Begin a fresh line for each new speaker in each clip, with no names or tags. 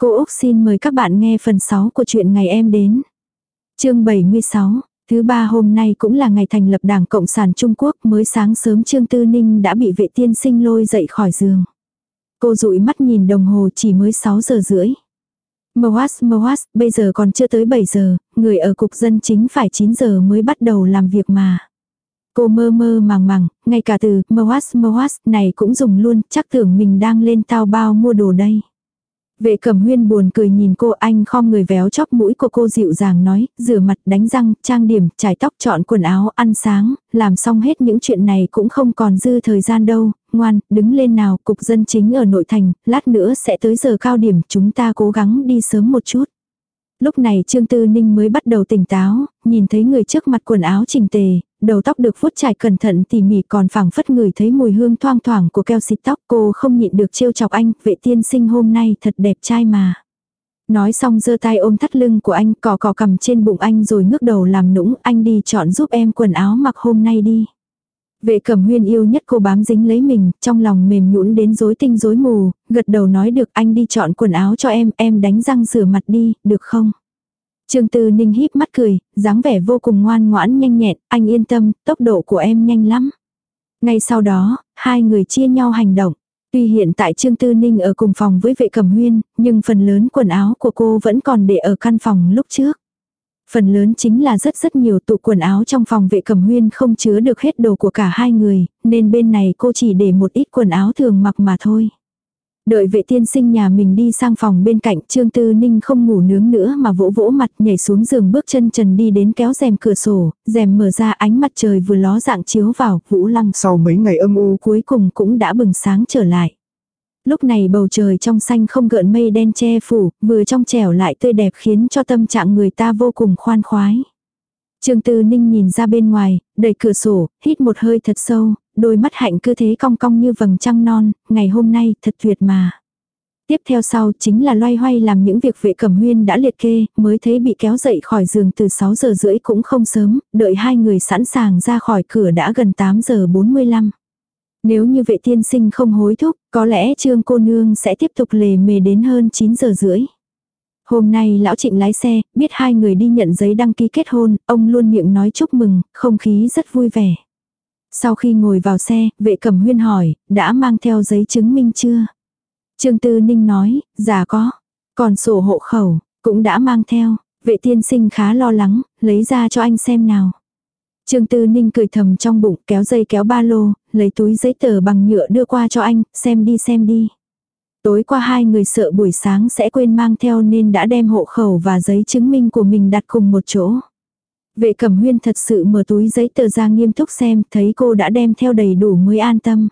Cô Úc xin mời các bạn nghe phần 6 của chuyện ngày em đến. chương 76, thứ ba hôm nay cũng là ngày thành lập Đảng Cộng sản Trung Quốc mới sáng sớm Trương Tư Ninh đã bị vệ tiên sinh lôi dậy khỏi giường. Cô dụi mắt nhìn đồng hồ chỉ mới 6 giờ rưỡi. Moas Moas, bây giờ còn chưa tới 7 giờ, người ở cục dân chính phải 9 giờ mới bắt đầu làm việc mà. Cô mơ mơ màng màng, ngay cả từ Moas Moas này cũng dùng luôn, chắc tưởng mình đang lên tao bao mua đồ đây. Vệ cẩm huyên buồn cười nhìn cô anh khom người véo chóp mũi của cô dịu dàng nói, rửa mặt, đánh răng, trang điểm, trải tóc, chọn quần áo, ăn sáng, làm xong hết những chuyện này cũng không còn dư thời gian đâu, ngoan, đứng lên nào, cục dân chính ở nội thành, lát nữa sẽ tới giờ cao điểm, chúng ta cố gắng đi sớm một chút. Lúc này Trương Tư Ninh mới bắt đầu tỉnh táo, nhìn thấy người trước mặt quần áo chỉnh tề, đầu tóc được vuốt chải cẩn thận tỉ mỉ còn phảng phất người thấy mùi hương thoang thoảng của keo xịt tóc cô không nhịn được trêu chọc anh, vệ tiên sinh hôm nay thật đẹp trai mà. Nói xong giơ tay ôm thắt lưng của anh cò cò cầm trên bụng anh rồi ngước đầu làm nũng anh đi chọn giúp em quần áo mặc hôm nay đi. Vệ cẩm huyên yêu nhất cô bám dính lấy mình, trong lòng mềm nhũn đến rối tinh rối mù, gật đầu nói được anh đi chọn quần áo cho em, em đánh răng rửa mặt đi, được không? Trương Tư Ninh híp mắt cười, dáng vẻ vô cùng ngoan ngoãn nhanh nhẹn, anh yên tâm, tốc độ của em nhanh lắm. Ngay sau đó, hai người chia nhau hành động. Tuy hiện tại Trương Tư Ninh ở cùng phòng với vệ cẩm huyên, nhưng phần lớn quần áo của cô vẫn còn để ở căn phòng lúc trước. Phần lớn chính là rất rất nhiều tụ quần áo trong phòng vệ cẩm huyên không chứa được hết đồ của cả hai người, nên bên này cô chỉ để một ít quần áo thường mặc mà thôi. Đợi vệ tiên sinh nhà mình đi sang phòng bên cạnh Trương Tư Ninh không ngủ nướng nữa mà vỗ vỗ mặt nhảy xuống giường bước chân trần đi đến kéo rèm cửa sổ, rèm mở ra ánh mặt trời vừa ló dạng chiếu vào, vũ lăng
sau mấy ngày âm u
cuối cùng cũng đã bừng sáng trở lại. Lúc này bầu trời trong xanh không gợn mây đen che phủ, vừa trong trẻo lại tươi đẹp khiến cho tâm trạng người ta vô cùng khoan khoái. Trương Tư Ninh nhìn ra bên ngoài, đẩy cửa sổ, hít một hơi thật sâu, đôi mắt hạnh cứ thế cong cong như vầng trăng non, ngày hôm nay thật tuyệt mà. Tiếp theo sau chính là loay hoay làm những việc vệ cẩm huyên đã liệt kê, mới thấy bị kéo dậy khỏi giường từ 6 giờ rưỡi cũng không sớm, đợi hai người sẵn sàng ra khỏi cửa đã gần 8 giờ 45. Nếu như vệ tiên sinh không hối thúc, có lẽ trương cô nương sẽ tiếp tục lề mề đến hơn 9 giờ rưỡi. Hôm nay lão trịnh lái xe, biết hai người đi nhận giấy đăng ký kết hôn, ông luôn miệng nói chúc mừng, không khí rất vui vẻ. Sau khi ngồi vào xe, vệ cẩm huyên hỏi, đã mang theo giấy chứng minh chưa? Trương Tư Ninh nói, giả có. Còn sổ hộ khẩu, cũng đã mang theo. Vệ tiên sinh khá lo lắng, lấy ra cho anh xem nào. Trương Tư Ninh cười thầm trong bụng kéo dây kéo ba lô, lấy túi giấy tờ bằng nhựa đưa qua cho anh, xem đi xem đi. Tối qua hai người sợ buổi sáng sẽ quên mang theo nên đã đem hộ khẩu và giấy chứng minh của mình đặt cùng một chỗ. Vệ cẩm huyên thật sự mở túi giấy tờ ra nghiêm túc xem, thấy cô đã đem theo đầy đủ mới an tâm.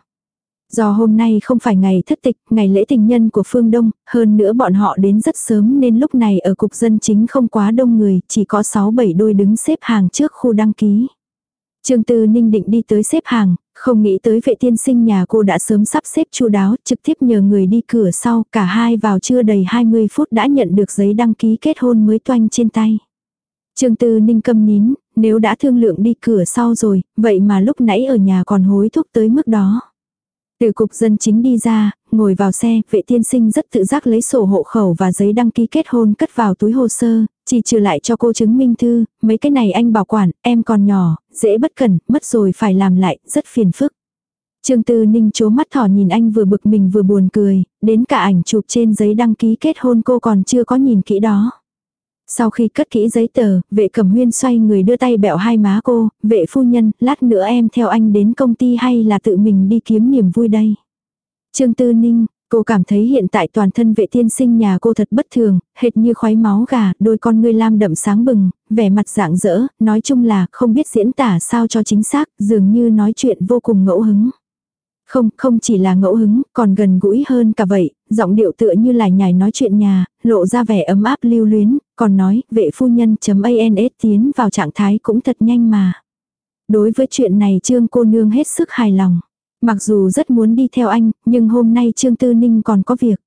Do hôm nay không phải ngày thất tịch, ngày lễ tình nhân của phương Đông, hơn nữa bọn họ đến rất sớm nên lúc này ở cục dân chính không quá đông người, chỉ có 6-7 đôi đứng xếp hàng trước khu đăng ký. Trương Tư Ninh định đi tới xếp hàng, không nghĩ tới vệ tiên sinh nhà cô đã sớm sắp xếp chu đáo, trực tiếp nhờ người đi cửa sau, cả hai vào chưa đầy 20 phút đã nhận được giấy đăng ký kết hôn mới toanh trên tay. Trương Tư Ninh câm nín, nếu đã thương lượng đi cửa sau rồi, vậy mà lúc nãy ở nhà còn hối thúc tới mức đó. Từ cục dân chính đi ra, ngồi vào xe, vệ tiên sinh rất tự giác lấy sổ hộ khẩu và giấy đăng ký kết hôn cất vào túi hồ sơ, chỉ trừ lại cho cô chứng minh thư, mấy cái này anh bảo quản, em còn nhỏ, dễ bất cẩn, mất rồi phải làm lại, rất phiền phức. Trương Tư Ninh chố mắt thỏ nhìn anh vừa bực mình vừa buồn cười, đến cả ảnh chụp trên giấy đăng ký kết hôn cô còn chưa có nhìn kỹ đó. Sau khi cất kỹ giấy tờ, vệ cẩm huyên xoay người đưa tay bẹo hai má cô, vệ phu nhân, lát nữa em theo anh đến công ty hay là tự mình đi kiếm niềm vui đây. Trương Tư Ninh, cô cảm thấy hiện tại toàn thân vệ tiên sinh nhà cô thật bất thường, hệt như khoái máu gà, đôi con ngươi lam đậm sáng bừng, vẻ mặt dạng dỡ, nói chung là không biết diễn tả sao cho chính xác, dường như nói chuyện vô cùng ngẫu hứng. Không, không chỉ là ngẫu hứng, còn gần gũi hơn cả vậy, giọng điệu tựa như là nhài nói chuyện nhà, lộ ra vẻ ấm áp lưu luyến, còn nói, vệ phu nhân chấm ans tiến vào trạng thái cũng thật nhanh mà. Đối với chuyện này Trương cô nương hết sức hài lòng. Mặc dù rất muốn đi theo anh, nhưng hôm nay Trương Tư Ninh còn có việc.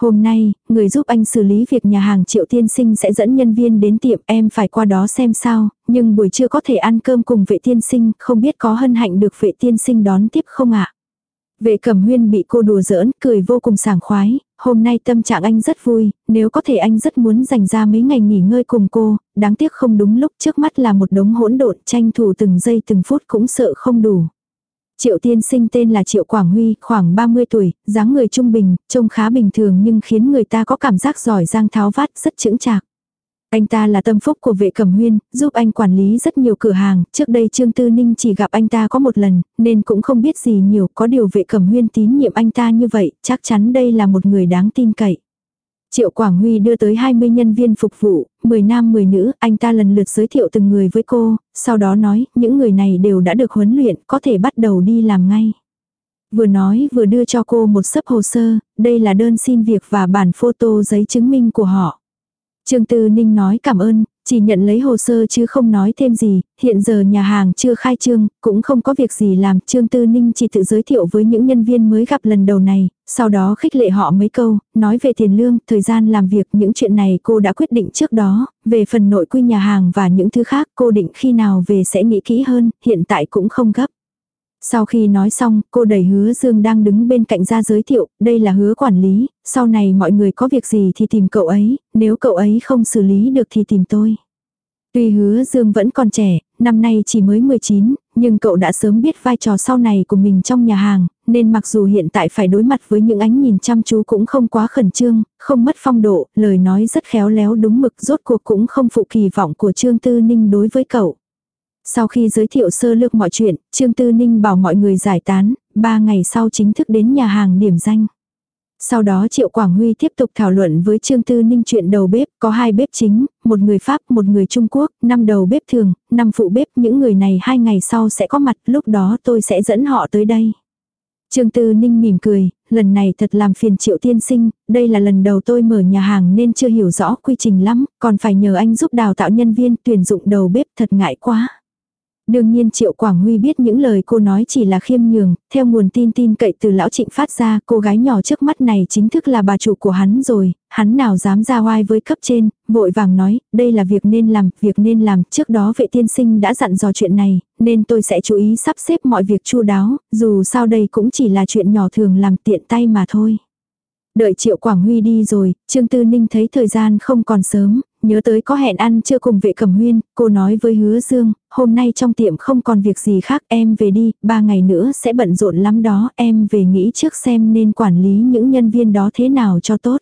Hôm nay, người giúp anh xử lý việc nhà hàng Triệu Tiên Sinh sẽ dẫn nhân viên đến tiệm em phải qua đó xem sao, nhưng buổi trưa có thể ăn cơm cùng vệ tiên sinh, không biết có hân hạnh được vệ tiên sinh đón tiếp không ạ? Vệ cẩm huyên bị cô đùa giỡn, cười vô cùng sảng khoái, hôm nay tâm trạng anh rất vui, nếu có thể anh rất muốn dành ra mấy ngày nghỉ ngơi cùng cô, đáng tiếc không đúng lúc trước mắt là một đống hỗn độn tranh thủ từng giây từng phút cũng sợ không đủ. Triệu tiên sinh tên là Triệu Quảng Huy, khoảng 30 tuổi, dáng người trung bình, trông khá bình thường nhưng khiến người ta có cảm giác giỏi giang tháo vát, rất chững chạc. Anh ta là tâm phúc của vệ cẩm huyên, giúp anh quản lý rất nhiều cửa hàng, trước đây Trương Tư Ninh chỉ gặp anh ta có một lần, nên cũng không biết gì nhiều, có điều vệ cẩm huyên tín nhiệm anh ta như vậy, chắc chắn đây là một người đáng tin cậy. Triệu Quảng Huy đưa tới 20 nhân viên phục vụ, 10 nam 10 nữ, anh ta lần lượt giới thiệu từng người với cô, sau đó nói, những người này đều đã được huấn luyện, có thể bắt đầu đi làm ngay. Vừa nói vừa đưa cho cô một sấp hồ sơ, đây là đơn xin việc và bản photo giấy chứng minh của họ. Trương Tư Ninh nói cảm ơn, chỉ nhận lấy hồ sơ chứ không nói thêm gì, hiện giờ nhà hàng chưa khai trương, cũng không có việc gì làm, Trương Tư Ninh chỉ tự giới thiệu với những nhân viên mới gặp lần đầu này, sau đó khích lệ họ mấy câu, nói về tiền lương, thời gian làm việc, những chuyện này cô đã quyết định trước đó, về phần nội quy nhà hàng và những thứ khác cô định khi nào về sẽ nghĩ kỹ hơn, hiện tại cũng không gấp. Sau khi nói xong, cô đẩy hứa Dương đang đứng bên cạnh ra giới thiệu, đây là hứa quản lý, sau này mọi người có việc gì thì tìm cậu ấy, nếu cậu ấy không xử lý được thì tìm tôi. Tuy hứa Dương vẫn còn trẻ, năm nay chỉ mới 19, nhưng cậu đã sớm biết vai trò sau này của mình trong nhà hàng, nên mặc dù hiện tại phải đối mặt với những ánh nhìn chăm chú cũng không quá khẩn trương, không mất phong độ, lời nói rất khéo léo đúng mực rốt cuộc cũng không phụ kỳ vọng của Trương Tư Ninh đối với cậu. Sau khi giới thiệu sơ lược mọi chuyện, Trương Tư Ninh bảo mọi người giải tán, ba ngày sau chính thức đến nhà hàng điểm danh. Sau đó Triệu Quảng Huy tiếp tục thảo luận với Trương Tư Ninh chuyện đầu bếp, có hai bếp chính, một người Pháp, một người Trung Quốc, năm đầu bếp thường, năm phụ bếp, những người này hai ngày sau sẽ có mặt, lúc đó tôi sẽ dẫn họ tới đây. Trương Tư Ninh mỉm cười, lần này thật làm phiền triệu tiên sinh, đây là lần đầu tôi mở nhà hàng nên chưa hiểu rõ quy trình lắm, còn phải nhờ anh giúp đào tạo nhân viên tuyển dụng đầu bếp thật ngại quá. Đương nhiên Triệu Quảng Huy biết những lời cô nói chỉ là khiêm nhường, theo nguồn tin tin cậy từ lão trịnh phát ra, cô gái nhỏ trước mắt này chính thức là bà chủ của hắn rồi, hắn nào dám ra oai với cấp trên, vội vàng nói, đây là việc nên làm, việc nên làm, trước đó vệ tiên sinh đã dặn dò chuyện này, nên tôi sẽ chú ý sắp xếp mọi việc chu đáo, dù sao đây cũng chỉ là chuyện nhỏ thường làm tiện tay mà thôi. Đợi Triệu Quảng Huy đi rồi, Trương Tư Ninh thấy thời gian không còn sớm, nhớ tới có hẹn ăn chưa cùng vệ cẩm huyên, cô nói với hứa dương, hôm nay trong tiệm không còn việc gì khác em về đi, ba ngày nữa sẽ bận rộn lắm đó, em về nghĩ trước xem nên quản lý những nhân viên đó thế nào cho tốt.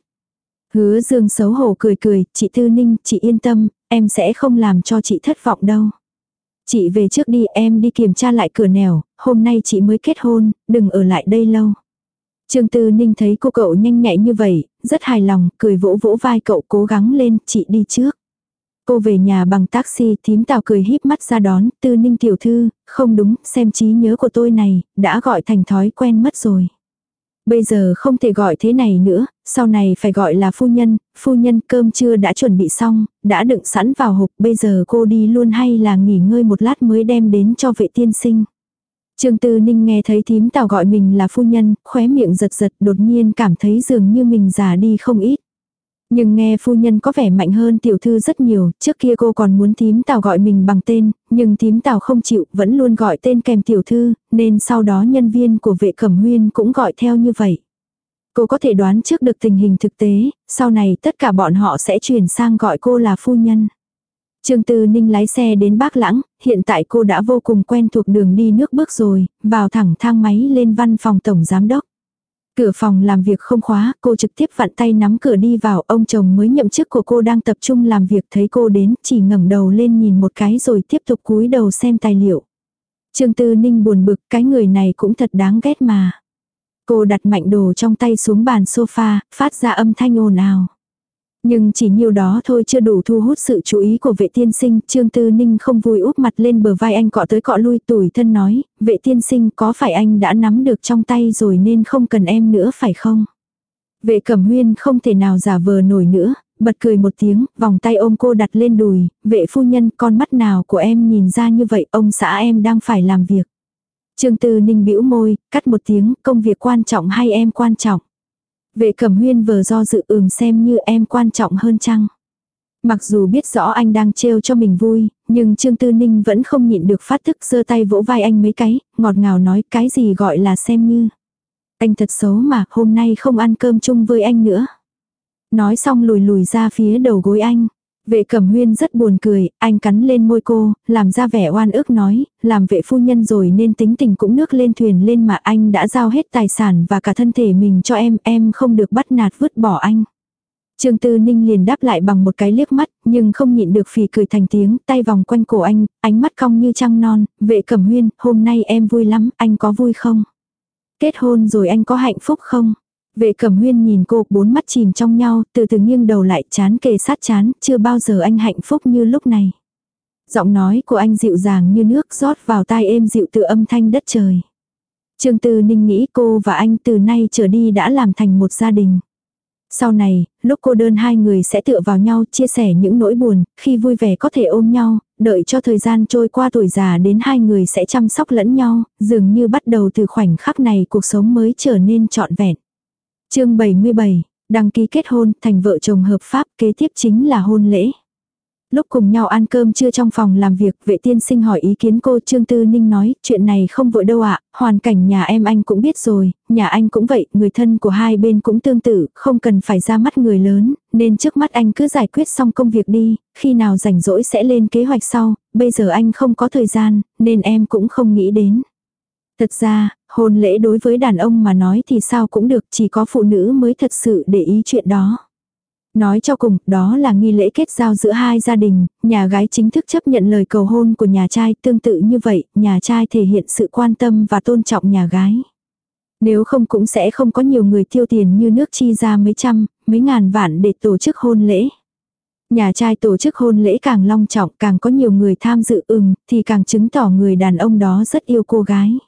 Hứa dương xấu hổ cười cười, chị Tư Ninh, chị yên tâm, em sẽ không làm cho chị thất vọng đâu. Chị về trước đi em đi kiểm tra lại cửa nẻo, hôm nay chị mới kết hôn, đừng ở lại đây lâu. Trương Tư Ninh thấy cô cậu nhanh nhẹ như vậy, rất hài lòng, cười vỗ vỗ vai cậu cố gắng lên, chị đi trước. Cô về nhà bằng taxi, thím tào cười híp mắt ra đón, Tư Ninh tiểu thư, không đúng, xem trí nhớ của tôi này, đã gọi thành thói quen mất rồi. Bây giờ không thể gọi thế này nữa, sau này phải gọi là phu nhân, phu nhân cơm trưa đã chuẩn bị xong, đã đựng sẵn vào hộp, bây giờ cô đi luôn hay là nghỉ ngơi một lát mới đem đến cho vệ tiên sinh. Trương Tư Ninh nghe thấy thím tào gọi mình là phu nhân, khóe miệng giật giật đột nhiên cảm thấy dường như mình già đi không ít. Nhưng nghe phu nhân có vẻ mạnh hơn tiểu thư rất nhiều, trước kia cô còn muốn thím tào gọi mình bằng tên, nhưng thím tào không chịu, vẫn luôn gọi tên kèm tiểu thư, nên sau đó nhân viên của vệ cẩm huyên cũng gọi theo như vậy. Cô có thể đoán trước được tình hình thực tế, sau này tất cả bọn họ sẽ chuyển sang gọi cô là phu nhân. Trương Tư Ninh lái xe đến Bác Lãng, hiện tại cô đã vô cùng quen thuộc đường đi nước bước rồi, vào thẳng thang máy lên văn phòng tổng giám đốc. Cửa phòng làm việc không khóa, cô trực tiếp vặn tay nắm cửa đi vào, ông chồng mới nhậm chức của cô đang tập trung làm việc thấy cô đến, chỉ ngẩng đầu lên nhìn một cái rồi tiếp tục cúi đầu xem tài liệu. Trương Tư Ninh buồn bực, cái người này cũng thật đáng ghét mà. Cô đặt mạnh đồ trong tay xuống bàn sofa, phát ra âm thanh ồn ào. Nhưng chỉ nhiều đó thôi chưa đủ thu hút sự chú ý của vệ tiên sinh, Trương Tư Ninh không vui úp mặt lên bờ vai anh cọ tới cọ lui tủi thân nói, vệ tiên sinh có phải anh đã nắm được trong tay rồi nên không cần em nữa phải không? Vệ cẩm huyên không thể nào giả vờ nổi nữa, bật cười một tiếng, vòng tay ôm cô đặt lên đùi, vệ phu nhân con mắt nào của em nhìn ra như vậy ông xã em đang phải làm việc. Trương Tư Ninh bĩu môi, cắt một tiếng, công việc quan trọng hay em quan trọng. Vệ cẩm huyên vờ do dự ừm xem như em quan trọng hơn chăng. Mặc dù biết rõ anh đang trêu cho mình vui, nhưng Trương Tư Ninh vẫn không nhịn được phát thức giơ tay vỗ vai anh mấy cái, ngọt ngào nói cái gì gọi là xem như. Anh thật xấu mà, hôm nay không ăn cơm chung với anh nữa. Nói xong lùi lùi ra phía đầu gối anh. Vệ cẩm huyên rất buồn cười, anh cắn lên môi cô, làm ra vẻ oan ức nói, làm vệ phu nhân rồi nên tính tình cũng nước lên thuyền lên mà anh đã giao hết tài sản và cả thân thể mình cho em, em không được bắt nạt vứt bỏ anh. Trương Tư Ninh liền đáp lại bằng một cái liếc mắt, nhưng không nhịn được phì cười thành tiếng, tay vòng quanh cổ anh, ánh mắt cong như trăng non, vệ cẩm huyên, hôm nay em vui lắm, anh có vui không? Kết hôn rồi anh có hạnh phúc không? Vệ cẩm huyên nhìn cô, bốn mắt chìm trong nhau, từ từ nghiêng đầu lại chán kề sát chán, chưa bao giờ anh hạnh phúc như lúc này. Giọng nói của anh dịu dàng như nước rót vào tai êm dịu tự âm thanh đất trời. Trương Tư Ninh nghĩ cô và anh từ nay trở đi đã làm thành một gia đình. Sau này, lúc cô đơn hai người sẽ tựa vào nhau chia sẻ những nỗi buồn, khi vui vẻ có thể ôm nhau, đợi cho thời gian trôi qua tuổi già đến hai người sẽ chăm sóc lẫn nhau, dường như bắt đầu từ khoảnh khắc này cuộc sống mới trở nên trọn vẹn chương 77, đăng ký kết hôn thành vợ chồng hợp pháp kế tiếp chính là hôn lễ. Lúc cùng nhau ăn cơm trưa trong phòng làm việc, vệ tiên sinh hỏi ý kiến cô Trương Tư Ninh nói, chuyện này không vội đâu ạ, hoàn cảnh nhà em anh cũng biết rồi, nhà anh cũng vậy, người thân của hai bên cũng tương tự, không cần phải ra mắt người lớn, nên trước mắt anh cứ giải quyết xong công việc đi, khi nào rảnh rỗi sẽ lên kế hoạch sau, bây giờ anh không có thời gian, nên em cũng không nghĩ đến. Thật ra, hôn lễ đối với đàn ông mà nói thì sao cũng được, chỉ có phụ nữ mới thật sự để ý chuyện đó. Nói cho cùng, đó là nghi lễ kết giao giữa hai gia đình, nhà gái chính thức chấp nhận lời cầu hôn của nhà trai, tương tự như vậy, nhà trai thể hiện sự quan tâm và tôn trọng nhà gái. Nếu không cũng sẽ không có nhiều người tiêu tiền như nước chi ra mấy trăm, mấy ngàn vạn để tổ chức hôn lễ. Nhà trai tổ chức hôn lễ càng long trọng càng có nhiều người tham dự ưng thì càng chứng tỏ người đàn ông đó rất yêu cô gái.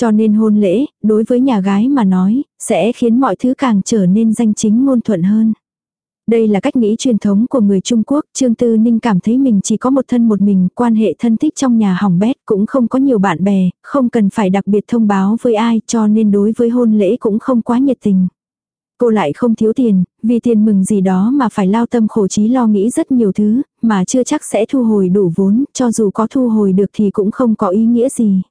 Cho nên hôn lễ, đối với nhà gái mà nói, sẽ khiến mọi thứ càng trở nên danh chính ngôn thuận hơn. Đây là cách nghĩ truyền thống của người Trung Quốc, Trương Tư Ninh cảm thấy mình chỉ có một thân một mình, quan hệ thân thích trong nhà hỏng bét cũng không có nhiều bạn bè, không cần phải đặc biệt thông báo với ai cho nên đối với hôn lễ cũng không quá nhiệt tình. Cô lại không thiếu tiền, vì tiền mừng gì đó mà phải lao tâm khổ trí lo nghĩ rất nhiều thứ, mà chưa chắc sẽ thu hồi đủ vốn, cho dù có thu hồi được thì cũng không có ý nghĩa gì.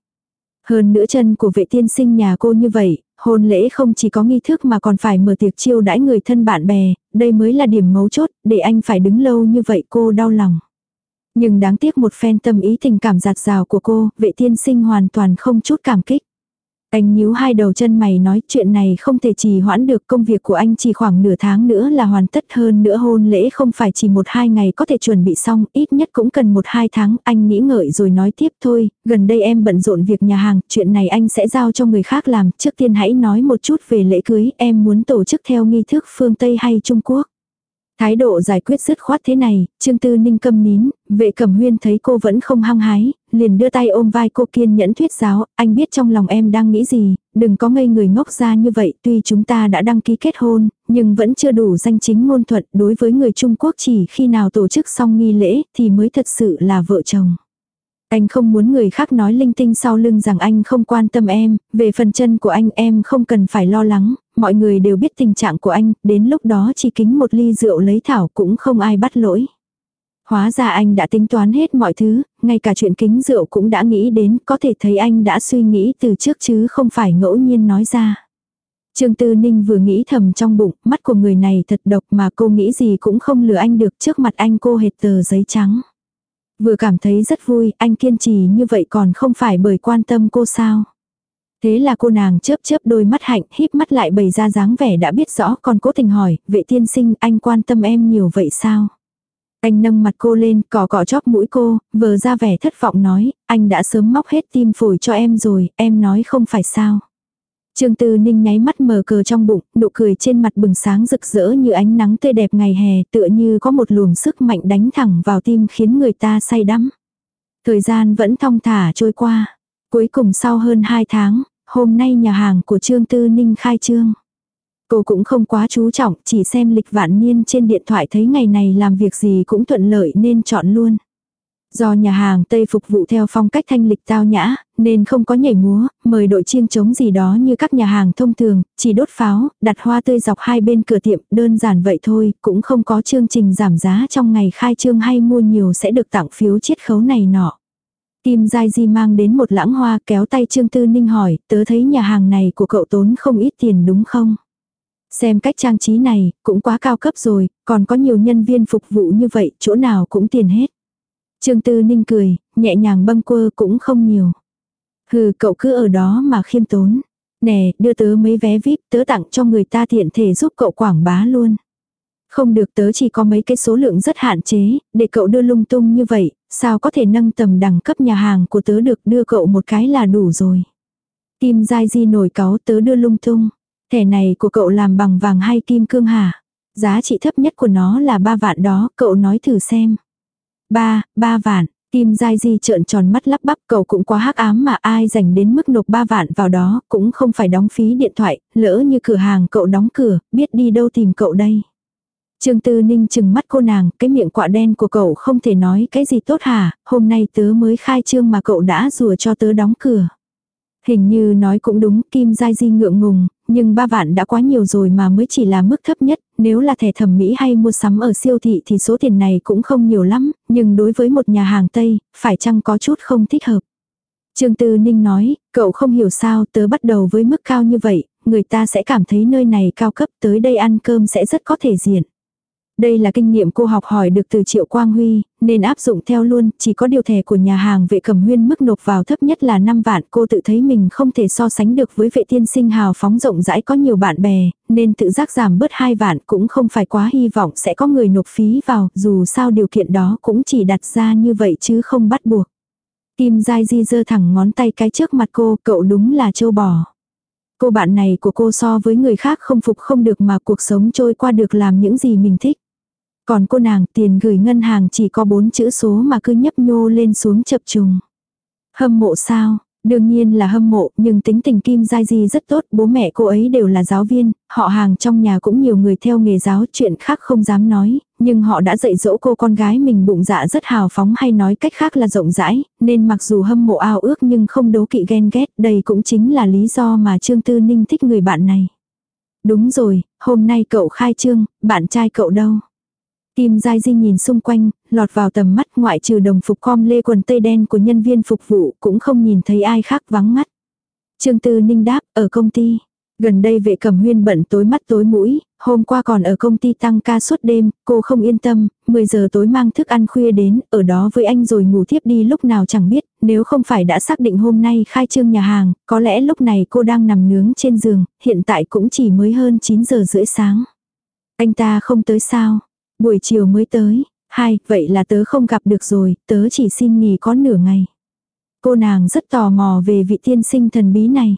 Hơn nữa chân của vệ tiên sinh nhà cô như vậy, hôn lễ không chỉ có nghi thức mà còn phải mở tiệc chiêu đãi người thân bạn bè, đây mới là điểm mấu chốt, để anh phải đứng lâu như vậy cô đau lòng. Nhưng đáng tiếc một phen tâm ý tình cảm giạt rào của cô, vệ tiên sinh hoàn toàn không chút cảm kích. Anh nhíu hai đầu chân mày nói chuyện này không thể trì hoãn được công việc của anh chỉ khoảng nửa tháng nữa là hoàn tất hơn nữa hôn lễ không phải chỉ một hai ngày có thể chuẩn bị xong, ít nhất cũng cần một hai tháng, anh nghĩ ngợi rồi nói tiếp thôi, gần đây em bận rộn việc nhà hàng, chuyện này anh sẽ giao cho người khác làm, trước tiên hãy nói một chút về lễ cưới, em muốn tổ chức theo nghi thức phương Tây hay Trung Quốc. Thái độ giải quyết dứt khoát thế này, Trương Tư Ninh câm nín, vệ cẩm huyên thấy cô vẫn không hăng hái, liền đưa tay ôm vai cô kiên nhẫn thuyết giáo, anh biết trong lòng em đang nghĩ gì, đừng có ngây người ngốc ra như vậy, tuy chúng ta đã đăng ký kết hôn, nhưng vẫn chưa đủ danh chính ngôn thuận đối với người Trung Quốc chỉ khi nào tổ chức xong nghi lễ thì mới thật sự là vợ chồng. Anh không muốn người khác nói linh tinh sau lưng rằng anh không quan tâm em, về phần chân của anh em không cần phải lo lắng, mọi người đều biết tình trạng của anh, đến lúc đó chỉ kính một ly rượu lấy thảo cũng không ai bắt lỗi. Hóa ra anh đã tính toán hết mọi thứ, ngay cả chuyện kính rượu cũng đã nghĩ đến, có thể thấy anh đã suy nghĩ từ trước chứ không phải ngẫu nhiên nói ra. Trương Tư Ninh vừa nghĩ thầm trong bụng, mắt của người này thật độc mà cô nghĩ gì cũng không lừa anh được trước mặt anh cô hệt tờ giấy trắng. Vừa cảm thấy rất vui, anh kiên trì như vậy còn không phải bởi quan tâm cô sao. Thế là cô nàng chớp chớp đôi mắt hạnh, híp mắt lại bày ra dáng vẻ đã biết rõ còn cố tình hỏi, vệ tiên sinh anh quan tâm em nhiều vậy sao? Anh nâng mặt cô lên, cỏ cỏ chóp mũi cô, vờ ra vẻ thất vọng nói, anh đã sớm móc hết tim phổi cho em rồi, em nói không phải sao. Trương Tư Ninh nháy mắt mờ cờ trong bụng, nụ cười trên mặt bừng sáng rực rỡ như ánh nắng tươi đẹp ngày hè, tựa như có một luồng sức mạnh đánh thẳng vào tim khiến người ta say đắm. Thời gian vẫn thong thả trôi qua. Cuối cùng sau hơn 2 tháng, hôm nay nhà hàng của Trương Tư Ninh khai trương. Cô cũng không quá chú trọng, chỉ xem lịch vạn niên trên điện thoại thấy ngày này làm việc gì cũng thuận lợi nên chọn luôn. Do nhà hàng Tây phục vụ theo phong cách thanh lịch tao nhã, nên không có nhảy múa, mời đội chiêng trống gì đó như các nhà hàng thông thường, chỉ đốt pháo, đặt hoa tươi dọc hai bên cửa tiệm, đơn giản vậy thôi, cũng không có chương trình giảm giá trong ngày khai trương hay mua nhiều sẽ được tặng phiếu chiết khấu này nọ. Kim Giai Di mang đến một lãng hoa kéo tay Trương Tư Ninh hỏi, tớ thấy nhà hàng này của cậu tốn không ít tiền đúng không? Xem cách trang trí này, cũng quá cao cấp rồi, còn có nhiều nhân viên phục vụ như vậy, chỗ nào cũng tiền hết. Trương Tư Ninh cười, nhẹ nhàng bâng quơ cũng không nhiều. Hừ, cậu cứ ở đó mà khiêm tốn. Nè, đưa tớ mấy vé VIP tớ tặng cho người ta tiện thể giúp cậu quảng bá luôn. Không được tớ chỉ có mấy cái số lượng rất hạn chế, để cậu đưa lung tung như vậy, sao có thể nâng tầm đẳng cấp nhà hàng của tớ được đưa cậu một cái là đủ rồi. Kim Giai Di nổi cáu tớ đưa lung tung. Thẻ này của cậu làm bằng vàng hay kim cương hả? Giá trị thấp nhất của nó là 3 vạn đó, cậu nói thử xem. 3, 3 vạn. Kim Giai Di trợn tròn mắt lắp bắp cậu cũng quá hắc ám mà ai dành đến mức nộp 3 vạn vào đó, cũng không phải đóng phí điện thoại, lỡ như cửa hàng cậu đóng cửa, biết đi đâu tìm cậu đây. Trương Tư Ninh chừng mắt cô nàng, cái miệng quạ đen của cậu không thể nói cái gì tốt hả, hôm nay tớ mới khai trương mà cậu đã rùa cho tớ đóng cửa. Hình như nói cũng đúng, Kim Giai Di ngượng ngùng, nhưng ba vạn đã quá nhiều rồi mà mới chỉ là mức thấp nhất, nếu là thẻ thẩm mỹ hay mua sắm ở siêu thị thì số tiền này cũng không nhiều lắm, nhưng đối với một nhà hàng Tây, phải chăng có chút không thích hợp. Trương Tư Ninh nói, cậu không hiểu sao tớ bắt đầu với mức cao như vậy, người ta sẽ cảm thấy nơi này cao cấp tới đây ăn cơm sẽ rất có thể diện. Đây là kinh nghiệm cô học hỏi được từ Triệu Quang Huy, nên áp dụng theo luôn, chỉ có điều thẻ của nhà hàng vệ cầm huyên mức nộp vào thấp nhất là 5 vạn, cô tự thấy mình không thể so sánh được với vệ tiên sinh hào phóng rộng rãi có nhiều bạn bè, nên tự giác giảm bớt 2 vạn cũng không phải quá hy vọng sẽ có người nộp phí vào, dù sao điều kiện đó cũng chỉ đặt ra như vậy chứ không bắt buộc. Kim Giai Di giơ thẳng ngón tay cái trước mặt cô, cậu đúng là châu bò. Cô bạn này của cô so với người khác không phục không được mà cuộc sống trôi qua được làm những gì mình thích. Còn cô nàng tiền gửi ngân hàng chỉ có bốn chữ số mà cứ nhấp nhô lên xuống chập trùng. Hâm mộ sao? Đương nhiên là hâm mộ, nhưng tính tình Kim Giai Di rất tốt, bố mẹ cô ấy đều là giáo viên, họ hàng trong nhà cũng nhiều người theo nghề giáo, chuyện khác không dám nói, nhưng họ đã dạy dỗ cô con gái mình bụng dạ rất hào phóng hay nói cách khác là rộng rãi, nên mặc dù hâm mộ ao ước nhưng không đấu kỵ ghen ghét, đây cũng chính là lý do mà Trương Tư Ninh thích người bạn này. Đúng rồi, hôm nay cậu khai trương, bạn trai cậu đâu? Kim Giai Di nhìn xung quanh, lọt vào tầm mắt ngoại trừ đồng phục com lê quần tây đen của nhân viên phục vụ cũng không nhìn thấy ai khác vắng mắt. Trương Tư Ninh đáp, ở công ty. Gần đây vệ cẩm huyên bận tối mắt tối mũi, hôm qua còn ở công ty tăng ca suốt đêm, cô không yên tâm, 10 giờ tối mang thức ăn khuya đến, ở đó với anh rồi ngủ thiếp đi lúc nào chẳng biết, nếu không phải đã xác định hôm nay khai trương nhà hàng, có lẽ lúc này cô đang nằm nướng trên giường, hiện tại cũng chỉ mới hơn 9 giờ rưỡi sáng. Anh ta không tới sao? Buổi chiều mới tới, hai, vậy là tớ không gặp được rồi, tớ chỉ xin nghỉ có nửa ngày. Cô nàng rất tò mò về vị tiên sinh thần bí này.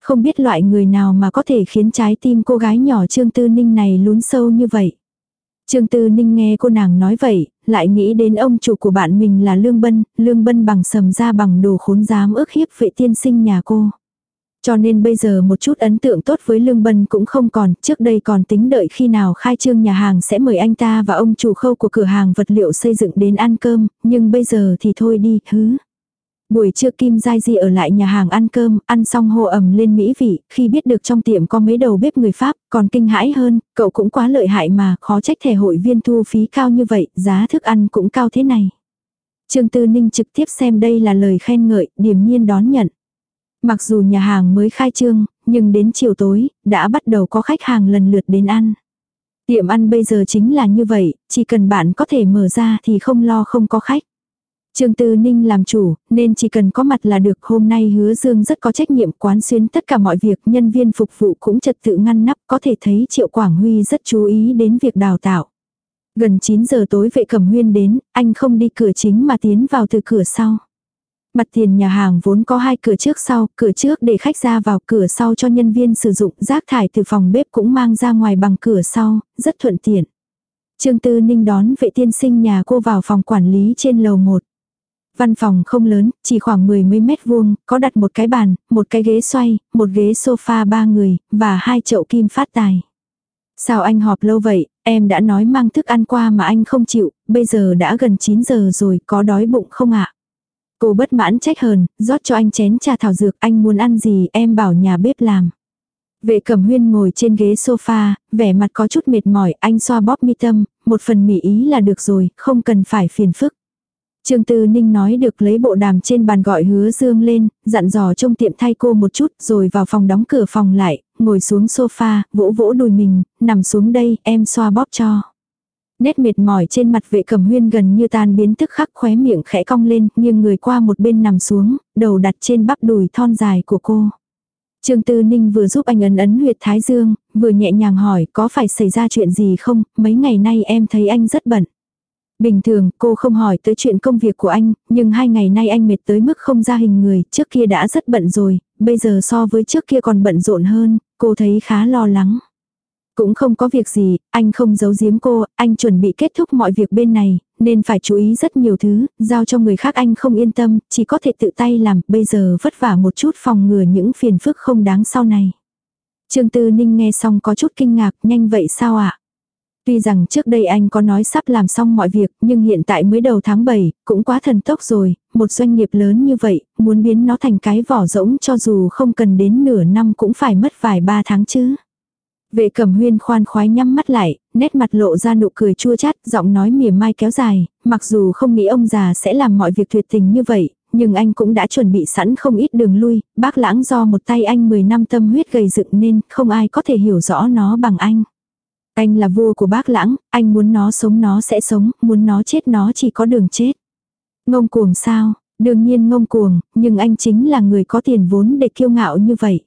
Không biết loại người nào mà có thể khiến trái tim cô gái nhỏ Trương Tư Ninh này lún sâu như vậy. Trương Tư Ninh nghe cô nàng nói vậy, lại nghĩ đến ông chủ của bạn mình là Lương Bân, Lương Bân bằng sầm ra bằng đồ khốn dám ước hiếp vệ tiên sinh nhà cô. Cho nên bây giờ một chút ấn tượng tốt với Lương Bân cũng không còn, trước đây còn tính đợi khi nào khai trương nhà hàng sẽ mời anh ta và ông chủ khâu của cửa hàng vật liệu xây dựng đến ăn cơm, nhưng bây giờ thì thôi đi, hứ. Buổi trưa Kim Giai Di ở lại nhà hàng ăn cơm, ăn xong hô ẩm lên mỹ vị, khi biết được trong tiệm có mấy đầu bếp người Pháp, còn kinh hãi hơn, cậu cũng quá lợi hại mà, khó trách thẻ hội viên thu phí cao như vậy, giá thức ăn cũng cao thế này. Trương Tư Ninh trực tiếp xem đây là lời khen ngợi, điềm nhiên đón nhận. Mặc dù nhà hàng mới khai trương, nhưng đến chiều tối, đã bắt đầu có khách hàng lần lượt đến ăn. Tiệm ăn bây giờ chính là như vậy, chỉ cần bạn có thể mở ra thì không lo không có khách. Trương Tư Ninh làm chủ, nên chỉ cần có mặt là được. Hôm nay hứa Dương rất có trách nhiệm quán xuyến tất cả mọi việc, nhân viên phục vụ cũng trật tự ngăn nắp, có thể thấy Triệu Quảng Huy rất chú ý đến việc đào tạo. Gần 9 giờ tối vệ cẩm huyên đến, anh không đi cửa chính mà tiến vào từ cửa sau. Mặt tiền nhà hàng vốn có hai cửa trước sau, cửa trước để khách ra vào cửa sau cho nhân viên sử dụng rác thải từ phòng bếp cũng mang ra ngoài bằng cửa sau, rất thuận tiện. Trương Tư Ninh đón vệ tiên sinh nhà cô vào phòng quản lý trên lầu 1. Văn phòng không lớn, chỉ khoảng mười mấy mét vuông, có đặt một cái bàn, một cái ghế xoay, một ghế sofa ba người, và hai chậu kim phát tài. Sao anh họp lâu vậy, em đã nói mang thức ăn qua mà anh không chịu, bây giờ đã gần 9 giờ rồi, có đói bụng không ạ? Cô bất mãn trách hờn, rót cho anh chén trà thảo dược, anh muốn ăn gì em bảo nhà bếp làm. Vệ cẩm huyên ngồi trên ghế sofa, vẻ mặt có chút mệt mỏi, anh xoa bóp mi tâm, một phần mỉ ý là được rồi, không cần phải phiền phức. Trương Tư Ninh nói được lấy bộ đàm trên bàn gọi hứa dương lên, dặn dò trong tiệm thay cô một chút rồi vào phòng đóng cửa phòng lại, ngồi xuống sofa, vỗ vỗ đùi mình, nằm xuống đây, em xoa bóp cho. Nét mệt mỏi trên mặt vệ cẩm huyên gần như tan biến tức khắc khóe miệng khẽ cong lên, nghiêng người qua một bên nằm xuống, đầu đặt trên bắp đùi thon dài của cô. Trương Tư Ninh vừa giúp anh ấn ấn huyệt thái dương, vừa nhẹ nhàng hỏi có phải xảy ra chuyện gì không, mấy ngày nay em thấy anh rất bận. Bình thường cô không hỏi tới chuyện công việc của anh, nhưng hai ngày nay anh mệt tới mức không ra hình người, trước kia đã rất bận rồi, bây giờ so với trước kia còn bận rộn hơn, cô thấy khá lo lắng. Cũng không có việc gì, anh không giấu giếm cô, anh chuẩn bị kết thúc mọi việc bên này, nên phải chú ý rất nhiều thứ, giao cho người khác anh không yên tâm, chỉ có thể tự tay làm, bây giờ vất vả một chút phòng ngừa những phiền phức không đáng sau này. Trương Tư Ninh nghe xong có chút kinh ngạc, nhanh vậy sao ạ? Tuy rằng trước đây anh có nói sắp làm xong mọi việc, nhưng hiện tại mới đầu tháng 7, cũng quá thần tốc rồi, một doanh nghiệp lớn như vậy, muốn biến nó thành cái vỏ rỗng cho dù không cần đến nửa năm cũng phải mất vài ba tháng chứ. Vệ cẩm huyên khoan khoái nhắm mắt lại, nét mặt lộ ra nụ cười chua chát, giọng nói mỉa mai kéo dài, mặc dù không nghĩ ông già sẽ làm mọi việc tuyệt tình như vậy, nhưng anh cũng đã chuẩn bị sẵn không ít đường lui, bác lãng do một tay anh 10 năm tâm huyết gầy dựng nên không ai có thể hiểu rõ nó bằng anh. Anh là vua của bác lãng, anh muốn nó sống nó sẽ sống, muốn nó chết nó chỉ có đường chết. Ngông cuồng sao, đương nhiên ngông cuồng, nhưng anh chính là người có tiền vốn để kiêu ngạo như vậy.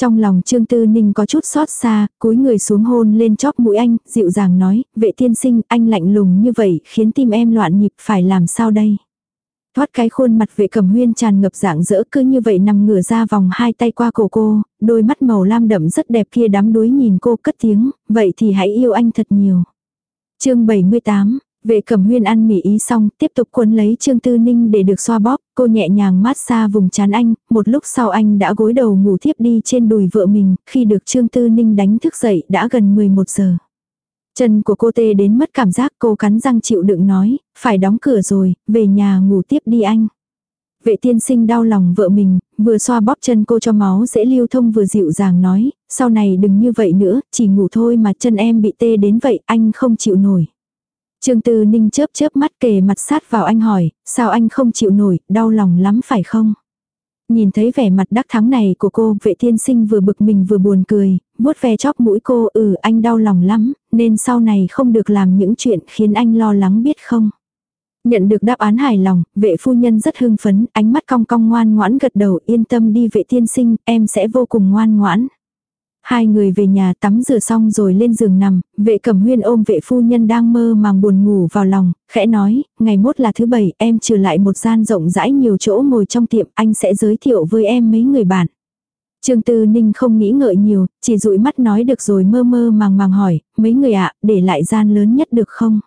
Trong lòng Trương Tư Ninh có chút xót xa, cúi người xuống hôn lên chóp mũi anh, dịu dàng nói, vệ tiên sinh, anh lạnh lùng như vậy, khiến tim em loạn nhịp, phải làm sao đây? Thoát cái khuôn mặt vệ cầm huyên tràn ngập dạng dỡ cứ như vậy nằm ngửa ra vòng hai tay qua cổ cô, đôi mắt màu lam đậm rất đẹp kia đắm đuối nhìn cô cất tiếng, vậy thì hãy yêu anh thật nhiều. chương 78, Vệ cẩm huyên ăn mỉ ý xong, tiếp tục cuốn lấy Trương Tư Ninh để được xoa bóp, cô nhẹ nhàng mát xa vùng chán anh, một lúc sau anh đã gối đầu ngủ thiếp đi trên đùi vợ mình, khi được Trương Tư Ninh đánh thức dậy đã gần 11 giờ. Chân của cô tê đến mất cảm giác cô cắn răng chịu đựng nói, phải đóng cửa rồi, về nhà ngủ tiếp đi anh. Vệ tiên sinh đau lòng vợ mình, vừa xoa bóp chân cô cho máu dễ lưu thông vừa dịu dàng nói, sau này đừng như vậy nữa, chỉ ngủ thôi mà chân em bị tê đến vậy, anh không chịu nổi. Trương Tư Ninh chớp chớp mắt kề mặt sát vào anh hỏi, sao anh không chịu nổi, đau lòng lắm phải không? Nhìn thấy vẻ mặt đắc thắng này của cô, vệ thiên sinh vừa bực mình vừa buồn cười, vuốt ve chóp mũi cô, ừ anh đau lòng lắm, nên sau này không được làm những chuyện khiến anh lo lắng biết không? Nhận được đáp án hài lòng, vệ phu nhân rất hưng phấn, ánh mắt cong cong ngoan ngoãn gật đầu yên tâm đi vệ thiên sinh, em sẽ vô cùng ngoan ngoãn. Hai người về nhà tắm rửa xong rồi lên giường nằm, vệ cẩm huyên ôm vệ phu nhân đang mơ màng buồn ngủ vào lòng, khẽ nói, ngày mốt là thứ bảy em trừ lại một gian rộng rãi nhiều chỗ ngồi trong tiệm anh sẽ giới thiệu với em mấy người bạn. Trương Tư Ninh không nghĩ ngợi nhiều, chỉ dụi mắt nói được rồi mơ mơ màng màng hỏi, mấy người ạ, để lại gian lớn nhất được không?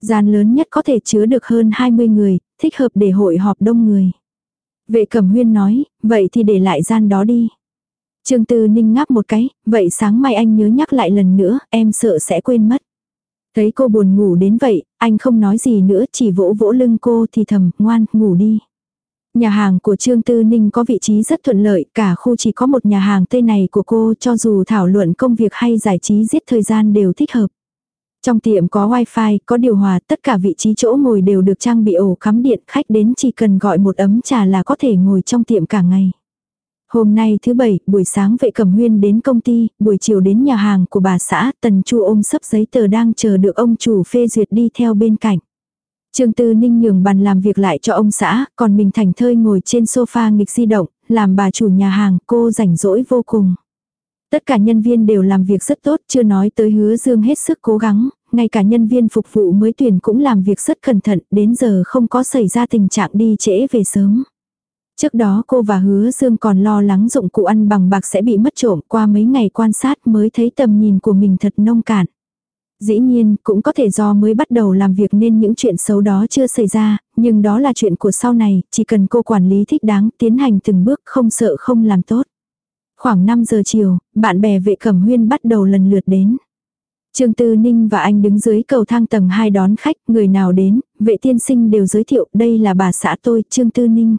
Gian lớn nhất có thể chứa được hơn 20 người, thích hợp để hội họp đông người. Vệ cẩm huyên nói, vậy thì để lại gian đó đi. Trương Tư Ninh ngáp một cái, vậy sáng mai anh nhớ nhắc lại lần nữa, em sợ sẽ quên mất. Thấy cô buồn ngủ đến vậy, anh không nói gì nữa, chỉ vỗ vỗ lưng cô thì thầm, ngoan, ngủ đi. Nhà hàng của Trương Tư Ninh có vị trí rất thuận lợi, cả khu chỉ có một nhà hàng tây này của cô cho dù thảo luận công việc hay giải trí giết thời gian đều thích hợp. Trong tiệm có wifi, có điều hòa, tất cả vị trí chỗ ngồi đều được trang bị ổ cắm điện, khách đến chỉ cần gọi một ấm trà là có thể ngồi trong tiệm cả ngày. Hôm nay thứ bảy, buổi sáng vệ cẩm huyên đến công ty, buổi chiều đến nhà hàng của bà xã, tần chu ôm sấp giấy tờ đang chờ được ông chủ phê duyệt đi theo bên cạnh. Trương Tư Ninh nhường bàn làm việc lại cho ông xã, còn mình thành thơi ngồi trên sofa nghịch di động, làm bà chủ nhà hàng, cô rảnh rỗi vô cùng. Tất cả nhân viên đều làm việc rất tốt, chưa nói tới hứa dương hết sức cố gắng, ngay cả nhân viên phục vụ mới tuyển cũng làm việc rất cẩn thận, đến giờ không có xảy ra tình trạng đi trễ về sớm. Trước đó cô và hứa dương còn lo lắng dụng cụ ăn bằng bạc sẽ bị mất trộm qua mấy ngày quan sát mới thấy tầm nhìn của mình thật nông cạn. Dĩ nhiên, cũng có thể do mới bắt đầu làm việc nên những chuyện xấu đó chưa xảy ra, nhưng đó là chuyện của sau này, chỉ cần cô quản lý thích đáng, tiến hành từng bước không sợ không làm tốt. Khoảng 5 giờ chiều, bạn bè vệ cẩm huyên bắt đầu lần lượt đến. Trương Tư Ninh và anh đứng dưới cầu thang tầng 2 đón khách, người nào đến, vệ tiên sinh đều giới thiệu, đây là bà xã tôi, Trương Tư Ninh.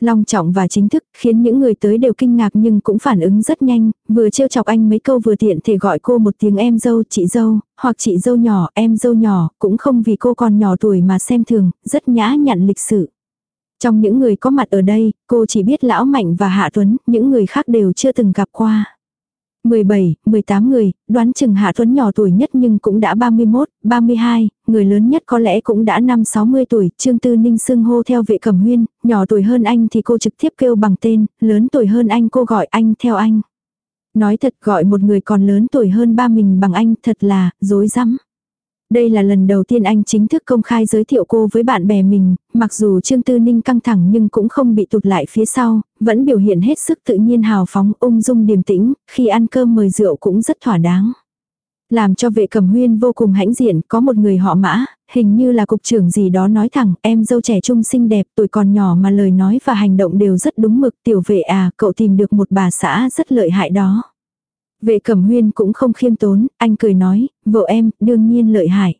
Long trọng và chính thức khiến những người tới đều kinh ngạc nhưng cũng phản ứng rất nhanh, vừa trêu chọc anh mấy câu vừa tiện thể gọi cô một tiếng em dâu, chị dâu, hoặc chị dâu nhỏ, em dâu nhỏ, cũng không vì cô còn nhỏ tuổi mà xem thường, rất nhã nhặn lịch sự. Trong những người có mặt ở đây, cô chỉ biết Lão Mạnh và Hạ Tuấn, những người khác đều chưa từng gặp qua. 17, 18 người, đoán chừng Hạ Tuấn nhỏ tuổi nhất nhưng cũng đã 31, 32, người lớn nhất có lẽ cũng đã 5-60 tuổi, Trương Tư Ninh xưng hô theo vệ cẩm huyên, nhỏ tuổi hơn anh thì cô trực tiếp kêu bằng tên, lớn tuổi hơn anh cô gọi anh theo anh. Nói thật gọi một người còn lớn tuổi hơn ba mình bằng anh thật là, dối rắm đây là lần đầu tiên anh chính thức công khai giới thiệu cô với bạn bè mình, mặc dù Trương Tư Ninh căng thẳng nhưng cũng không bị tụt lại phía sau, vẫn biểu hiện hết sức tự nhiên hào phóng ung dung điềm tĩnh, khi ăn cơm mời rượu cũng rất thỏa đáng. Làm cho vệ cầm huyên vô cùng hãnh diện, có một người họ mã, hình như là cục trưởng gì đó nói thẳng, em dâu trẻ trung xinh đẹp, tuổi còn nhỏ mà lời nói và hành động đều rất đúng mực, tiểu vệ à, cậu tìm được một bà xã rất lợi hại đó. Vệ cẩm huyên cũng không khiêm tốn, anh cười nói, vợ em, đương nhiên lợi hại.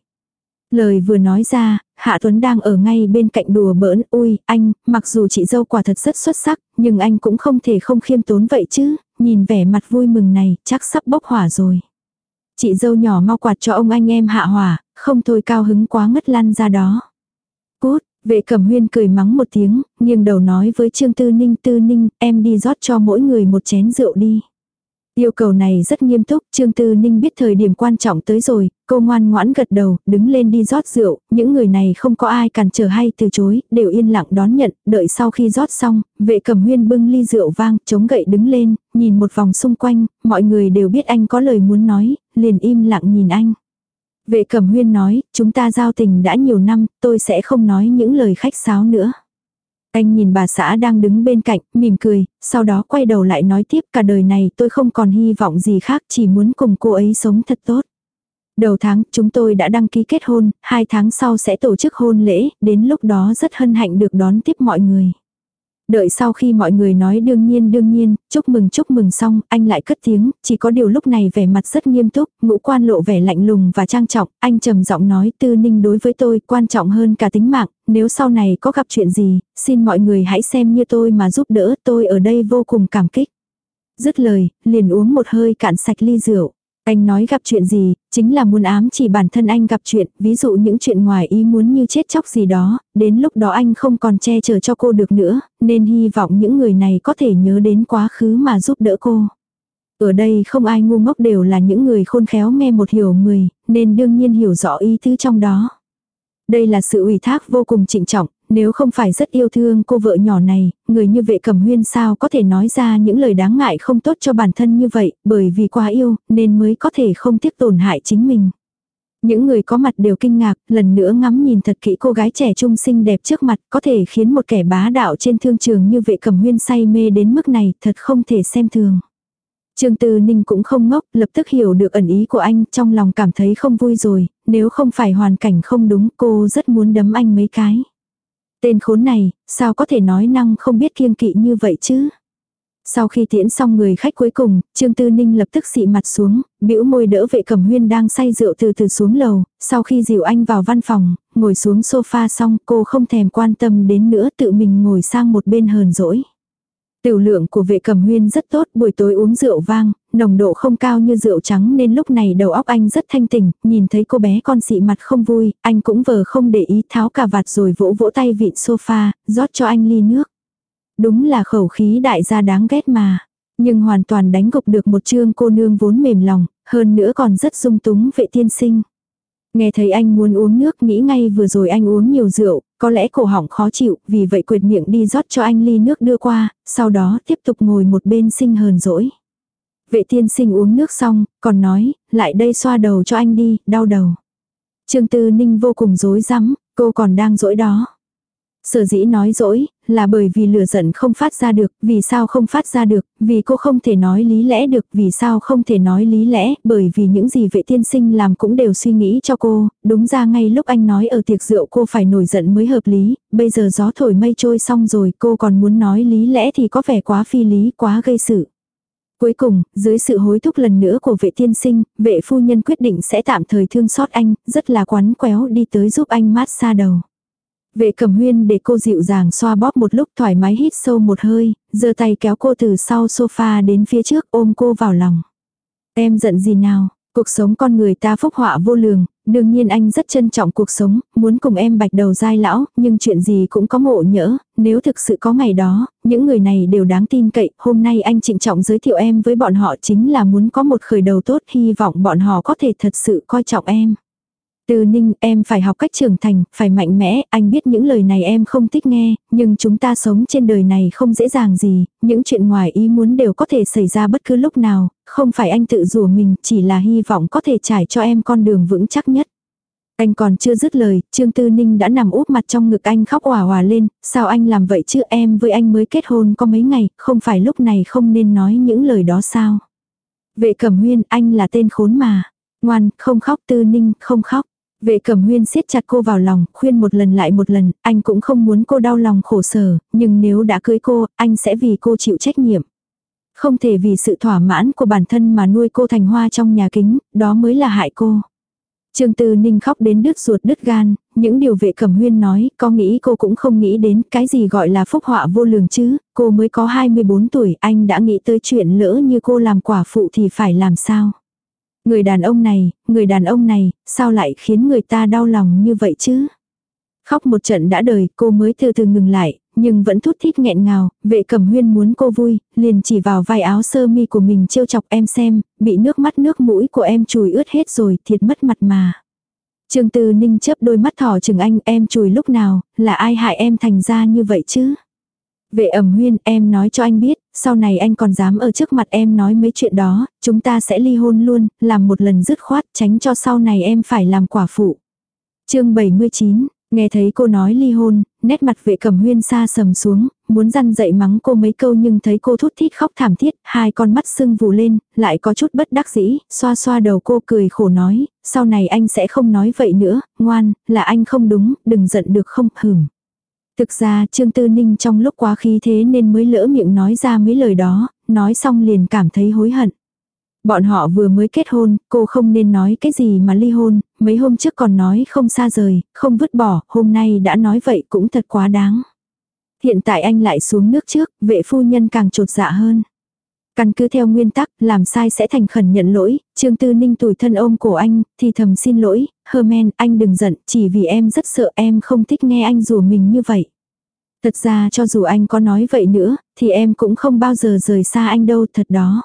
Lời vừa nói ra, Hạ Tuấn đang ở ngay bên cạnh đùa bỡn, ui, anh, mặc dù chị dâu quả thật rất xuất sắc, nhưng anh cũng không thể không khiêm tốn vậy chứ, nhìn vẻ mặt vui mừng này, chắc sắp bốc hỏa rồi. Chị dâu nhỏ mau quạt cho ông anh em hạ hỏa, không thôi cao hứng quá ngất lăn ra đó. Cút, vệ cẩm huyên cười mắng một tiếng, nghiêng đầu nói với Trương Tư Ninh Tư Ninh, em đi rót cho mỗi người một chén rượu đi. Yêu cầu này rất nghiêm túc, Trương Tư Ninh biết thời điểm quan trọng tới rồi, cô ngoan ngoãn gật đầu, đứng lên đi rót rượu, những người này không có ai cản trở hay từ chối, đều yên lặng đón nhận, đợi sau khi rót xong, vệ cầm huyên bưng ly rượu vang, chống gậy đứng lên, nhìn một vòng xung quanh, mọi người đều biết anh có lời muốn nói, liền im lặng nhìn anh. Vệ cầm huyên nói, chúng ta giao tình đã nhiều năm, tôi sẽ không nói những lời khách sáo nữa. Anh nhìn bà xã đang đứng bên cạnh, mỉm cười, sau đó quay đầu lại nói tiếp cả đời này tôi không còn hy vọng gì khác chỉ muốn cùng cô ấy sống thật tốt. Đầu tháng chúng tôi đã đăng ký kết hôn, hai tháng sau sẽ tổ chức hôn lễ, đến lúc đó rất hân hạnh được đón tiếp mọi người. Đợi sau khi mọi người nói đương nhiên đương nhiên, chúc mừng chúc mừng xong, anh lại cất tiếng, chỉ có điều lúc này vẻ mặt rất nghiêm túc, ngũ quan lộ vẻ lạnh lùng và trang trọng, anh trầm giọng nói tư ninh đối với tôi quan trọng hơn cả tính mạng, nếu sau này có gặp chuyện gì, xin mọi người hãy xem như tôi mà giúp đỡ, tôi ở đây vô cùng cảm kích. Dứt lời, liền uống một hơi cạn sạch ly rượu. Anh nói gặp chuyện gì, chính là muốn ám chỉ bản thân anh gặp chuyện, ví dụ những chuyện ngoài ý muốn như chết chóc gì đó, đến lúc đó anh không còn che chở cho cô được nữa, nên hy vọng những người này có thể nhớ đến quá khứ mà giúp đỡ cô. Ở đây không ai ngu ngốc đều là những người khôn khéo nghe một hiểu mười, nên đương nhiên hiểu rõ ý tứ trong đó. Đây là sự ủy thác vô cùng trịnh trọng, nếu không phải rất yêu thương cô vợ nhỏ này, người như vệ cẩm huyên sao có thể nói ra những lời đáng ngại không tốt cho bản thân như vậy, bởi vì quá yêu, nên mới có thể không tiếc tổn hại chính mình. Những người có mặt đều kinh ngạc, lần nữa ngắm nhìn thật kỹ cô gái trẻ trung xinh đẹp trước mặt, có thể khiến một kẻ bá đạo trên thương trường như vệ cẩm huyên say mê đến mức này, thật không thể xem thường. Trương Tư Ninh cũng không ngốc, lập tức hiểu được ẩn ý của anh, trong lòng cảm thấy không vui rồi, nếu không phải hoàn cảnh không đúng cô rất muốn đấm anh mấy cái. Tên khốn này, sao có thể nói năng không biết kiêng kỵ như vậy chứ? Sau khi tiễn xong người khách cuối cùng, Trương Tư Ninh lập tức xị mặt xuống, bĩu môi đỡ vệ cẩm huyên đang say rượu từ từ xuống lầu, sau khi dìu anh vào văn phòng, ngồi xuống sofa xong cô không thèm quan tâm đến nữa tự mình ngồi sang một bên hờn dỗi. Tiểu lượng của vệ cẩm huyên rất tốt, buổi tối uống rượu vang, nồng độ không cao như rượu trắng nên lúc này đầu óc anh rất thanh tỉnh, nhìn thấy cô bé con xị mặt không vui, anh cũng vờ không để ý tháo cà vạt rồi vỗ vỗ tay vịn sofa, rót cho anh ly nước. Đúng là khẩu khí đại gia đáng ghét mà. Nhưng hoàn toàn đánh gục được một trương cô nương vốn mềm lòng, hơn nữa còn rất dung túng vệ tiên sinh. Nghe thấy anh muốn uống nước nghĩ ngay vừa rồi anh uống nhiều rượu, có lẽ cổ họng khó chịu, vì vậy quyệt miệng đi rót cho anh ly nước đưa qua, sau đó tiếp tục ngồi một bên sinh hờn dỗi. Vệ tiên sinh uống nước xong, còn nói, lại đây xoa đầu cho anh đi, đau đầu. Trương Tư Ninh vô cùng rối rắm, cô còn đang dỗi đó. Sở dĩ nói dỗi, là bởi vì lửa giận không phát ra được, vì sao không phát ra được, vì cô không thể nói lý lẽ được, vì sao không thể nói lý lẽ, bởi vì những gì vệ tiên sinh làm cũng đều suy nghĩ cho cô, đúng ra ngay lúc anh nói ở tiệc rượu cô phải nổi giận mới hợp lý, bây giờ gió thổi mây trôi xong rồi cô còn muốn nói lý lẽ thì có vẻ quá phi lý, quá gây sự. Cuối cùng, dưới sự hối thúc lần nữa của vệ tiên sinh, vệ phu nhân quyết định sẽ tạm thời thương xót anh, rất là quán quéo đi tới giúp anh mát xa đầu. Vệ cẩm huyên để cô dịu dàng xoa bóp một lúc thoải mái hít sâu một hơi, giơ tay kéo cô từ sau sofa đến phía trước ôm cô vào lòng. Em giận gì nào, cuộc sống con người ta phúc họa vô lường, đương nhiên anh rất trân trọng cuộc sống, muốn cùng em bạch đầu dai lão, nhưng chuyện gì cũng có ngộ nhỡ, nếu thực sự có ngày đó, những người này đều đáng tin cậy, hôm nay anh trịnh trọng giới thiệu em với bọn họ chính là muốn có một khởi đầu tốt, hy vọng bọn họ có thể thật sự coi trọng em. Từ ninh em phải học cách trưởng thành, phải mạnh mẽ, anh biết những lời này em không thích nghe, nhưng chúng ta sống trên đời này không dễ dàng gì, những chuyện ngoài ý muốn đều có thể xảy ra bất cứ lúc nào, không phải anh tự rủa mình, chỉ là hy vọng có thể trải cho em con đường vững chắc nhất. Anh còn chưa dứt lời, Trương Tư Ninh đã nằm úp mặt trong ngực anh khóc òa hòa lên, sao anh làm vậy chứ em với anh mới kết hôn có mấy ngày, không phải lúc này không nên nói những lời đó sao. Vệ cẩm huyên, anh là tên khốn mà. Ngoan, không khóc Tư Ninh, không khóc. Vệ cẩm huyên siết chặt cô vào lòng, khuyên một lần lại một lần, anh cũng không muốn cô đau lòng khổ sở, nhưng nếu đã cưới cô, anh sẽ vì cô chịu trách nhiệm. Không thể vì sự thỏa mãn của bản thân mà nuôi cô thành hoa trong nhà kính, đó mới là hại cô. Trương Tư Ninh khóc đến đứt ruột đứt gan, những điều vệ cẩm huyên nói, có nghĩ cô cũng không nghĩ đến cái gì gọi là phúc họa vô lường chứ, cô mới có 24 tuổi, anh đã nghĩ tới chuyện lỡ như cô làm quả phụ thì phải làm sao. Người đàn ông này, người đàn ông này, sao lại khiến người ta đau lòng như vậy chứ? Khóc một trận đã đời, cô mới từ từ ngừng lại, nhưng vẫn thút thít nghẹn ngào, vệ cẩm huyên muốn cô vui, liền chỉ vào vai áo sơ mi của mình trêu chọc em xem, bị nước mắt nước mũi của em chùi ướt hết rồi, thiệt mất mặt mà. Trương Tư Ninh chớp đôi mắt thỏ chừng anh em chùi lúc nào, là ai hại em thành ra như vậy chứ? Vệ ẩm huyên em nói cho anh biết, sau này anh còn dám ở trước mặt em nói mấy chuyện đó, chúng ta sẽ ly hôn luôn, làm một lần dứt khoát tránh cho sau này em phải làm quả phụ. chương 79, nghe thấy cô nói ly hôn, nét mặt vệ cẩm huyên xa sầm xuống, muốn răn dậy mắng cô mấy câu nhưng thấy cô thút thít khóc thảm thiết, hai con mắt sưng vù lên, lại có chút bất đắc dĩ, xoa xoa đầu cô cười khổ nói, sau này anh sẽ không nói vậy nữa, ngoan, là anh không đúng, đừng giận được không, hửm. Thực ra Trương Tư Ninh trong lúc quá khí thế nên mới lỡ miệng nói ra mấy lời đó, nói xong liền cảm thấy hối hận. Bọn họ vừa mới kết hôn, cô không nên nói cái gì mà ly hôn, mấy hôm trước còn nói không xa rời, không vứt bỏ, hôm nay đã nói vậy cũng thật quá đáng. Hiện tại anh lại xuống nước trước, vệ phu nhân càng trột dạ hơn. Căn cứ theo nguyên tắc, làm sai sẽ thành khẩn nhận lỗi, Trương Tư Ninh tủi thân ôm cổ anh, thì thầm xin lỗi, Herman, anh đừng giận, chỉ vì em rất sợ em không thích nghe anh rủa mình như vậy. Thật ra cho dù anh có nói vậy nữa, thì em cũng không bao giờ rời xa anh đâu, thật đó.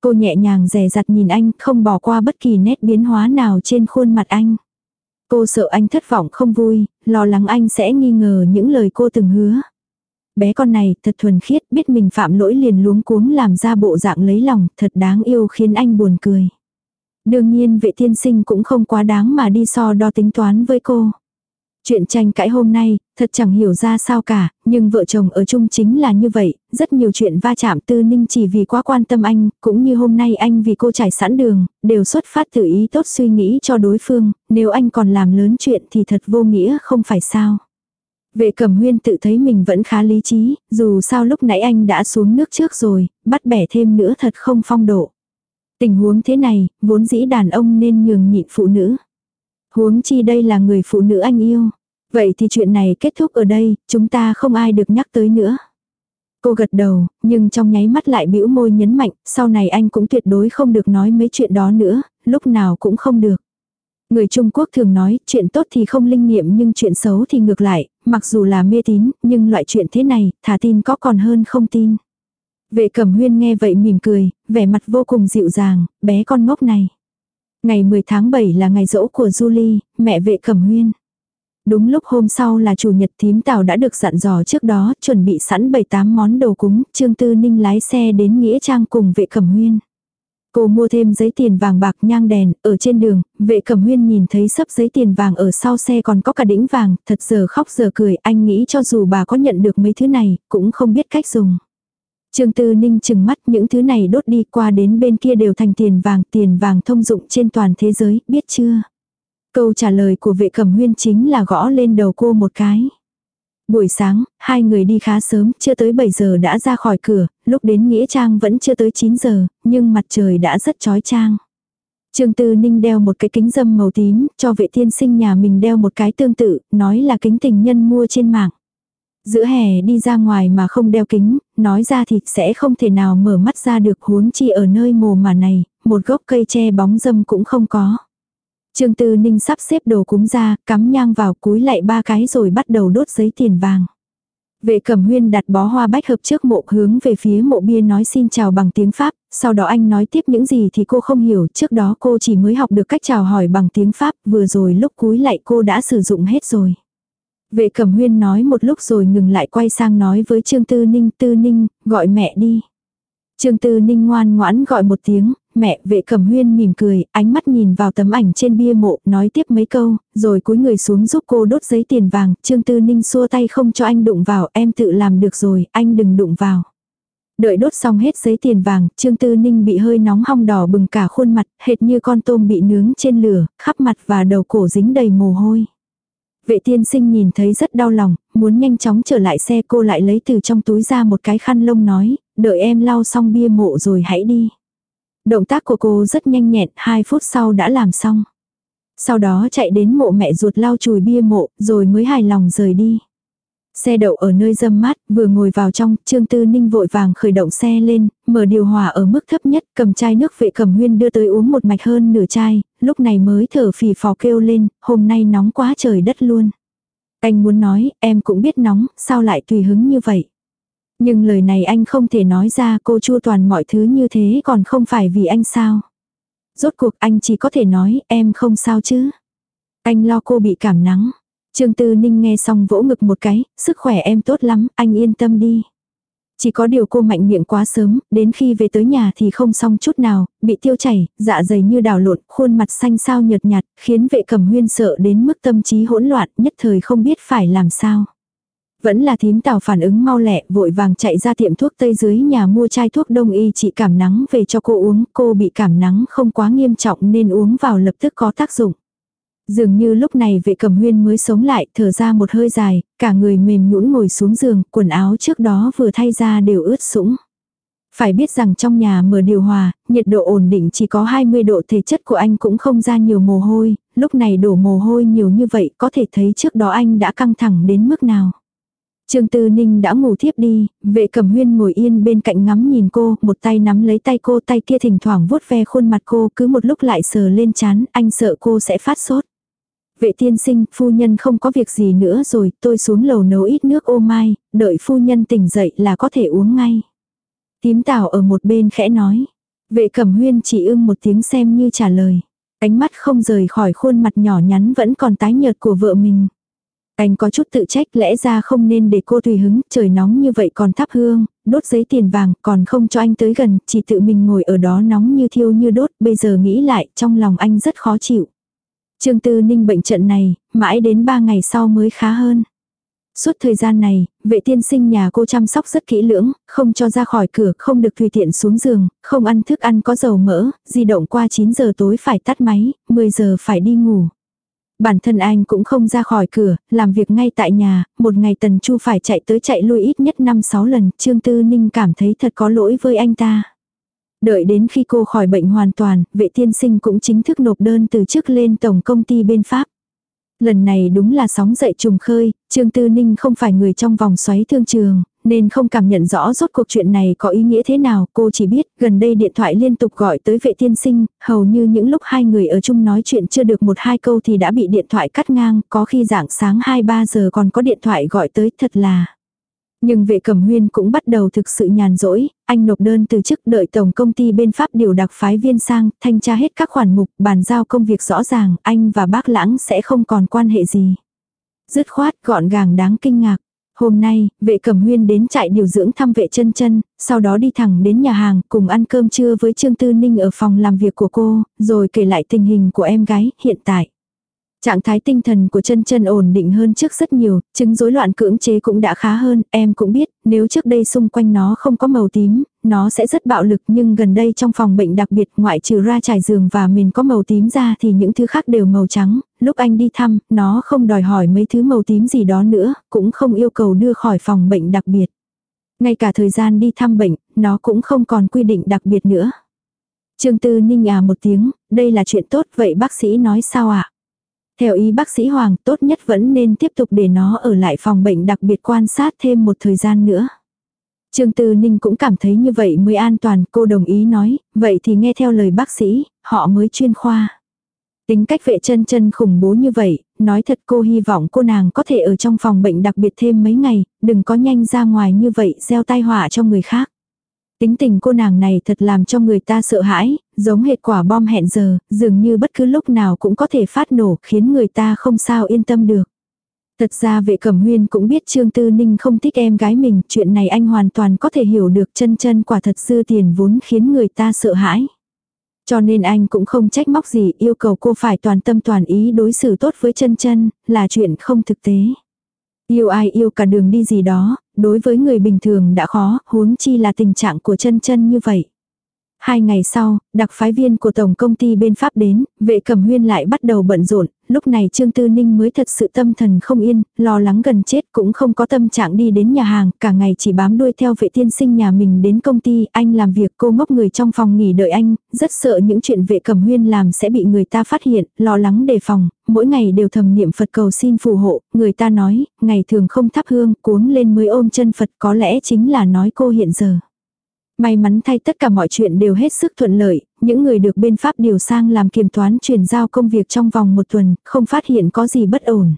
Cô nhẹ nhàng rè rặt nhìn anh, không bỏ qua bất kỳ nét biến hóa nào trên khuôn mặt anh. Cô sợ anh thất vọng không vui, lo lắng anh sẽ nghi ngờ những lời cô từng hứa bé con này thật thuần khiết, biết mình phạm lỗi liền luống cuống làm ra bộ dạng lấy lòng, thật đáng yêu khiến anh buồn cười. Đương nhiên vệ tiên sinh cũng không quá đáng mà đi so đo tính toán với cô. Chuyện tranh cãi hôm nay, thật chẳng hiểu ra sao cả, nhưng vợ chồng ở chung chính là như vậy, rất nhiều chuyện va chạm tư ninh chỉ vì quá quan tâm anh, cũng như hôm nay anh vì cô trải sẵn đường, đều xuất phát từ ý tốt suy nghĩ cho đối phương, nếu anh còn làm lớn chuyện thì thật vô nghĩa không phải sao. Vệ cẩm huyên tự thấy mình vẫn khá lý trí, dù sao lúc nãy anh đã xuống nước trước rồi, bắt bẻ thêm nữa thật không phong độ. Tình huống thế này, vốn dĩ đàn ông nên nhường nhịn phụ nữ. Huống chi đây là người phụ nữ anh yêu. Vậy thì chuyện này kết thúc ở đây, chúng ta không ai được nhắc tới nữa. Cô gật đầu, nhưng trong nháy mắt lại bĩu môi nhấn mạnh, sau này anh cũng tuyệt đối không được nói mấy chuyện đó nữa, lúc nào cũng không được. Người Trung Quốc thường nói, chuyện tốt thì không linh nghiệm nhưng chuyện xấu thì ngược lại, mặc dù là mê tín, nhưng loại chuyện thế này, thả tin có còn hơn không tin. Vệ cẩm huyên nghe vậy mỉm cười, vẻ mặt vô cùng dịu dàng, bé con ngốc này. Ngày 10 tháng 7 là ngày rỗ của Julie, mẹ vệ cẩm huyên. Đúng lúc hôm sau là chủ nhật thím tàu đã được dặn dò trước đó, chuẩn bị sẵn 7-8 món đồ cúng, Trương Tư Ninh lái xe đến Nghĩa Trang cùng vệ cẩm huyên. Cô mua thêm giấy tiền vàng bạc nhang đèn, ở trên đường, vệ cẩm huyên nhìn thấy sấp giấy tiền vàng ở sau xe còn có cả đĩnh vàng, thật giờ khóc giờ cười, anh nghĩ cho dù bà có nhận được mấy thứ này, cũng không biết cách dùng. Trương Tư Ninh chừng mắt những thứ này đốt đi qua đến bên kia đều thành tiền vàng, tiền vàng thông dụng trên toàn thế giới, biết chưa? Câu trả lời của vệ cẩm huyên chính là gõ lên đầu cô một cái. Buổi sáng, hai người đi khá sớm, chưa tới 7 giờ đã ra khỏi cửa, lúc đến Nghĩa Trang vẫn chưa tới 9 giờ, nhưng mặt trời đã rất chói chang. Trương Tư Ninh đeo một cái kính dâm màu tím, cho vệ tiên sinh nhà mình đeo một cái tương tự, nói là kính tình nhân mua trên mạng. Giữa hè đi ra ngoài mà không đeo kính, nói ra thì sẽ không thể nào mở mắt ra được huống chi ở nơi mồ mà này, một gốc cây che bóng dâm cũng không có. Trương Tư Ninh sắp xếp đồ cúng ra, cắm nhang vào cúi lại ba cái rồi bắt đầu đốt giấy tiền vàng. Vệ cẩm huyên đặt bó hoa bách hợp trước mộ hướng về phía mộ bia nói xin chào bằng tiếng Pháp, sau đó anh nói tiếp những gì thì cô không hiểu, trước đó cô chỉ mới học được cách chào hỏi bằng tiếng Pháp, vừa rồi lúc cúi lại cô đã sử dụng hết rồi. Vệ cẩm huyên nói một lúc rồi ngừng lại quay sang nói với Trương Tư Ninh, Tư Ninh, gọi mẹ đi. Trương Tư Ninh ngoan ngoãn gọi một tiếng, mẹ vệ cẩm huyên mỉm cười, ánh mắt nhìn vào tấm ảnh trên bia mộ, nói tiếp mấy câu, rồi cúi người xuống giúp cô đốt giấy tiền vàng, Trương Tư Ninh xua tay không cho anh đụng vào, em tự làm được rồi, anh đừng đụng vào. Đợi đốt xong hết giấy tiền vàng, Trương Tư Ninh bị hơi nóng hong đỏ bừng cả khuôn mặt, hệt như con tôm bị nướng trên lửa, khắp mặt và đầu cổ dính đầy mồ hôi. Vệ tiên sinh nhìn thấy rất đau lòng, muốn nhanh chóng trở lại xe cô lại lấy từ trong túi ra một cái khăn lông nói, đợi em lau xong bia mộ rồi hãy đi. Động tác của cô rất nhanh nhẹn, 2 phút sau đã làm xong. Sau đó chạy đến mộ mẹ ruột lau chùi bia mộ, rồi mới hài lòng rời đi. Xe đậu ở nơi dâm mát, vừa ngồi vào trong, Trương Tư Ninh vội vàng khởi động xe lên, mở điều hòa ở mức thấp nhất, cầm chai nước vệ cầm huyên đưa tới uống một mạch hơn nửa chai, lúc này mới thở phì phò kêu lên, hôm nay nóng quá trời đất luôn. Anh muốn nói, em cũng biết nóng, sao lại tùy hứng như vậy. Nhưng lời này anh không thể nói ra cô chua toàn mọi thứ như thế còn không phải vì anh sao. Rốt cuộc anh chỉ có thể nói em không sao chứ. Anh lo cô bị cảm nắng. Trương Tư Ninh nghe xong vỗ ngực một cái, sức khỏe em tốt lắm, anh yên tâm đi. Chỉ có điều cô mạnh miệng quá sớm, đến khi về tới nhà thì không xong chút nào, bị tiêu chảy, dạ dày như đào lộn, khuôn mặt xanh sao nhợt nhạt, khiến vệ cẩm huyên sợ đến mức tâm trí hỗn loạn, nhất thời không biết phải làm sao. Vẫn là thím tào phản ứng mau lẹ, vội vàng chạy ra tiệm thuốc tây dưới nhà mua chai thuốc đông y trị cảm nắng về cho cô uống, cô bị cảm nắng không quá nghiêm trọng nên uống vào lập tức có tác dụng. Dường như lúc này vệ cầm huyên mới sống lại, thở ra một hơi dài, cả người mềm nhũn ngồi xuống giường, quần áo trước đó vừa thay ra đều ướt sũng. Phải biết rằng trong nhà mở điều hòa, nhiệt độ ổn định chỉ có 20 độ thể chất của anh cũng không ra nhiều mồ hôi, lúc này đổ mồ hôi nhiều như vậy có thể thấy trước đó anh đã căng thẳng đến mức nào. Trương Tư Ninh đã ngủ thiếp đi, vệ cầm huyên ngồi yên bên cạnh ngắm nhìn cô, một tay nắm lấy tay cô tay kia thỉnh thoảng vuốt ve khuôn mặt cô cứ một lúc lại sờ lên chán, anh sợ cô sẽ phát sốt. Vệ tiên sinh, phu nhân không có việc gì nữa rồi, tôi xuống lầu nấu ít nước ô mai, đợi phu nhân tỉnh dậy là có thể uống ngay. Tím tảo ở một bên khẽ nói. Vệ cẩm huyên chỉ ưng một tiếng xem như trả lời. Ánh mắt không rời khỏi khuôn mặt nhỏ nhắn vẫn còn tái nhợt của vợ mình. Anh có chút tự trách lẽ ra không nên để cô tùy hứng, trời nóng như vậy còn thắp hương, đốt giấy tiền vàng, còn không cho anh tới gần, chỉ tự mình ngồi ở đó nóng như thiêu như đốt, bây giờ nghĩ lại, trong lòng anh rất khó chịu. Trương Tư Ninh bệnh trận này, mãi đến 3 ngày sau mới khá hơn. Suốt thời gian này, vệ tiên sinh nhà cô chăm sóc rất kỹ lưỡng, không cho ra khỏi cửa, không được tùy tiện xuống giường, không ăn thức ăn có dầu mỡ, di động qua 9 giờ tối phải tắt máy, 10 giờ phải đi ngủ. Bản thân anh cũng không ra khỏi cửa, làm việc ngay tại nhà, một ngày Tần Chu phải chạy tới chạy lui ít nhất 5-6 lần, Trương Tư Ninh cảm thấy thật có lỗi với anh ta. Đợi đến khi cô khỏi bệnh hoàn toàn, vệ tiên sinh cũng chính thức nộp đơn từ chức lên tổng công ty bên Pháp. Lần này đúng là sóng dậy trùng khơi, Trương Tư Ninh không phải người trong vòng xoáy thương trường, nên không cảm nhận rõ rốt cuộc chuyện này có ý nghĩa thế nào, cô chỉ biết gần đây điện thoại liên tục gọi tới vệ tiên sinh, hầu như những lúc hai người ở chung nói chuyện chưa được một hai câu thì đã bị điện thoại cắt ngang, có khi dạng sáng 2-3 giờ còn có điện thoại gọi tới, thật là... Nhưng vệ cẩm huyên cũng bắt đầu thực sự nhàn rỗi, anh nộp đơn từ chức đợi tổng công ty bên Pháp điều đặc phái viên sang, thanh tra hết các khoản mục, bàn giao công việc rõ ràng, anh và bác lãng sẽ không còn quan hệ gì. Dứt khoát gọn gàng đáng kinh ngạc. Hôm nay, vệ cẩm huyên đến trại điều dưỡng thăm vệ chân chân, sau đó đi thẳng đến nhà hàng cùng ăn cơm trưa với Trương Tư Ninh ở phòng làm việc của cô, rồi kể lại tình hình của em gái hiện tại. Trạng thái tinh thần của chân chân ổn định hơn trước rất nhiều, chứng rối loạn cưỡng chế cũng đã khá hơn, em cũng biết, nếu trước đây xung quanh nó không có màu tím, nó sẽ rất bạo lực nhưng gần đây trong phòng bệnh đặc biệt ngoại trừ ra trải giường và mình có màu tím ra thì những thứ khác đều màu trắng, lúc anh đi thăm, nó không đòi hỏi mấy thứ màu tím gì đó nữa, cũng không yêu cầu đưa khỏi phòng bệnh đặc biệt. Ngay cả thời gian đi thăm bệnh, nó cũng không còn quy định đặc biệt nữa. Trương Tư Ninh à một tiếng, đây là chuyện tốt vậy bác sĩ nói sao ạ? Theo ý bác sĩ Hoàng tốt nhất vẫn nên tiếp tục để nó ở lại phòng bệnh đặc biệt quan sát thêm một thời gian nữa. Trương Tư Ninh cũng cảm thấy như vậy mới an toàn, cô đồng ý nói, vậy thì nghe theo lời bác sĩ, họ mới chuyên khoa. Tính cách vệ chân chân khủng bố như vậy, nói thật cô hy vọng cô nàng có thể ở trong phòng bệnh đặc biệt thêm mấy ngày, đừng có nhanh ra ngoài như vậy gieo tai họa cho người khác. Tính tình cô nàng này thật làm cho người ta sợ hãi, giống hệt quả bom hẹn giờ, dường như bất cứ lúc nào cũng có thể phát nổ khiến người ta không sao yên tâm được. Thật ra vệ cẩm huyên cũng biết Trương Tư Ninh không thích em gái mình, chuyện này anh hoàn toàn có thể hiểu được chân chân quả thật dư tiền vốn khiến người ta sợ hãi. Cho nên anh cũng không trách móc gì yêu cầu cô phải toàn tâm toàn ý đối xử tốt với chân chân, là chuyện không thực tế. Yêu ai yêu cả đường đi gì đó, đối với người bình thường đã khó, huống chi là tình trạng của chân chân như vậy. Hai ngày sau, đặc phái viên của tổng công ty bên Pháp đến, vệ cẩm huyên lại bắt đầu bận rộn, lúc này Trương Tư Ninh mới thật sự tâm thần không yên, lo lắng gần chết cũng không có tâm trạng đi đến nhà hàng, cả ngày chỉ bám đuôi theo vệ tiên sinh nhà mình đến công ty, anh làm việc cô ngốc người trong phòng nghỉ đợi anh, rất sợ những chuyện vệ cẩm huyên làm sẽ bị người ta phát hiện, lo lắng đề phòng, mỗi ngày đều thầm niệm Phật cầu xin phù hộ, người ta nói, ngày thường không thắp hương, cuống lên mới ôm chân Phật có lẽ chính là nói cô hiện giờ. May mắn thay tất cả mọi chuyện đều hết sức thuận lợi, những người được bên Pháp điều sang làm kiểm toán chuyển giao công việc trong vòng một tuần, không phát hiện có gì bất ổn.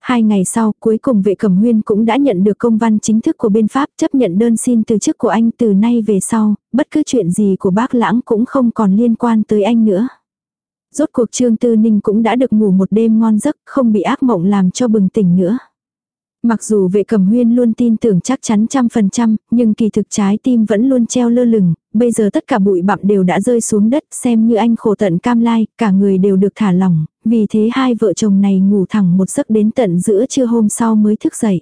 Hai ngày sau, cuối cùng vệ cẩm huyên cũng đã nhận được công văn chính thức của bên Pháp chấp nhận đơn xin từ chức của anh từ nay về sau, bất cứ chuyện gì của bác lãng cũng không còn liên quan tới anh nữa. Rốt cuộc Trương Tư Ninh cũng đã được ngủ một đêm ngon giấc, không bị ác mộng làm cho bừng tỉnh nữa. Mặc dù vệ cầm huyên luôn tin tưởng chắc chắn trăm phần trăm, nhưng kỳ thực trái tim vẫn luôn treo lơ lửng, bây giờ tất cả bụi bặm đều đã rơi xuống đất xem như anh khổ tận cam lai, cả người đều được thả lỏng, vì thế hai vợ chồng này ngủ thẳng một giấc đến tận giữa trưa hôm sau mới thức dậy.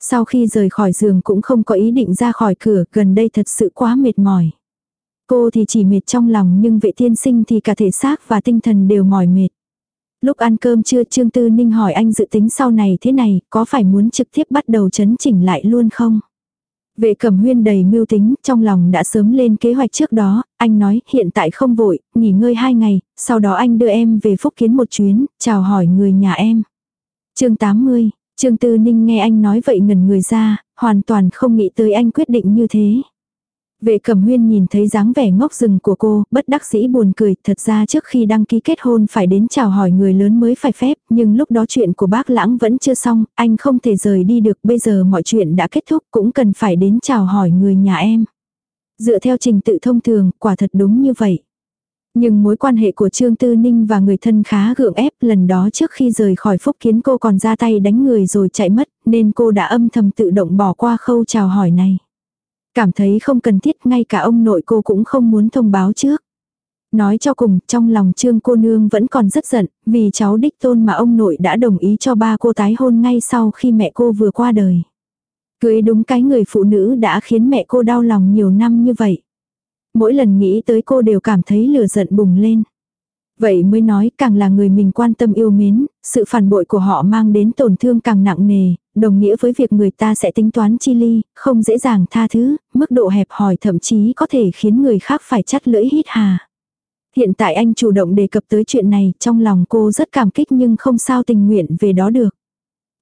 Sau khi rời khỏi giường cũng không có ý định ra khỏi cửa, gần đây thật sự quá mệt mỏi. Cô thì chỉ mệt trong lòng nhưng vệ tiên sinh thì cả thể xác và tinh thần đều mỏi mệt. Lúc ăn cơm trưa Trương Tư Ninh hỏi anh dự tính sau này thế này, có phải muốn trực tiếp bắt đầu chấn chỉnh lại luôn không? Vệ cẩm huyên đầy mưu tính, trong lòng đã sớm lên kế hoạch trước đó, anh nói hiện tại không vội, nghỉ ngơi hai ngày, sau đó anh đưa em về phúc kiến một chuyến, chào hỏi người nhà em. chương 80, Trương Tư Ninh nghe anh nói vậy ngẩn người ra, hoàn toàn không nghĩ tới anh quyết định như thế. Vệ cẩm huyên nhìn thấy dáng vẻ ngốc rừng của cô, bất đắc dĩ buồn cười, thật ra trước khi đăng ký kết hôn phải đến chào hỏi người lớn mới phải phép, nhưng lúc đó chuyện của bác lãng vẫn chưa xong, anh không thể rời đi được, bây giờ mọi chuyện đã kết thúc cũng cần phải đến chào hỏi người nhà em. Dựa theo trình tự thông thường, quả thật đúng như vậy. Nhưng mối quan hệ của Trương Tư Ninh và người thân khá gượng ép lần đó trước khi rời khỏi phúc kiến cô còn ra tay đánh người rồi chạy mất, nên cô đã âm thầm tự động bỏ qua khâu chào hỏi này. Cảm thấy không cần thiết ngay cả ông nội cô cũng không muốn thông báo trước. Nói cho cùng, trong lòng trương cô nương vẫn còn rất giận, vì cháu đích tôn mà ông nội đã đồng ý cho ba cô tái hôn ngay sau khi mẹ cô vừa qua đời. Cưới đúng cái người phụ nữ đã khiến mẹ cô đau lòng nhiều năm như vậy. Mỗi lần nghĩ tới cô đều cảm thấy lửa giận bùng lên. Vậy mới nói càng là người mình quan tâm yêu mến, sự phản bội của họ mang đến tổn thương càng nặng nề, đồng nghĩa với việc người ta sẽ tính toán chi ly, không dễ dàng tha thứ, mức độ hẹp hòi thậm chí có thể khiến người khác phải chắt lưỡi hít hà. Hiện tại anh chủ động đề cập tới chuyện này, trong lòng cô rất cảm kích nhưng không sao tình nguyện về đó được.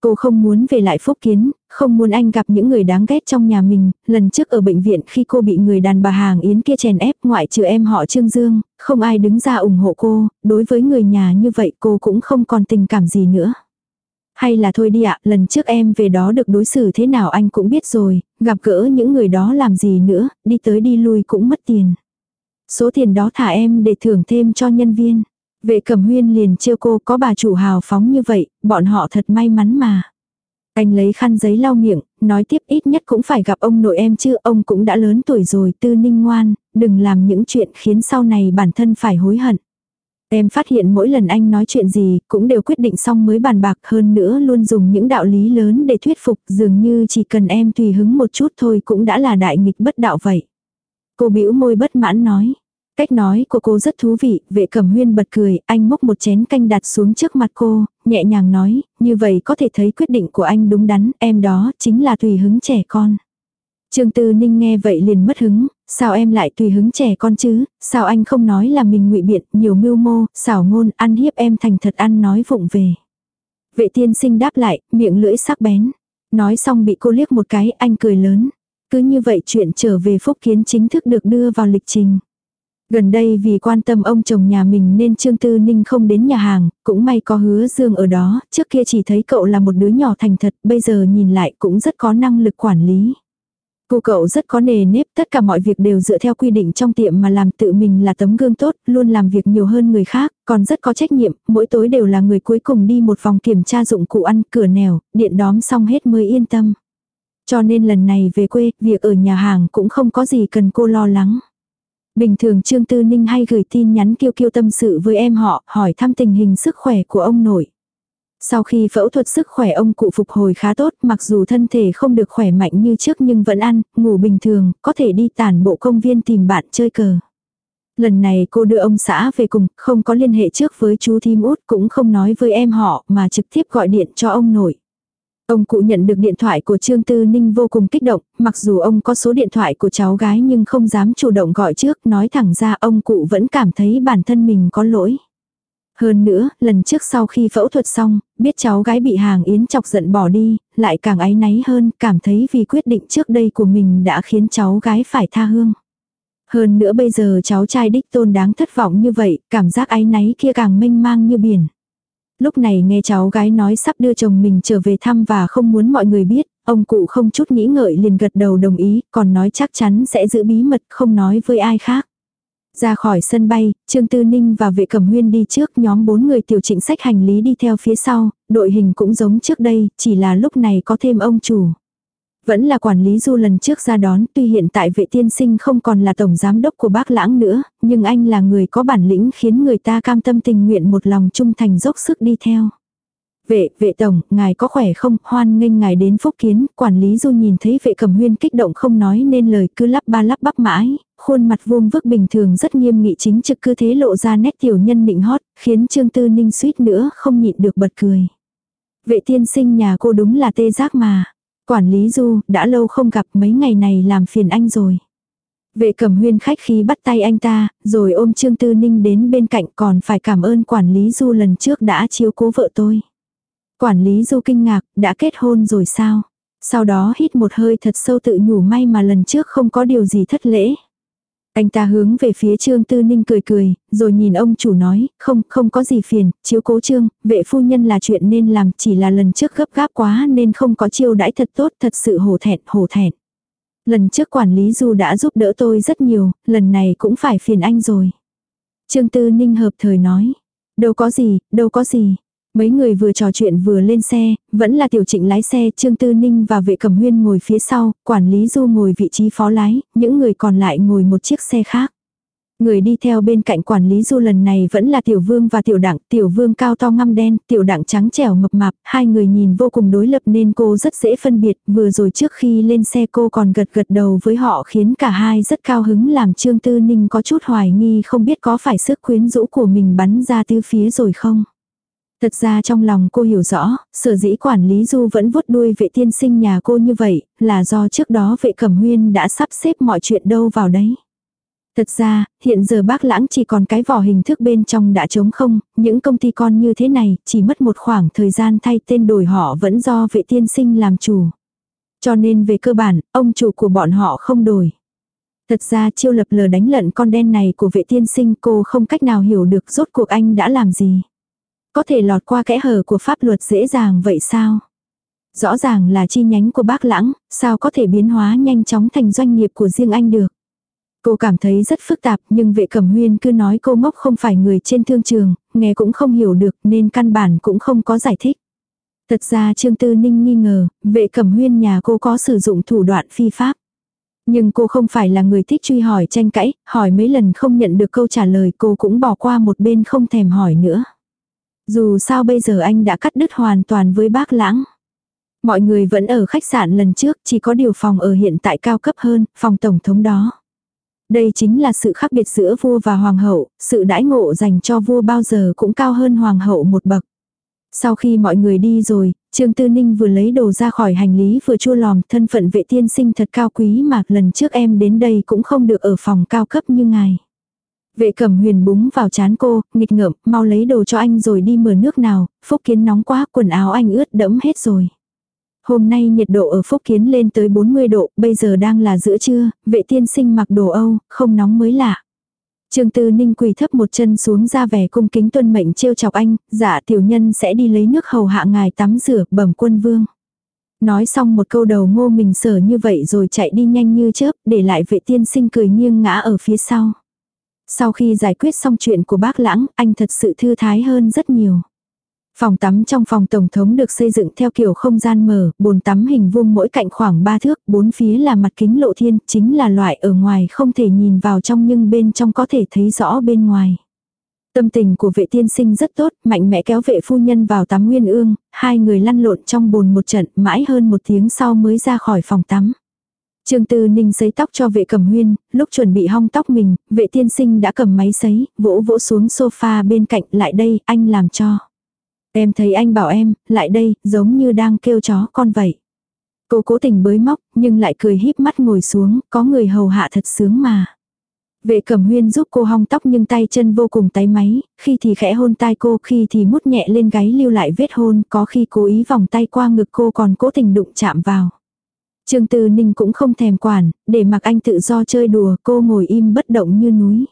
Cô không muốn về lại phúc kiến, không muốn anh gặp những người đáng ghét trong nhà mình, lần trước ở bệnh viện khi cô bị người đàn bà hàng yến kia chèn ép ngoại trừ em họ Trương Dương, không ai đứng ra ủng hộ cô, đối với người nhà như vậy cô cũng không còn tình cảm gì nữa. Hay là thôi đi ạ, lần trước em về đó được đối xử thế nào anh cũng biết rồi, gặp gỡ những người đó làm gì nữa, đi tới đi lui cũng mất tiền. Số tiền đó thả em để thưởng thêm cho nhân viên. Vệ cẩm huyên liền trêu cô có bà chủ hào phóng như vậy, bọn họ thật may mắn mà. Anh lấy khăn giấy lau miệng, nói tiếp ít nhất cũng phải gặp ông nội em chứ, ông cũng đã lớn tuổi rồi, tư ninh ngoan, đừng làm những chuyện khiến sau này bản thân phải hối hận. Em phát hiện mỗi lần anh nói chuyện gì, cũng đều quyết định xong mới bàn bạc hơn nữa luôn dùng những đạo lý lớn để thuyết phục, dường như chỉ cần em tùy hứng một chút thôi cũng đã là đại nghịch bất đạo vậy. Cô bĩu môi bất mãn nói. Cách nói của cô rất thú vị, vệ cẩm huyên bật cười, anh múc một chén canh đặt xuống trước mặt cô, nhẹ nhàng nói, như vậy có thể thấy quyết định của anh đúng đắn, em đó chính là tùy hứng trẻ con. Trương Tư Ninh nghe vậy liền mất hứng, sao em lại tùy hứng trẻ con chứ, sao anh không nói là mình ngụy biện, nhiều mưu mô, xảo ngôn, ăn hiếp em thành thật ăn nói vụng về. Vệ tiên sinh đáp lại, miệng lưỡi sắc bén. Nói xong bị cô liếc một cái, anh cười lớn. Cứ như vậy chuyện trở về phúc kiến chính thức được đưa vào lịch trình. Gần đây vì quan tâm ông chồng nhà mình nên Trương Tư Ninh không đến nhà hàng, cũng may có hứa Dương ở đó, trước kia chỉ thấy cậu là một đứa nhỏ thành thật, bây giờ nhìn lại cũng rất có năng lực quản lý. Cô cậu rất có nề nếp, tất cả mọi việc đều dựa theo quy định trong tiệm mà làm tự mình là tấm gương tốt, luôn làm việc nhiều hơn người khác, còn rất có trách nhiệm, mỗi tối đều là người cuối cùng đi một vòng kiểm tra dụng cụ ăn cửa nẻo, điện đóm xong hết mới yên tâm. Cho nên lần này về quê, việc ở nhà hàng cũng không có gì cần cô lo lắng. Bình thường Trương Tư Ninh hay gửi tin nhắn kêu kêu tâm sự với em họ, hỏi thăm tình hình sức khỏe của ông nội. Sau khi phẫu thuật sức khỏe ông cụ phục hồi khá tốt, mặc dù thân thể không được khỏe mạnh như trước nhưng vẫn ăn, ngủ bình thường, có thể đi tản bộ công viên tìm bạn chơi cờ. Lần này cô đưa ông xã về cùng, không có liên hệ trước với chú Thím Út cũng không nói với em họ mà trực tiếp gọi điện cho ông nội. Ông cụ nhận được điện thoại của Trương Tư Ninh vô cùng kích động, mặc dù ông có số điện thoại của cháu gái nhưng không dám chủ động gọi trước, nói thẳng ra ông cụ vẫn cảm thấy bản thân mình có lỗi. Hơn nữa, lần trước sau khi phẫu thuật xong, biết cháu gái bị hàng yến chọc giận bỏ đi, lại càng áy náy hơn, cảm thấy vì quyết định trước đây của mình đã khiến cháu gái phải tha hương. Hơn nữa bây giờ cháu trai đích tôn đáng thất vọng như vậy, cảm giác áy náy kia càng mênh mang như biển. Lúc này nghe cháu gái nói sắp đưa chồng mình trở về thăm và không muốn mọi người biết, ông cụ không chút nghĩ ngợi liền gật đầu đồng ý, còn nói chắc chắn sẽ giữ bí mật không nói với ai khác. Ra khỏi sân bay, Trương Tư Ninh và vệ cẩm huyên đi trước nhóm bốn người tiểu trịnh sách hành lý đi theo phía sau, đội hình cũng giống trước đây, chỉ là lúc này có thêm ông chủ. Vẫn là quản lý du lần trước ra đón, tuy hiện tại vệ tiên sinh không còn là tổng giám đốc của bác lãng nữa, nhưng anh là người có bản lĩnh khiến người ta cam tâm tình nguyện một lòng trung thành dốc sức đi theo. Vệ, vệ tổng, ngài có khỏe không, hoan nghênh ngài đến phúc kiến, quản lý du nhìn thấy vệ cầm huyên kích động không nói nên lời cứ lắp ba lắp bắp mãi, khuôn mặt vuông vức bình thường rất nghiêm nghị chính trực cứ thế lộ ra nét tiểu nhân nịnh hót, khiến trương tư ninh suýt nữa không nhịn được bật cười. Vệ tiên sinh nhà cô đúng là tê giác mà. Quản lý du, đã lâu không gặp mấy ngày này làm phiền anh rồi. Vệ cẩm huyên khách khí bắt tay anh ta, rồi ôm Trương Tư Ninh đến bên cạnh còn phải cảm ơn quản lý du lần trước đã chiếu cố vợ tôi. Quản lý du kinh ngạc, đã kết hôn rồi sao? Sau đó hít một hơi thật sâu tự nhủ may mà lần trước không có điều gì thất lễ. Anh ta hướng về phía Trương Tư Ninh cười cười, rồi nhìn ông chủ nói, không, không có gì phiền, chiếu cố Trương, vệ phu nhân là chuyện nên làm, chỉ là lần trước gấp gáp quá nên không có chiêu đãi thật tốt, thật sự hổ thẹn, hổ thẹn. Lần trước quản lý Du đã giúp đỡ tôi rất nhiều, lần này cũng phải phiền anh rồi. Trương Tư Ninh hợp thời nói, đâu có gì, đâu có gì, Mấy người vừa trò chuyện vừa lên xe, vẫn là tiểu trịnh lái xe, Trương Tư Ninh và vệ cầm huyên ngồi phía sau, quản lý du ngồi vị trí phó lái, những người còn lại ngồi một chiếc xe khác. Người đi theo bên cạnh quản lý du lần này vẫn là tiểu vương và tiểu đặng, tiểu vương cao to ngăm đen, tiểu đặng trắng trẻo mập mạp, hai người nhìn vô cùng đối lập nên cô rất dễ phân biệt, vừa rồi trước khi lên xe cô còn gật gật đầu với họ khiến cả hai rất cao hứng làm Trương Tư Ninh có chút hoài nghi không biết có phải sức quyến rũ của mình bắn ra từ phía rồi không. Thật ra trong lòng cô hiểu rõ, sở dĩ quản lý du vẫn vuốt đuôi vệ tiên sinh nhà cô như vậy, là do trước đó vệ cẩm huyên đã sắp xếp mọi chuyện đâu vào đấy. Thật ra, hiện giờ bác lãng chỉ còn cái vỏ hình thức bên trong đã trống không, những công ty con như thế này, chỉ mất một khoảng thời gian thay tên đổi họ vẫn do vệ tiên sinh làm chủ. Cho nên về cơ bản, ông chủ của bọn họ không đổi. Thật ra chiêu lập lờ đánh lận con đen này của vệ tiên sinh cô không cách nào hiểu được rốt cuộc anh đã làm gì. Có thể lọt qua kẽ hở của pháp luật dễ dàng vậy sao? Rõ ràng là chi nhánh của bác lãng, sao có thể biến hóa nhanh chóng thành doanh nghiệp của riêng anh được? Cô cảm thấy rất phức tạp nhưng vệ cẩm huyên cứ nói cô ngốc không phải người trên thương trường, nghe cũng không hiểu được nên căn bản cũng không có giải thích. Thật ra Trương Tư Ninh nghi ngờ, vệ cẩm huyên nhà cô có sử dụng thủ đoạn phi pháp. Nhưng cô không phải là người thích truy hỏi tranh cãi, hỏi mấy lần không nhận được câu trả lời cô cũng bỏ qua một bên không thèm hỏi nữa. Dù sao bây giờ anh đã cắt đứt hoàn toàn với bác lãng. Mọi người vẫn ở khách sạn lần trước, chỉ có điều phòng ở hiện tại cao cấp hơn, phòng tổng thống đó. Đây chính là sự khác biệt giữa vua và hoàng hậu, sự đãi ngộ dành cho vua bao giờ cũng cao hơn hoàng hậu một bậc. Sau khi mọi người đi rồi, Trương Tư Ninh vừa lấy đồ ra khỏi hành lý vừa chua lòm thân phận vệ tiên sinh thật cao quý mà lần trước em đến đây cũng không được ở phòng cao cấp như ngài. Vệ cẩm huyền búng vào chán cô, nghịch ngợm, mau lấy đồ cho anh rồi đi mở nước nào, phúc kiến nóng quá, quần áo anh ướt đẫm hết rồi. Hôm nay nhiệt độ ở phúc kiến lên tới 40 độ, bây giờ đang là giữa trưa, vệ tiên sinh mặc đồ Âu, không nóng mới lạ. Trương Tư Ninh quỳ thấp một chân xuống ra vẻ cung kính tuân mệnh trêu chọc anh, dạ tiểu nhân sẽ đi lấy nước hầu hạ ngài tắm rửa bẩm quân vương. Nói xong một câu đầu ngô mình sở như vậy rồi chạy đi nhanh như chớp, để lại vệ tiên sinh cười nghiêng ngã ở phía sau. Sau khi giải quyết xong chuyện của bác lãng, anh thật sự thư thái hơn rất nhiều. Phòng tắm trong phòng tổng thống được xây dựng theo kiểu không gian mở, bồn tắm hình vuông mỗi cạnh khoảng 3 thước, bốn phía là mặt kính lộ thiên, chính là loại ở ngoài không thể nhìn vào trong nhưng bên trong có thể thấy rõ bên ngoài. Tâm tình của vệ tiên sinh rất tốt, mạnh mẽ kéo vệ phu nhân vào tắm nguyên ương, hai người lăn lộn trong bồn một trận mãi hơn một tiếng sau mới ra khỏi phòng tắm. Trương Tư Ninh sấy tóc cho vệ cầm huyên, lúc chuẩn bị hong tóc mình, vệ tiên sinh đã cầm máy sấy, vỗ vỗ xuống sofa bên cạnh, lại đây, anh làm cho. Em thấy anh bảo em, lại đây, giống như đang kêu chó con vậy. Cô cố tình bới móc, nhưng lại cười híp mắt ngồi xuống, có người hầu hạ thật sướng mà. Vệ cẩm huyên giúp cô hong tóc nhưng tay chân vô cùng tái máy, khi thì khẽ hôn tai cô, khi thì mút nhẹ lên gáy lưu lại vết hôn, có khi cố ý vòng tay qua ngực cô còn cố tình đụng chạm vào. Trương Tư Ninh cũng không thèm quản, để mặc anh tự do chơi đùa, cô ngồi im bất động như núi.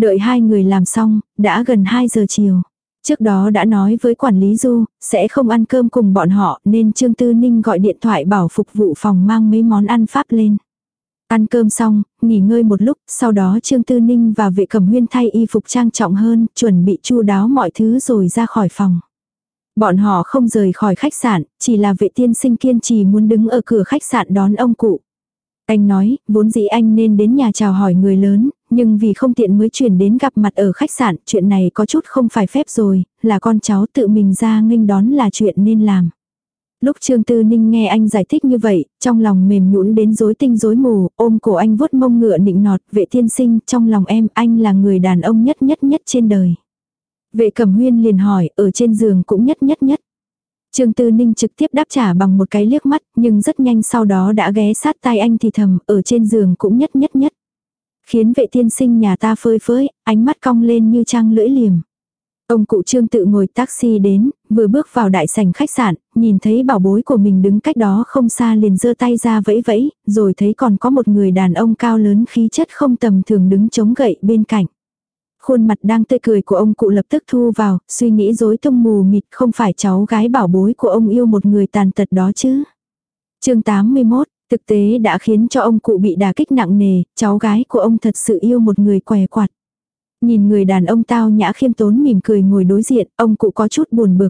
Đợi hai người làm xong, đã gần 2 giờ chiều. Trước đó đã nói với quản lý Du, sẽ không ăn cơm cùng bọn họ nên Trương Tư Ninh gọi điện thoại bảo phục vụ phòng mang mấy món ăn Pháp lên. Ăn cơm xong, nghỉ ngơi một lúc, sau đó Trương Tư Ninh và vệ cẩm huyên thay y phục trang trọng hơn, chuẩn bị chu đáo mọi thứ rồi ra khỏi phòng. Bọn họ không rời khỏi khách sạn, chỉ là vệ tiên sinh kiên trì muốn đứng ở cửa khách sạn đón ông cụ. Anh nói, vốn dĩ anh nên đến nhà chào hỏi người lớn, nhưng vì không tiện mới chuyển đến gặp mặt ở khách sạn, chuyện này có chút không phải phép rồi, là con cháu tự mình ra nghênh đón là chuyện nên làm. Lúc Trương Tư Ninh nghe anh giải thích như vậy, trong lòng mềm nhũn đến rối tinh rối mù, ôm cổ anh vuốt mông ngựa nịnh nọt, vệ tiên sinh, trong lòng em, anh là người đàn ông nhất nhất nhất trên đời. Vệ cẩm huyên liền hỏi, ở trên giường cũng nhất nhất nhất. Trương Tư Ninh trực tiếp đáp trả bằng một cái liếc mắt, nhưng rất nhanh sau đó đã ghé sát tai anh thì thầm, ở trên giường cũng nhất nhất nhất. Khiến vệ tiên sinh nhà ta phơi phới, ánh mắt cong lên như trăng lưỡi liềm. Ông cụ Trương tự ngồi taxi đến, vừa bước vào đại sảnh khách sạn, nhìn thấy bảo bối của mình đứng cách đó không xa liền giơ tay ra vẫy vẫy, rồi thấy còn có một người đàn ông cao lớn khí chất không tầm thường đứng chống gậy bên cạnh. Khuôn mặt đang tươi cười của ông cụ lập tức thu vào, suy nghĩ rối tung mù mịt không phải cháu gái bảo bối của ông yêu một người tàn tật đó chứ. chương 81, thực tế đã khiến cho ông cụ bị đả kích nặng nề, cháu gái của ông thật sự yêu một người què quạt. Nhìn người đàn ông tao nhã khiêm tốn mỉm cười ngồi đối diện, ông cụ có chút buồn bực.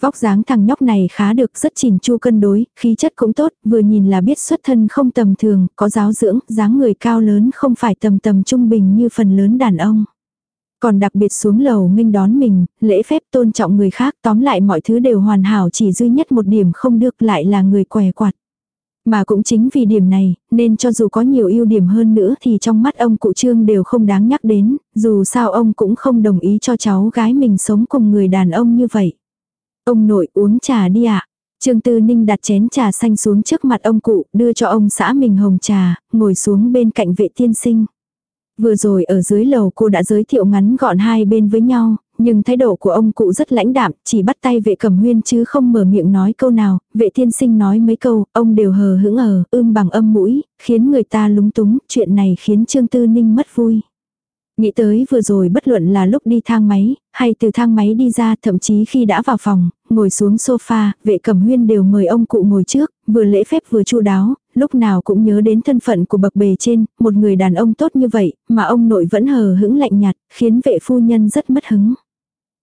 Vóc dáng thằng nhóc này khá được rất chỉn chu cân đối, khí chất cũng tốt, vừa nhìn là biết xuất thân không tầm thường, có giáo dưỡng, dáng người cao lớn không phải tầm tầm trung bình như phần lớn đàn ông. Còn đặc biệt xuống lầu nghênh đón mình, lễ phép tôn trọng người khác tóm lại mọi thứ đều hoàn hảo chỉ duy nhất một điểm không được lại là người què quạt. Mà cũng chính vì điểm này, nên cho dù có nhiều ưu điểm hơn nữa thì trong mắt ông cụ Trương đều không đáng nhắc đến, dù sao ông cũng không đồng ý cho cháu gái mình sống cùng người đàn ông như vậy. Ông nội uống trà đi ạ. Trương Tư Ninh đặt chén trà xanh xuống trước mặt ông cụ, đưa cho ông xã mình hồng trà, ngồi xuống bên cạnh vệ tiên sinh. Vừa rồi ở dưới lầu cô đã giới thiệu ngắn gọn hai bên với nhau, nhưng thái độ của ông cụ rất lãnh đạm, chỉ bắt tay vệ cẩm huyên chứ không mở miệng nói câu nào, vệ tiên sinh nói mấy câu, ông đều hờ hững ở, ưm bằng âm mũi, khiến người ta lúng túng, chuyện này khiến Trương Tư Ninh mất vui. Nghĩ tới vừa rồi bất luận là lúc đi thang máy, hay từ thang máy đi ra thậm chí khi đã vào phòng, ngồi xuống sofa, vệ cẩm huyên đều mời ông cụ ngồi trước, vừa lễ phép vừa chu đáo, lúc nào cũng nhớ đến thân phận của bậc bề trên, một người đàn ông tốt như vậy, mà ông nội vẫn hờ hững lạnh nhạt, khiến vệ phu nhân rất mất hứng.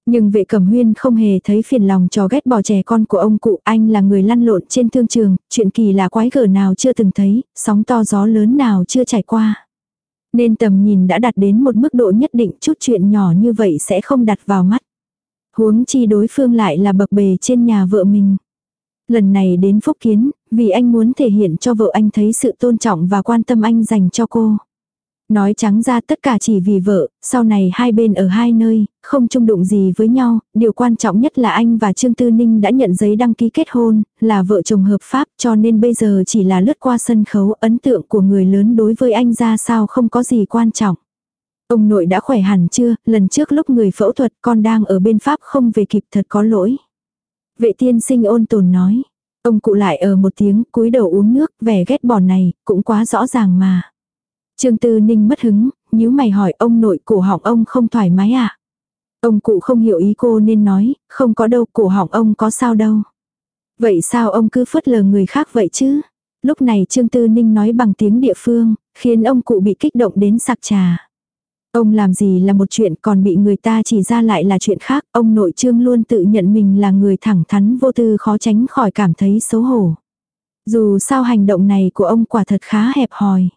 Nhưng vệ cẩm huyên không hề thấy phiền lòng cho ghét bỏ trẻ con của ông cụ, anh là người lăn lộn trên thương trường, chuyện kỳ là quái gở nào chưa từng thấy, sóng to gió lớn nào chưa trải qua. Nên tầm nhìn đã đạt đến một mức độ nhất định chút chuyện nhỏ như vậy sẽ không đặt vào mắt. Huống chi đối phương lại là bậc bề trên nhà vợ mình. Lần này đến Phúc Kiến, vì anh muốn thể hiện cho vợ anh thấy sự tôn trọng và quan tâm anh dành cho cô. Nói trắng ra tất cả chỉ vì vợ, sau này hai bên ở hai nơi, không chung đụng gì với nhau, điều quan trọng nhất là anh và Trương Tư Ninh đã nhận giấy đăng ký kết hôn, là vợ chồng hợp pháp cho nên bây giờ chỉ là lướt qua sân khấu ấn tượng của người lớn đối với anh ra sao không có gì quan trọng. Ông nội đã khỏe hẳn chưa, lần trước lúc người phẫu thuật con đang ở bên Pháp không về kịp thật có lỗi. Vệ tiên sinh ôn tồn nói. Ông cụ lại ở một tiếng cúi đầu uống nước, vẻ ghét bỏ này, cũng quá rõ ràng mà. Trương Tư Ninh mất hứng, nhíu mày hỏi ông nội cổ họng ông không thoải mái à? Ông cụ không hiểu ý cô nên nói, không có đâu, cổ họng ông có sao đâu. Vậy sao ông cứ phớt lờ người khác vậy chứ? Lúc này Trương Tư Ninh nói bằng tiếng địa phương, khiến ông cụ bị kích động đến sặc trà. Ông làm gì là một chuyện còn bị người ta chỉ ra lại là chuyện khác, ông nội trương luôn tự nhận mình là người thẳng thắn vô tư khó tránh khỏi cảm thấy xấu hổ. Dù sao hành động này của ông quả thật khá hẹp hòi.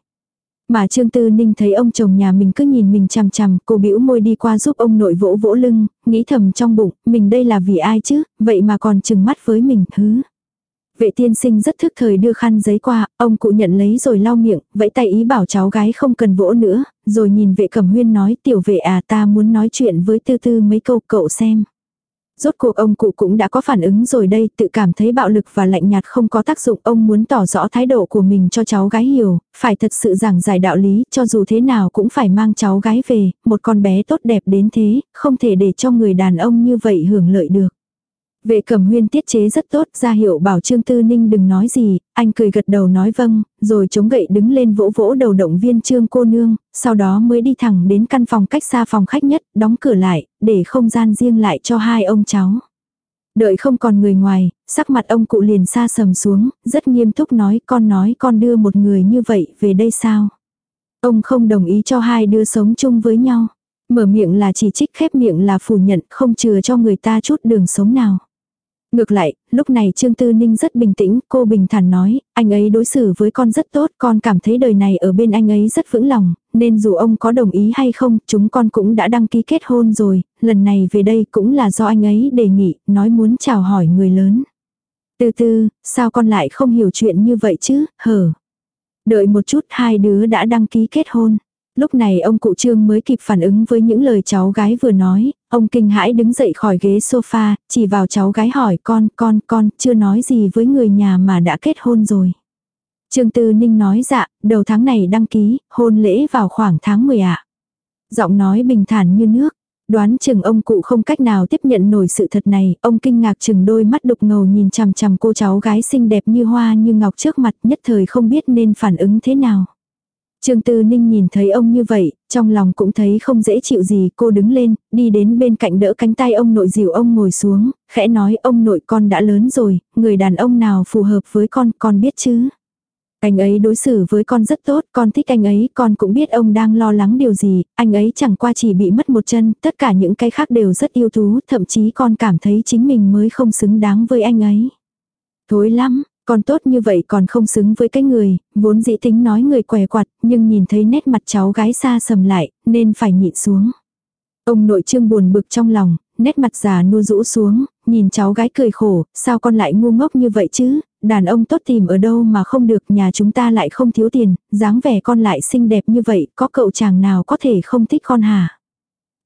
Mà Trương Tư Ninh thấy ông chồng nhà mình cứ nhìn mình chằm chằm, cô bĩu môi đi qua giúp ông nội vỗ vỗ lưng, nghĩ thầm trong bụng, mình đây là vì ai chứ, vậy mà còn chừng mắt với mình, thứ Vệ tiên sinh rất thức thời đưa khăn giấy qua, ông cụ nhận lấy rồi lau miệng, vẫy tay ý bảo cháu gái không cần vỗ nữa, rồi nhìn vệ cẩm huyên nói tiểu vệ à ta muốn nói chuyện với tư tư mấy câu cậu xem. Rốt cuộc ông cụ cũng đã có phản ứng rồi đây, tự cảm thấy bạo lực và lạnh nhạt không có tác dụng. Ông muốn tỏ rõ thái độ của mình cho cháu gái hiểu, phải thật sự giảng giải đạo lý, cho dù thế nào cũng phải mang cháu gái về, một con bé tốt đẹp đến thế, không thể để cho người đàn ông như vậy hưởng lợi được. Vệ cẩm huyên tiết chế rất tốt, ra hiệu bảo Trương Tư Ninh đừng nói gì, anh cười gật đầu nói vâng, rồi chống gậy đứng lên vỗ vỗ đầu động viên Trương cô nương, sau đó mới đi thẳng đến căn phòng cách xa phòng khách nhất, đóng cửa lại, để không gian riêng lại cho hai ông cháu. Đợi không còn người ngoài, sắc mặt ông cụ liền xa sầm xuống, rất nghiêm túc nói con nói con đưa một người như vậy về đây sao. Ông không đồng ý cho hai đứa sống chung với nhau. Mở miệng là chỉ trích khép miệng là phủ nhận không chừa cho người ta chút đường sống nào. Ngược lại, lúc này Trương Tư Ninh rất bình tĩnh, cô bình thản nói, anh ấy đối xử với con rất tốt, con cảm thấy đời này ở bên anh ấy rất vững lòng, nên dù ông có đồng ý hay không, chúng con cũng đã đăng ký kết hôn rồi, lần này về đây cũng là do anh ấy đề nghị, nói muốn chào hỏi người lớn. Từ từ, sao con lại không hiểu chuyện như vậy chứ, hở. Đợi một chút hai đứa đã đăng ký kết hôn. Lúc này ông cụ trương mới kịp phản ứng với những lời cháu gái vừa nói, ông kinh hãi đứng dậy khỏi ghế sofa, chỉ vào cháu gái hỏi con, con, con, chưa nói gì với người nhà mà đã kết hôn rồi. Trương Tư Ninh nói dạ, đầu tháng này đăng ký, hôn lễ vào khoảng tháng 10 ạ. Giọng nói bình thản như nước. Đoán chừng ông cụ không cách nào tiếp nhận nổi sự thật này, ông kinh ngạc chừng đôi mắt đục ngầu nhìn chằm chằm cô cháu gái xinh đẹp như hoa như ngọc trước mặt nhất thời không biết nên phản ứng thế nào. Trương Tư Ninh nhìn thấy ông như vậy, trong lòng cũng thấy không dễ chịu gì, cô đứng lên, đi đến bên cạnh đỡ cánh tay ông nội dìu ông ngồi xuống, khẽ nói ông nội con đã lớn rồi, người đàn ông nào phù hợp với con, con biết chứ. Anh ấy đối xử với con rất tốt, con thích anh ấy, con cũng biết ông đang lo lắng điều gì, anh ấy chẳng qua chỉ bị mất một chân, tất cả những cái khác đều rất yêu tú, thậm chí con cảm thấy chính mình mới không xứng đáng với anh ấy. Thối lắm, con tốt như vậy còn không xứng với cái người, vốn dĩ tính nói người què quặt, nhưng nhìn thấy nét mặt cháu gái xa sầm lại, nên phải nhịn xuống. Ông nội trương buồn bực trong lòng, nét mặt già nua rũ xuống, nhìn cháu gái cười khổ, sao con lại ngu ngốc như vậy chứ, đàn ông tốt tìm ở đâu mà không được, nhà chúng ta lại không thiếu tiền, dáng vẻ con lại xinh đẹp như vậy, có cậu chàng nào có thể không thích con hả?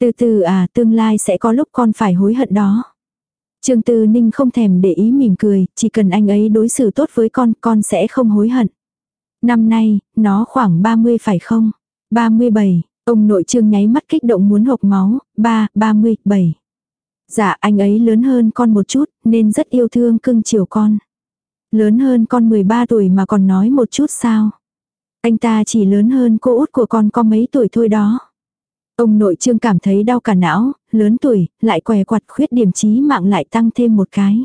Từ từ à, tương lai sẽ có lúc con phải hối hận đó. Trương Tư Ninh không thèm để ý mỉm cười, chỉ cần anh ấy đối xử tốt với con, con sẽ không hối hận. Năm nay, nó khoảng 30 phải không? 37, ông nội trương nháy mắt kích động muốn hộc máu, 3, 37. Dạ anh ấy lớn hơn con một chút, nên rất yêu thương cưng chiều con. Lớn hơn con 13 tuổi mà còn nói một chút sao? Anh ta chỉ lớn hơn cô út của con có mấy tuổi thôi đó. Ông nội trương cảm thấy đau cả não, lớn tuổi, lại què quặt khuyết điểm trí mạng lại tăng thêm một cái.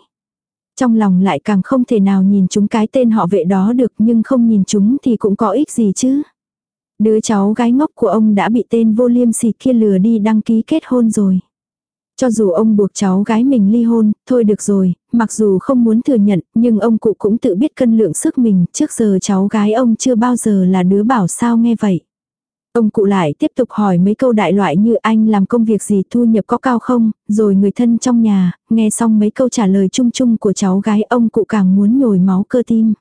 Trong lòng lại càng không thể nào nhìn chúng cái tên họ vệ đó được nhưng không nhìn chúng thì cũng có ích gì chứ. Đứa cháu gái ngốc của ông đã bị tên vô liêm sỉ kia lừa đi đăng ký kết hôn rồi. Cho dù ông buộc cháu gái mình ly hôn, thôi được rồi, mặc dù không muốn thừa nhận, nhưng ông cụ cũng tự biết cân lượng sức mình, trước giờ cháu gái ông chưa bao giờ là đứa bảo sao nghe vậy. Ông cụ lại tiếp tục hỏi mấy câu đại loại như anh làm công việc gì thu nhập có cao không, rồi người thân trong nhà, nghe xong mấy câu trả lời chung chung của cháu gái ông cụ càng muốn nhồi máu cơ tim.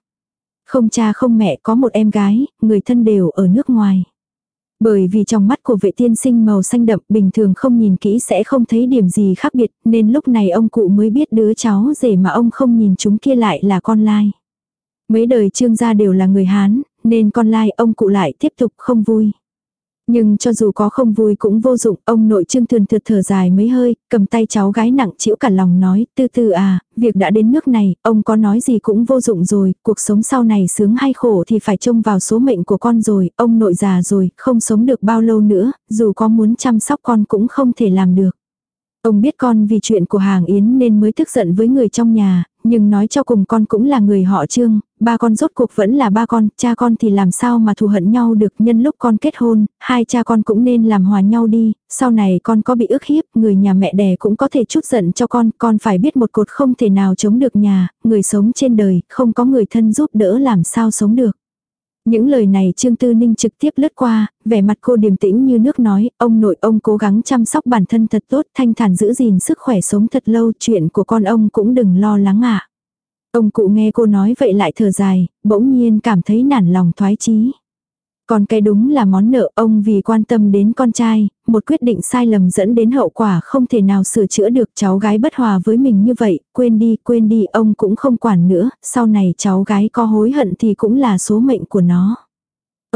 Không cha không mẹ có một em gái, người thân đều ở nước ngoài. Bởi vì trong mắt của vệ tiên sinh màu xanh đậm bình thường không nhìn kỹ sẽ không thấy điểm gì khác biệt nên lúc này ông cụ mới biết đứa cháu rể mà ông không nhìn chúng kia lại là con lai. Mấy đời trương gia đều là người Hán, nên con lai ông cụ lại tiếp tục không vui. Nhưng cho dù có không vui cũng vô dụng, ông nội trương thường thượt thở dài mấy hơi, cầm tay cháu gái nặng chịu cả lòng nói, từ từ à, việc đã đến nước này, ông có nói gì cũng vô dụng rồi, cuộc sống sau này sướng hay khổ thì phải trông vào số mệnh của con rồi, ông nội già rồi, không sống được bao lâu nữa, dù có muốn chăm sóc con cũng không thể làm được. Ông biết con vì chuyện của hàng Yến nên mới tức giận với người trong nhà, nhưng nói cho cùng con cũng là người họ trương, ba con rốt cuộc vẫn là ba con, cha con thì làm sao mà thù hận nhau được nhân lúc con kết hôn, hai cha con cũng nên làm hòa nhau đi, sau này con có bị ức hiếp, người nhà mẹ đẻ cũng có thể chút giận cho con, con phải biết một cột không thể nào chống được nhà, người sống trên đời, không có người thân giúp đỡ làm sao sống được. Những lời này Trương Tư Ninh trực tiếp lướt qua, vẻ mặt cô điềm tĩnh như nước nói, ông nội ông cố gắng chăm sóc bản thân thật tốt, thanh thản giữ gìn sức khỏe sống thật lâu, chuyện của con ông cũng đừng lo lắng ạ. Ông cụ nghe cô nói vậy lại thở dài, bỗng nhiên cảm thấy nản lòng thoái chí. Còn cái đúng là món nợ ông vì quan tâm đến con trai, một quyết định sai lầm dẫn đến hậu quả không thể nào sửa chữa được cháu gái bất hòa với mình như vậy, quên đi, quên đi, ông cũng không quản nữa, sau này cháu gái có hối hận thì cũng là số mệnh của nó.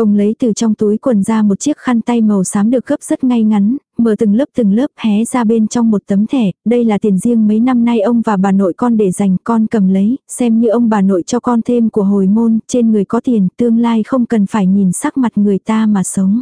Ông lấy từ trong túi quần ra một chiếc khăn tay màu xám được gấp rất ngay ngắn, mở từng lớp từng lớp hé ra bên trong một tấm thẻ, đây là tiền riêng mấy năm nay ông và bà nội con để dành con cầm lấy, xem như ông bà nội cho con thêm của hồi môn, trên người có tiền, tương lai không cần phải nhìn sắc mặt người ta mà sống.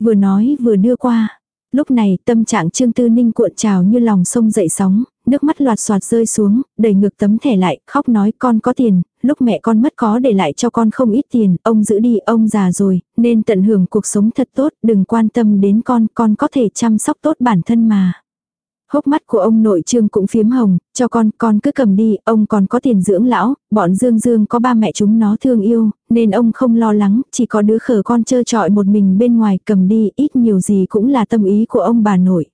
Vừa nói vừa đưa qua. Lúc này tâm trạng Trương Tư Ninh cuộn trào như lòng sông dậy sóng, nước mắt loạt soạt rơi xuống, đẩy ngược tấm thẻ lại, khóc nói con có tiền, lúc mẹ con mất có để lại cho con không ít tiền, ông giữ đi, ông già rồi, nên tận hưởng cuộc sống thật tốt, đừng quan tâm đến con, con có thể chăm sóc tốt bản thân mà. Hốc mắt của ông nội trương cũng phiếm hồng, cho con, con cứ cầm đi, ông còn có tiền dưỡng lão, bọn Dương Dương có ba mẹ chúng nó thương yêu, nên ông không lo lắng, chỉ có đứa khờ con trơ trọi một mình bên ngoài cầm đi, ít nhiều gì cũng là tâm ý của ông bà nội.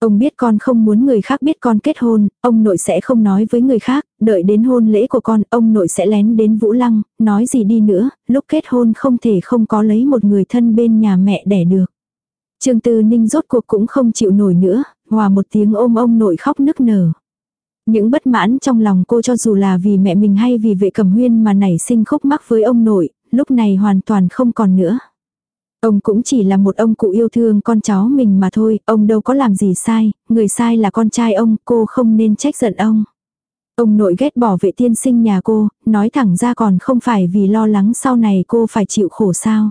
Ông biết con không muốn người khác biết con kết hôn, ông nội sẽ không nói với người khác, đợi đến hôn lễ của con, ông nội sẽ lén đến Vũ Lăng, nói gì đi nữa, lúc kết hôn không thể không có lấy một người thân bên nhà mẹ đẻ được. Trương Tư Ninh rốt cuộc cũng không chịu nổi nữa, hòa một tiếng ôm ông nội khóc nức nở. Những bất mãn trong lòng cô cho dù là vì mẹ mình hay vì vệ cầm huyên mà nảy sinh khúc mắc với ông nội, lúc này hoàn toàn không còn nữa. Ông cũng chỉ là một ông cụ yêu thương con cháu mình mà thôi, ông đâu có làm gì sai, người sai là con trai ông, cô không nên trách giận ông. Ông nội ghét bỏ vệ tiên sinh nhà cô, nói thẳng ra còn không phải vì lo lắng sau này cô phải chịu khổ sao.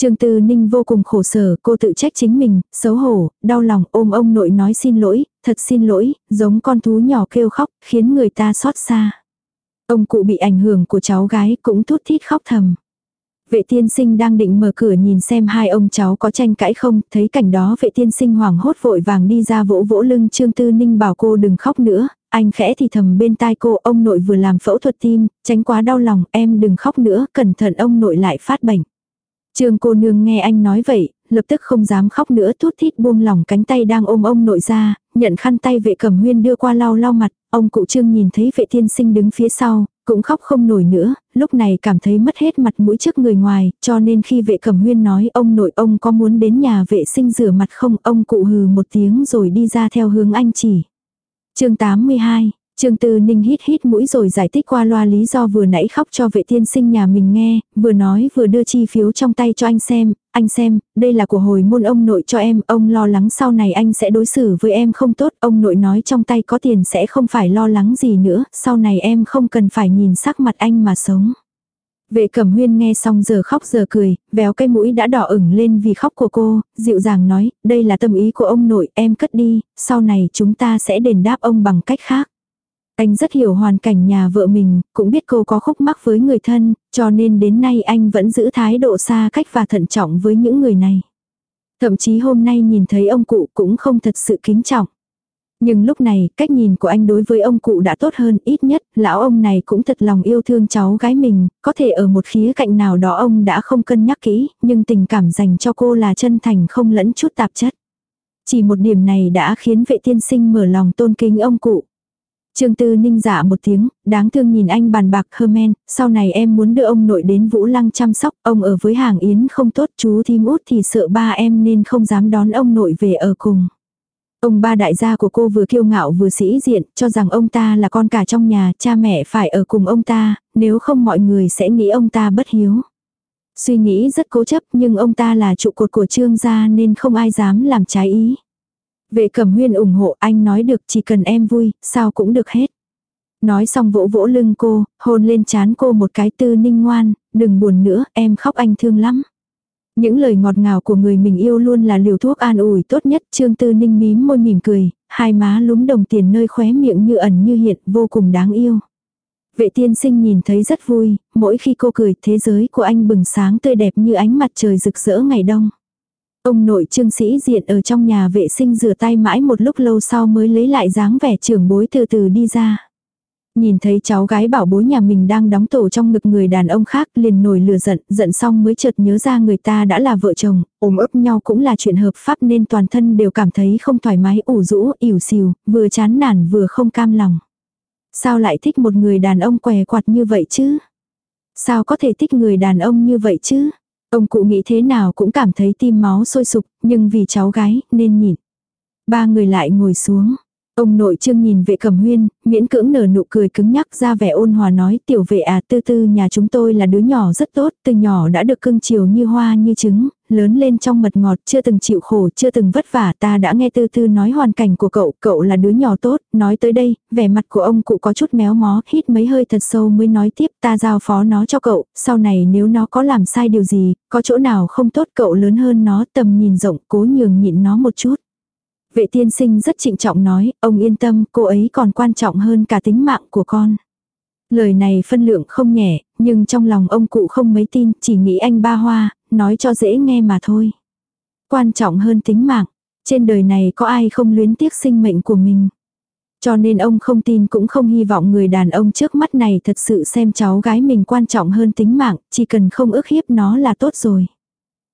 Trương Tư Ninh vô cùng khổ sở, cô tự trách chính mình, xấu hổ, đau lòng ôm ông nội nói xin lỗi, thật xin lỗi, giống con thú nhỏ kêu khóc, khiến người ta xót xa. Ông cụ bị ảnh hưởng của cháu gái cũng thút thít khóc thầm. Vệ tiên sinh đang định mở cửa nhìn xem hai ông cháu có tranh cãi không, thấy cảnh đó vệ tiên sinh hoảng hốt vội vàng đi ra vỗ vỗ lưng Trương Tư Ninh bảo cô đừng khóc nữa, anh khẽ thì thầm bên tai cô ông nội vừa làm phẫu thuật tim, tránh quá đau lòng em đừng khóc nữa, cẩn thận ông nội lại phát bệnh. Trương cô nương nghe anh nói vậy, lập tức không dám khóc nữa thút thít buông lỏng cánh tay đang ôm ông nội ra, nhận khăn tay vệ cẩm huyên đưa qua lau lau mặt, ông cụ trương nhìn thấy vệ tiên sinh đứng phía sau, cũng khóc không nổi nữa, lúc này cảm thấy mất hết mặt mũi trước người ngoài, cho nên khi vệ cẩm huyên nói ông nội ông có muốn đến nhà vệ sinh rửa mặt không, ông cụ hừ một tiếng rồi đi ra theo hướng anh chỉ. chương 82 Trương Tư Ninh hít hít mũi rồi giải thích qua loa lý do vừa nãy khóc cho vệ tiên sinh nhà mình nghe, vừa nói vừa đưa chi phiếu trong tay cho anh xem, anh xem, đây là của hồi môn ông nội cho em, ông lo lắng sau này anh sẽ đối xử với em không tốt, ông nội nói trong tay có tiền sẽ không phải lo lắng gì nữa, sau này em không cần phải nhìn sắc mặt anh mà sống. Vệ cẩm huyên nghe xong giờ khóc giờ cười, véo cái mũi đã đỏ ửng lên vì khóc của cô, dịu dàng nói, đây là tâm ý của ông nội, em cất đi, sau này chúng ta sẽ đền đáp ông bằng cách khác. Anh rất hiểu hoàn cảnh nhà vợ mình, cũng biết cô có khúc mắc với người thân, cho nên đến nay anh vẫn giữ thái độ xa cách và thận trọng với những người này. Thậm chí hôm nay nhìn thấy ông cụ cũng không thật sự kính trọng. Nhưng lúc này, cách nhìn của anh đối với ông cụ đã tốt hơn, ít nhất, lão ông này cũng thật lòng yêu thương cháu gái mình, có thể ở một khía cạnh nào đó ông đã không cân nhắc kỹ, nhưng tình cảm dành cho cô là chân thành không lẫn chút tạp chất. Chỉ một điểm này đã khiến vệ tiên sinh mở lòng tôn kính ông cụ. Trương Tư Ninh dạ một tiếng, đáng thương nhìn anh bàn bạc Hermen, sau này em muốn đưa ông nội đến Vũ Lăng chăm sóc, ông ở với hàng yến không tốt chú thím út thì sợ ba em nên không dám đón ông nội về ở cùng. Ông ba đại gia của cô vừa kiêu ngạo vừa sĩ diện, cho rằng ông ta là con cả trong nhà, cha mẹ phải ở cùng ông ta, nếu không mọi người sẽ nghĩ ông ta bất hiếu. Suy nghĩ rất cố chấp nhưng ông ta là trụ cột của trương gia nên không ai dám làm trái ý. Vệ cẩm huyên ủng hộ anh nói được chỉ cần em vui, sao cũng được hết. Nói xong vỗ vỗ lưng cô, hôn lên chán cô một cái tư ninh ngoan, đừng buồn nữa, em khóc anh thương lắm. Những lời ngọt ngào của người mình yêu luôn là liều thuốc an ủi tốt nhất. Trương Tư Ninh mím môi mỉm cười, hai má lúm đồng tiền nơi khóe miệng như ẩn như hiện, vô cùng đáng yêu. Vệ tiên sinh nhìn thấy rất vui, mỗi khi cô cười thế giới của anh bừng sáng tươi đẹp như ánh mặt trời rực rỡ ngày đông. Ông nội trương sĩ diện ở trong nhà vệ sinh rửa tay mãi một lúc lâu sau mới lấy lại dáng vẻ trưởng bối từ từ đi ra. Nhìn thấy cháu gái bảo bối nhà mình đang đóng tổ trong ngực người đàn ông khác liền nổi lửa giận, giận xong mới chợt nhớ ra người ta đã là vợ chồng, ôm ấp nhau cũng là chuyện hợp pháp nên toàn thân đều cảm thấy không thoải mái ủ rũ, ỉu xìu, vừa chán nản vừa không cam lòng. Sao lại thích một người đàn ông què quạt như vậy chứ? Sao có thể thích người đàn ông như vậy chứ? Ông cụ nghĩ thế nào cũng cảm thấy tim máu sôi sục, nhưng vì cháu gái nên nhịn. Ba người lại ngồi xuống. Ông nội trương nhìn vệ cẩm huyên, miễn cưỡng nở nụ cười cứng nhắc ra vẻ ôn hòa nói tiểu vệ à tư tư nhà chúng tôi là đứa nhỏ rất tốt, từ nhỏ đã được cưng chiều như hoa như trứng, lớn lên trong mật ngọt, chưa từng chịu khổ, chưa từng vất vả, ta đã nghe tư tư nói hoàn cảnh của cậu, cậu là đứa nhỏ tốt, nói tới đây, vẻ mặt của ông cụ có chút méo mó, hít mấy hơi thật sâu mới nói tiếp, ta giao phó nó cho cậu, sau này nếu nó có làm sai điều gì, có chỗ nào không tốt cậu lớn hơn nó, tầm nhìn rộng, cố nhường nhịn nó một chút. Vệ tiên sinh rất trịnh trọng nói, ông yên tâm, cô ấy còn quan trọng hơn cả tính mạng của con. Lời này phân lượng không nhẹ, nhưng trong lòng ông cụ không mấy tin, chỉ nghĩ anh ba hoa, nói cho dễ nghe mà thôi. Quan trọng hơn tính mạng, trên đời này có ai không luyến tiếc sinh mệnh của mình. Cho nên ông không tin cũng không hy vọng người đàn ông trước mắt này thật sự xem cháu gái mình quan trọng hơn tính mạng, chỉ cần không ức hiếp nó là tốt rồi.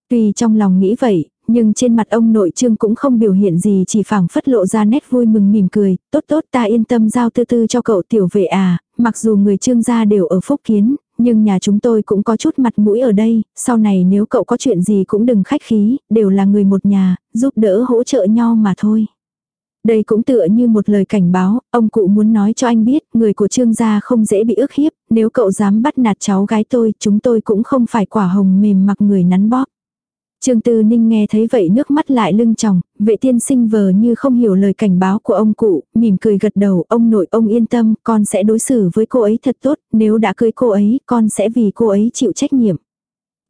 Tuy trong lòng nghĩ vậy, nhưng trên mặt ông nội trương cũng không biểu hiện gì chỉ phảng phất lộ ra nét vui mừng mỉm cười, tốt tốt ta yên tâm giao tư tư cho cậu tiểu vệ à, mặc dù người trương gia đều ở phúc kiến, nhưng nhà chúng tôi cũng có chút mặt mũi ở đây, sau này nếu cậu có chuyện gì cũng đừng khách khí, đều là người một nhà, giúp đỡ hỗ trợ nhau mà thôi. Đây cũng tựa như một lời cảnh báo, ông cụ muốn nói cho anh biết, người của trương gia không dễ bị ức hiếp, nếu cậu dám bắt nạt cháu gái tôi, chúng tôi cũng không phải quả hồng mềm mặc người nắn bóp. Trương Tư Ninh nghe thấy vậy nước mắt lại lưng tròng, vệ tiên sinh vờ như không hiểu lời cảnh báo của ông cụ, mỉm cười gật đầu, ông nội ông yên tâm, con sẽ đối xử với cô ấy thật tốt, nếu đã cưới cô ấy, con sẽ vì cô ấy chịu trách nhiệm.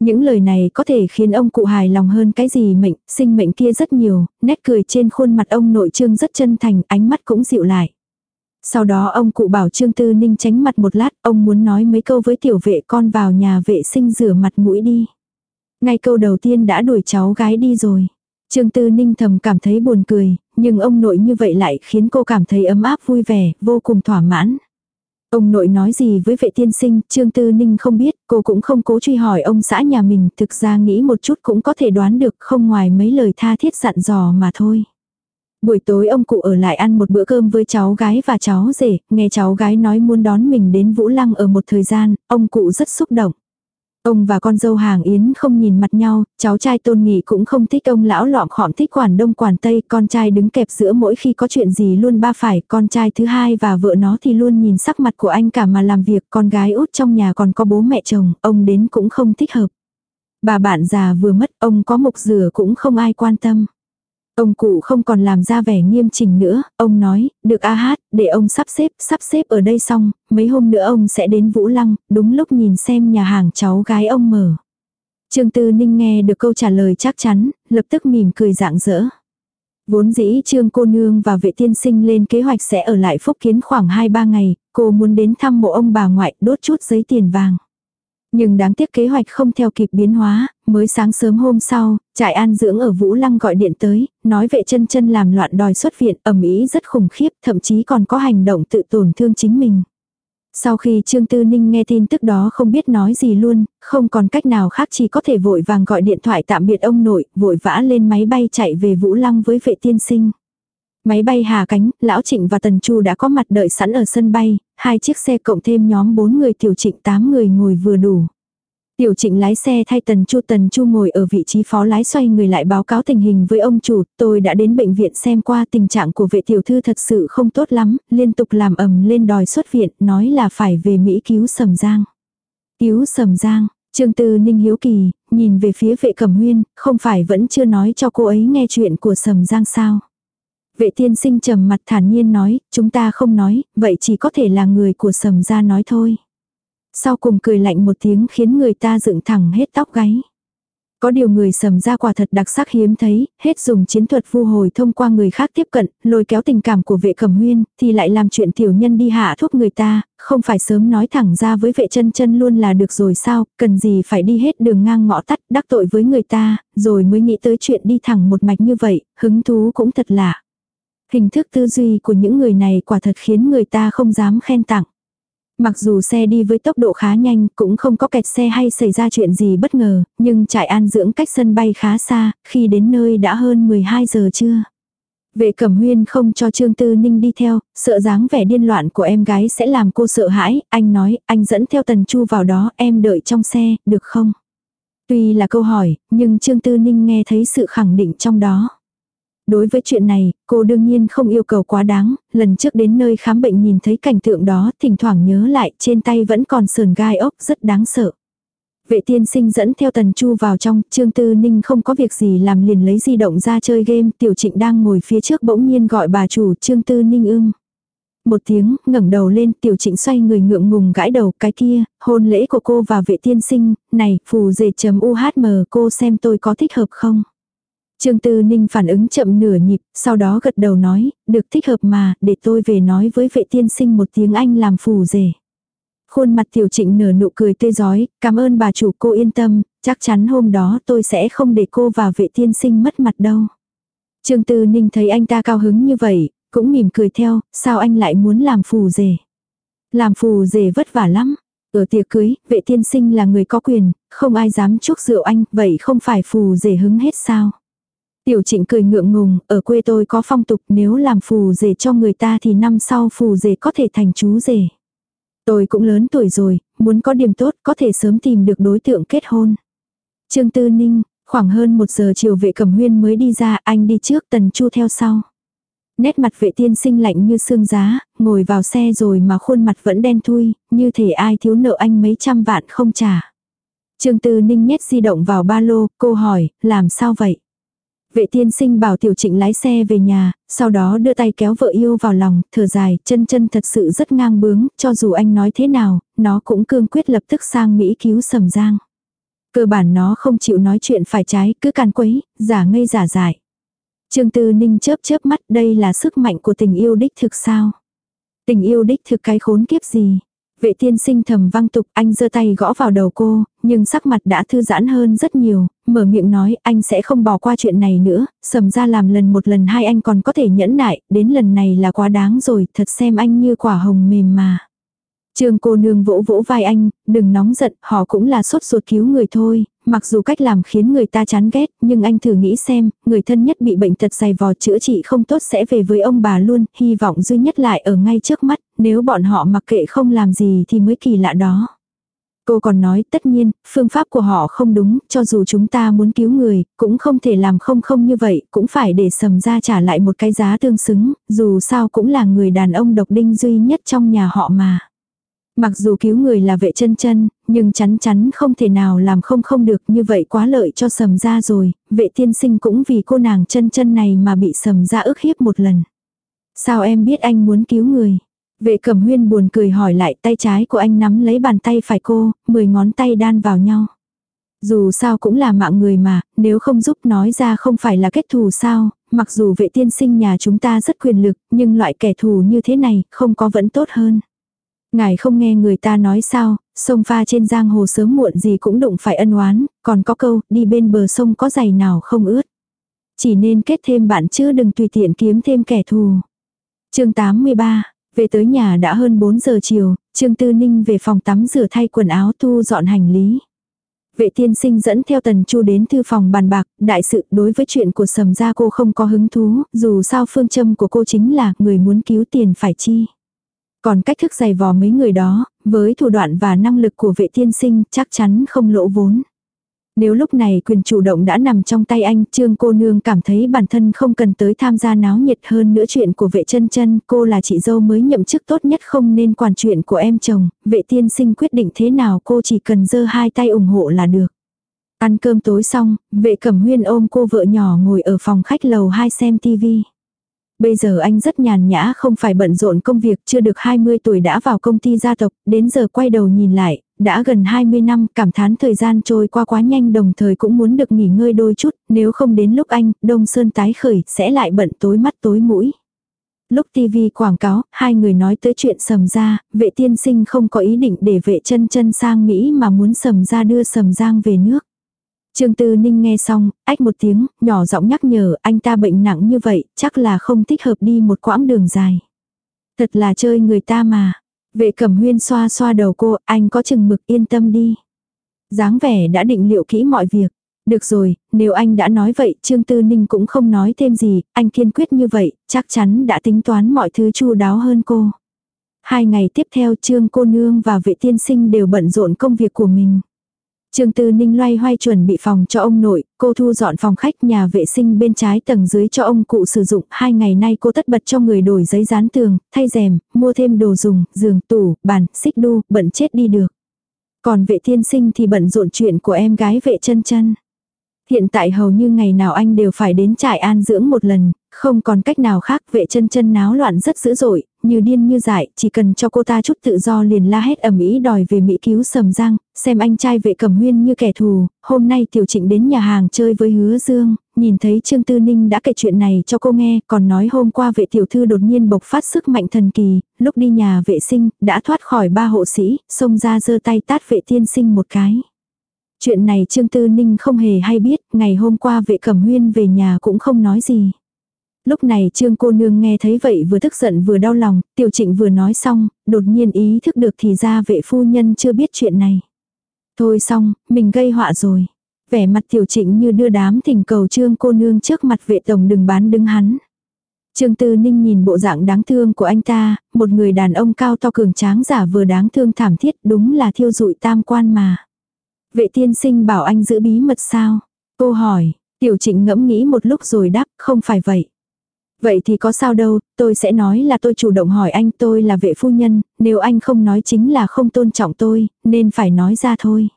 Những lời này có thể khiến ông cụ hài lòng hơn cái gì mệnh, sinh mệnh kia rất nhiều, nét cười trên khuôn mặt ông nội trương rất chân thành, ánh mắt cũng dịu lại. Sau đó ông cụ bảo Trương Tư Ninh tránh mặt một lát, ông muốn nói mấy câu với tiểu vệ con vào nhà vệ sinh rửa mặt mũi đi. Ngay câu đầu tiên đã đuổi cháu gái đi rồi. Trương Tư Ninh thầm cảm thấy buồn cười, nhưng ông nội như vậy lại khiến cô cảm thấy ấm áp vui vẻ, vô cùng thỏa mãn. Ông nội nói gì với vệ tiên sinh, Trương Tư Ninh không biết, cô cũng không cố truy hỏi ông xã nhà mình, thực ra nghĩ một chút cũng có thể đoán được không ngoài mấy lời tha thiết dặn dò mà thôi. Buổi tối ông cụ ở lại ăn một bữa cơm với cháu gái và cháu rể, nghe cháu gái nói muốn đón mình đến Vũ Lăng ở một thời gian, ông cụ rất xúc động. Ông và con dâu hàng yến không nhìn mặt nhau, cháu trai tôn nghị cũng không thích ông lão lọm khọm thích quản đông quản tây, con trai đứng kẹp giữa mỗi khi có chuyện gì luôn ba phải, con trai thứ hai và vợ nó thì luôn nhìn sắc mặt của anh cả mà làm việc, con gái út trong nhà còn có bố mẹ chồng, ông đến cũng không thích hợp. Bà bạn già vừa mất, ông có mục rửa cũng không ai quan tâm. Ông cụ không còn làm ra vẻ nghiêm chỉnh nữa, ông nói, được a hát, để ông sắp xếp, sắp xếp ở đây xong, mấy hôm nữa ông sẽ đến Vũ Lăng, đúng lúc nhìn xem nhà hàng cháu gái ông mở. Trương Tư Ninh nghe được câu trả lời chắc chắn, lập tức mỉm cười rạng rỡ. Vốn dĩ Trương cô nương và vệ tiên sinh lên kế hoạch sẽ ở lại Phúc Kiến khoảng 2-3 ngày, cô muốn đến thăm mộ ông bà ngoại đốt chút giấy tiền vàng. Nhưng đáng tiếc kế hoạch không theo kịp biến hóa, mới sáng sớm hôm sau, trại an dưỡng ở Vũ Lăng gọi điện tới, nói vệ chân chân làm loạn đòi xuất viện, ẩm ý rất khủng khiếp, thậm chí còn có hành động tự tổn thương chính mình. Sau khi Trương Tư Ninh nghe tin tức đó không biết nói gì luôn, không còn cách nào khác chỉ có thể vội vàng gọi điện thoại tạm biệt ông nội, vội vã lên máy bay chạy về Vũ Lăng với vệ tiên sinh. Máy bay hạ cánh, Lão Trịnh và Tần Chu đã có mặt đợi sẵn ở sân bay, hai chiếc xe cộng thêm nhóm bốn người tiểu trịnh tám người ngồi vừa đủ. Tiểu trịnh lái xe thay Tần Chu Tần Chu ngồi ở vị trí phó lái xoay người lại báo cáo tình hình với ông chủ, tôi đã đến bệnh viện xem qua tình trạng của vệ tiểu thư thật sự không tốt lắm, liên tục làm ầm lên đòi xuất viện, nói là phải về Mỹ cứu Sầm Giang. Cứu Sầm Giang, Trương Tư Ninh hiếu kỳ, nhìn về phía vệ cẩm huyên, không phải vẫn chưa nói cho cô ấy nghe chuyện của Sầm Giang sao. Vệ tiên sinh trầm mặt thản nhiên nói, chúng ta không nói, vậy chỉ có thể là người của Sầm gia nói thôi. Sau cùng cười lạnh một tiếng khiến người ta dựng thẳng hết tóc gáy. Có điều người sầm ra quả thật đặc sắc hiếm thấy, hết dùng chiến thuật vu hồi thông qua người khác tiếp cận, lôi kéo tình cảm của vệ cẩm huyên, thì lại làm chuyện tiểu nhân đi hạ thuốc người ta, không phải sớm nói thẳng ra với vệ chân chân luôn là được rồi sao, cần gì phải đi hết đường ngang ngõ tắt đắc tội với người ta, rồi mới nghĩ tới chuyện đi thẳng một mạch như vậy, hứng thú cũng thật lạ. Hình thức tư duy của những người này quả thật khiến người ta không dám khen tặng. Mặc dù xe đi với tốc độ khá nhanh, cũng không có kẹt xe hay xảy ra chuyện gì bất ngờ, nhưng trại an dưỡng cách sân bay khá xa, khi đến nơi đã hơn 12 giờ trưa. Vệ cẩm huyên không cho Trương Tư Ninh đi theo, sợ dáng vẻ điên loạn của em gái sẽ làm cô sợ hãi, anh nói, anh dẫn theo Tần Chu vào đó, em đợi trong xe, được không? Tuy là câu hỏi, nhưng Trương Tư Ninh nghe thấy sự khẳng định trong đó. Đối với chuyện này, cô đương nhiên không yêu cầu quá đáng, lần trước đến nơi khám bệnh nhìn thấy cảnh tượng đó, thỉnh thoảng nhớ lại, trên tay vẫn còn sườn gai ốc, rất đáng sợ. Vệ tiên sinh dẫn theo tần chu vào trong, Trương Tư Ninh không có việc gì làm liền lấy di động ra chơi game, tiểu trịnh đang ngồi phía trước bỗng nhiên gọi bà chủ Trương Tư Ninh ưng. Một tiếng, ngẩng đầu lên, tiểu trịnh xoay người ngượng ngùng gãi đầu, cái kia, hôn lễ của cô và vệ tiên sinh, này, phù dề chấm UHM cô xem tôi có thích hợp không? Trương Tư Ninh phản ứng chậm nửa nhịp, sau đó gật đầu nói, được thích hợp mà, để tôi về nói với vệ tiên sinh một tiếng Anh làm phù rể. Khuôn mặt tiểu trịnh nở nụ cười tươi giói, cảm ơn bà chủ cô yên tâm, chắc chắn hôm đó tôi sẽ không để cô và vệ tiên sinh mất mặt đâu. Trương Tư Ninh thấy anh ta cao hứng như vậy, cũng mỉm cười theo, sao anh lại muốn làm phù rể. Làm phù rể vất vả lắm. Ở tiệc cưới, vệ tiên sinh là người có quyền, không ai dám chúc rượu anh, vậy không phải phù rể hứng hết sao. Tiểu trịnh cười ngượng ngùng, ở quê tôi có phong tục nếu làm phù rể cho người ta thì năm sau phù rể có thể thành chú rể. Tôi cũng lớn tuổi rồi, muốn có điểm tốt có thể sớm tìm được đối tượng kết hôn. Trương Tư Ninh, khoảng hơn một giờ chiều vệ cẩm huyên mới đi ra, anh đi trước tần chu theo sau. Nét mặt vệ tiên sinh lạnh như xương giá, ngồi vào xe rồi mà khuôn mặt vẫn đen thui, như thể ai thiếu nợ anh mấy trăm vạn không trả. Trương Tư Ninh nhét di động vào ba lô, cô hỏi, làm sao vậy? Vệ tiên sinh bảo tiểu trịnh lái xe về nhà, sau đó đưa tay kéo vợ yêu vào lòng, thở dài, chân chân thật sự rất ngang bướng, cho dù anh nói thế nào, nó cũng cương quyết lập tức sang Mỹ cứu sầm giang. Cơ bản nó không chịu nói chuyện phải trái, cứ càn quấy, giả ngây giả dại. Trương Tư Ninh chớp chớp mắt đây là sức mạnh của tình yêu đích thực sao? Tình yêu đích thực cái khốn kiếp gì? Vệ tiên sinh thầm văng tục, anh giơ tay gõ vào đầu cô, nhưng sắc mặt đã thư giãn hơn rất nhiều, mở miệng nói anh sẽ không bỏ qua chuyện này nữa, sầm ra làm lần một lần hai anh còn có thể nhẫn nại, đến lần này là quá đáng rồi, thật xem anh như quả hồng mềm mà. Trương cô nương vỗ vỗ vai anh, đừng nóng giận, họ cũng là sốt ruột cứu người thôi, mặc dù cách làm khiến người ta chán ghét, nhưng anh thử nghĩ xem, người thân nhất bị bệnh tật dày vò chữa trị không tốt sẽ về với ông bà luôn, hy vọng duy nhất lại ở ngay trước mắt, nếu bọn họ mặc kệ không làm gì thì mới kỳ lạ đó. Cô còn nói tất nhiên, phương pháp của họ không đúng, cho dù chúng ta muốn cứu người, cũng không thể làm không không như vậy, cũng phải để sầm ra trả lại một cái giá tương xứng, dù sao cũng là người đàn ông độc đinh duy nhất trong nhà họ mà. Mặc dù cứu người là vệ chân chân, nhưng chắn chắn không thể nào làm không không được như vậy quá lợi cho sầm ra rồi, vệ tiên sinh cũng vì cô nàng chân chân này mà bị sầm ra ức hiếp một lần. Sao em biết anh muốn cứu người? Vệ cẩm huyên buồn cười hỏi lại tay trái của anh nắm lấy bàn tay phải cô, mười ngón tay đan vào nhau. Dù sao cũng là mạng người mà, nếu không giúp nói ra không phải là kết thù sao, mặc dù vệ tiên sinh nhà chúng ta rất quyền lực, nhưng loại kẻ thù như thế này, không có vẫn tốt hơn. Ngài không nghe người ta nói sao, sông pha trên giang hồ sớm muộn gì cũng đụng phải ân oán, còn có câu, đi bên bờ sông có giày nào không ướt. Chỉ nên kết thêm bạn chứ đừng tùy tiện kiếm thêm kẻ thù. chương 83, về tới nhà đã hơn 4 giờ chiều, Trương Tư Ninh về phòng tắm rửa thay quần áo thu dọn hành lý. Vệ tiên sinh dẫn theo tần chu đến thư phòng bàn bạc, đại sự đối với chuyện của sầm gia cô không có hứng thú, dù sao phương châm của cô chính là người muốn cứu tiền phải chi. Còn cách thức giày vò mấy người đó, với thủ đoạn và năng lực của vệ tiên sinh chắc chắn không lỗ vốn. Nếu lúc này quyền chủ động đã nằm trong tay anh, Trương cô nương cảm thấy bản thân không cần tới tham gia náo nhiệt hơn nữa chuyện của vệ chân chân, cô là chị dâu mới nhậm chức tốt nhất không nên quản chuyện của em chồng, vệ tiên sinh quyết định thế nào cô chỉ cần giơ hai tay ủng hộ là được. Ăn cơm tối xong, vệ cẩm huyên ôm cô vợ nhỏ ngồi ở phòng khách lầu 2 xem tivi. Bây giờ anh rất nhàn nhã không phải bận rộn công việc chưa được 20 tuổi đã vào công ty gia tộc, đến giờ quay đầu nhìn lại, đã gần 20 năm cảm thán thời gian trôi qua quá nhanh đồng thời cũng muốn được nghỉ ngơi đôi chút, nếu không đến lúc anh, Đông Sơn tái khởi, sẽ lại bận tối mắt tối mũi. Lúc TV quảng cáo, hai người nói tới chuyện sầm ra, vệ tiên sinh không có ý định để vệ chân chân sang Mỹ mà muốn sầm ra đưa sầm giang về nước. Trương Tư Ninh nghe xong, ách một tiếng, nhỏ giọng nhắc nhở anh ta bệnh nặng như vậy, chắc là không thích hợp đi một quãng đường dài. Thật là chơi người ta mà. Vệ cẩm huyên xoa xoa đầu cô, anh có chừng mực yên tâm đi. dáng vẻ đã định liệu kỹ mọi việc. Được rồi, nếu anh đã nói vậy, Trương Tư Ninh cũng không nói thêm gì, anh kiên quyết như vậy, chắc chắn đã tính toán mọi thứ chu đáo hơn cô. Hai ngày tiếp theo Trương cô nương và vệ tiên sinh đều bận rộn công việc của mình. Trương Tư Ninh loay hoay chuẩn bị phòng cho ông nội, cô thu dọn phòng khách nhà vệ sinh bên trái tầng dưới cho ông cụ sử dụng. Hai ngày nay cô tất bật cho người đổi giấy dán tường, thay rèm, mua thêm đồ dùng, giường, tủ, bàn, xích đu, bận chết đi được. Còn vệ Thiên sinh thì bận rộn chuyện của em gái vệ chân chân. Hiện tại hầu như ngày nào anh đều phải đến trại an dưỡng một lần, không còn cách nào khác vệ chân chân náo loạn rất dữ dội, như điên như dại, chỉ cần cho cô ta chút tự do liền la hét ầm ĩ đòi về Mỹ cứu sầm giang, xem anh trai vệ cẩm huyên như kẻ thù, hôm nay tiểu trịnh đến nhà hàng chơi với hứa dương, nhìn thấy Trương Tư Ninh đã kể chuyện này cho cô nghe, còn nói hôm qua vệ tiểu thư đột nhiên bộc phát sức mạnh thần kỳ, lúc đi nhà vệ sinh, đã thoát khỏi ba hộ sĩ, xông ra giơ tay tát vệ tiên sinh một cái. Chuyện này Trương Tư Ninh không hề hay biết, ngày hôm qua vệ cẩm huyên về nhà cũng không nói gì. Lúc này trương cô nương nghe thấy vậy vừa tức giận vừa đau lòng, tiểu trịnh vừa nói xong, đột nhiên ý thức được thì ra vệ phu nhân chưa biết chuyện này. Thôi xong, mình gây họa rồi. Vẻ mặt tiểu trịnh như đưa đám thỉnh cầu trương cô nương trước mặt vệ tổng đừng bán đứng hắn. Trương Tư Ninh nhìn bộ dạng đáng thương của anh ta, một người đàn ông cao to cường tráng giả vừa đáng thương thảm thiết đúng là thiêu dụi tam quan mà. Vệ tiên sinh bảo anh giữ bí mật sao? Cô hỏi, tiểu trịnh ngẫm nghĩ một lúc rồi đáp, không phải vậy. Vậy thì có sao đâu, tôi sẽ nói là tôi chủ động hỏi anh tôi là vệ phu nhân, nếu anh không nói chính là không tôn trọng tôi, nên phải nói ra thôi.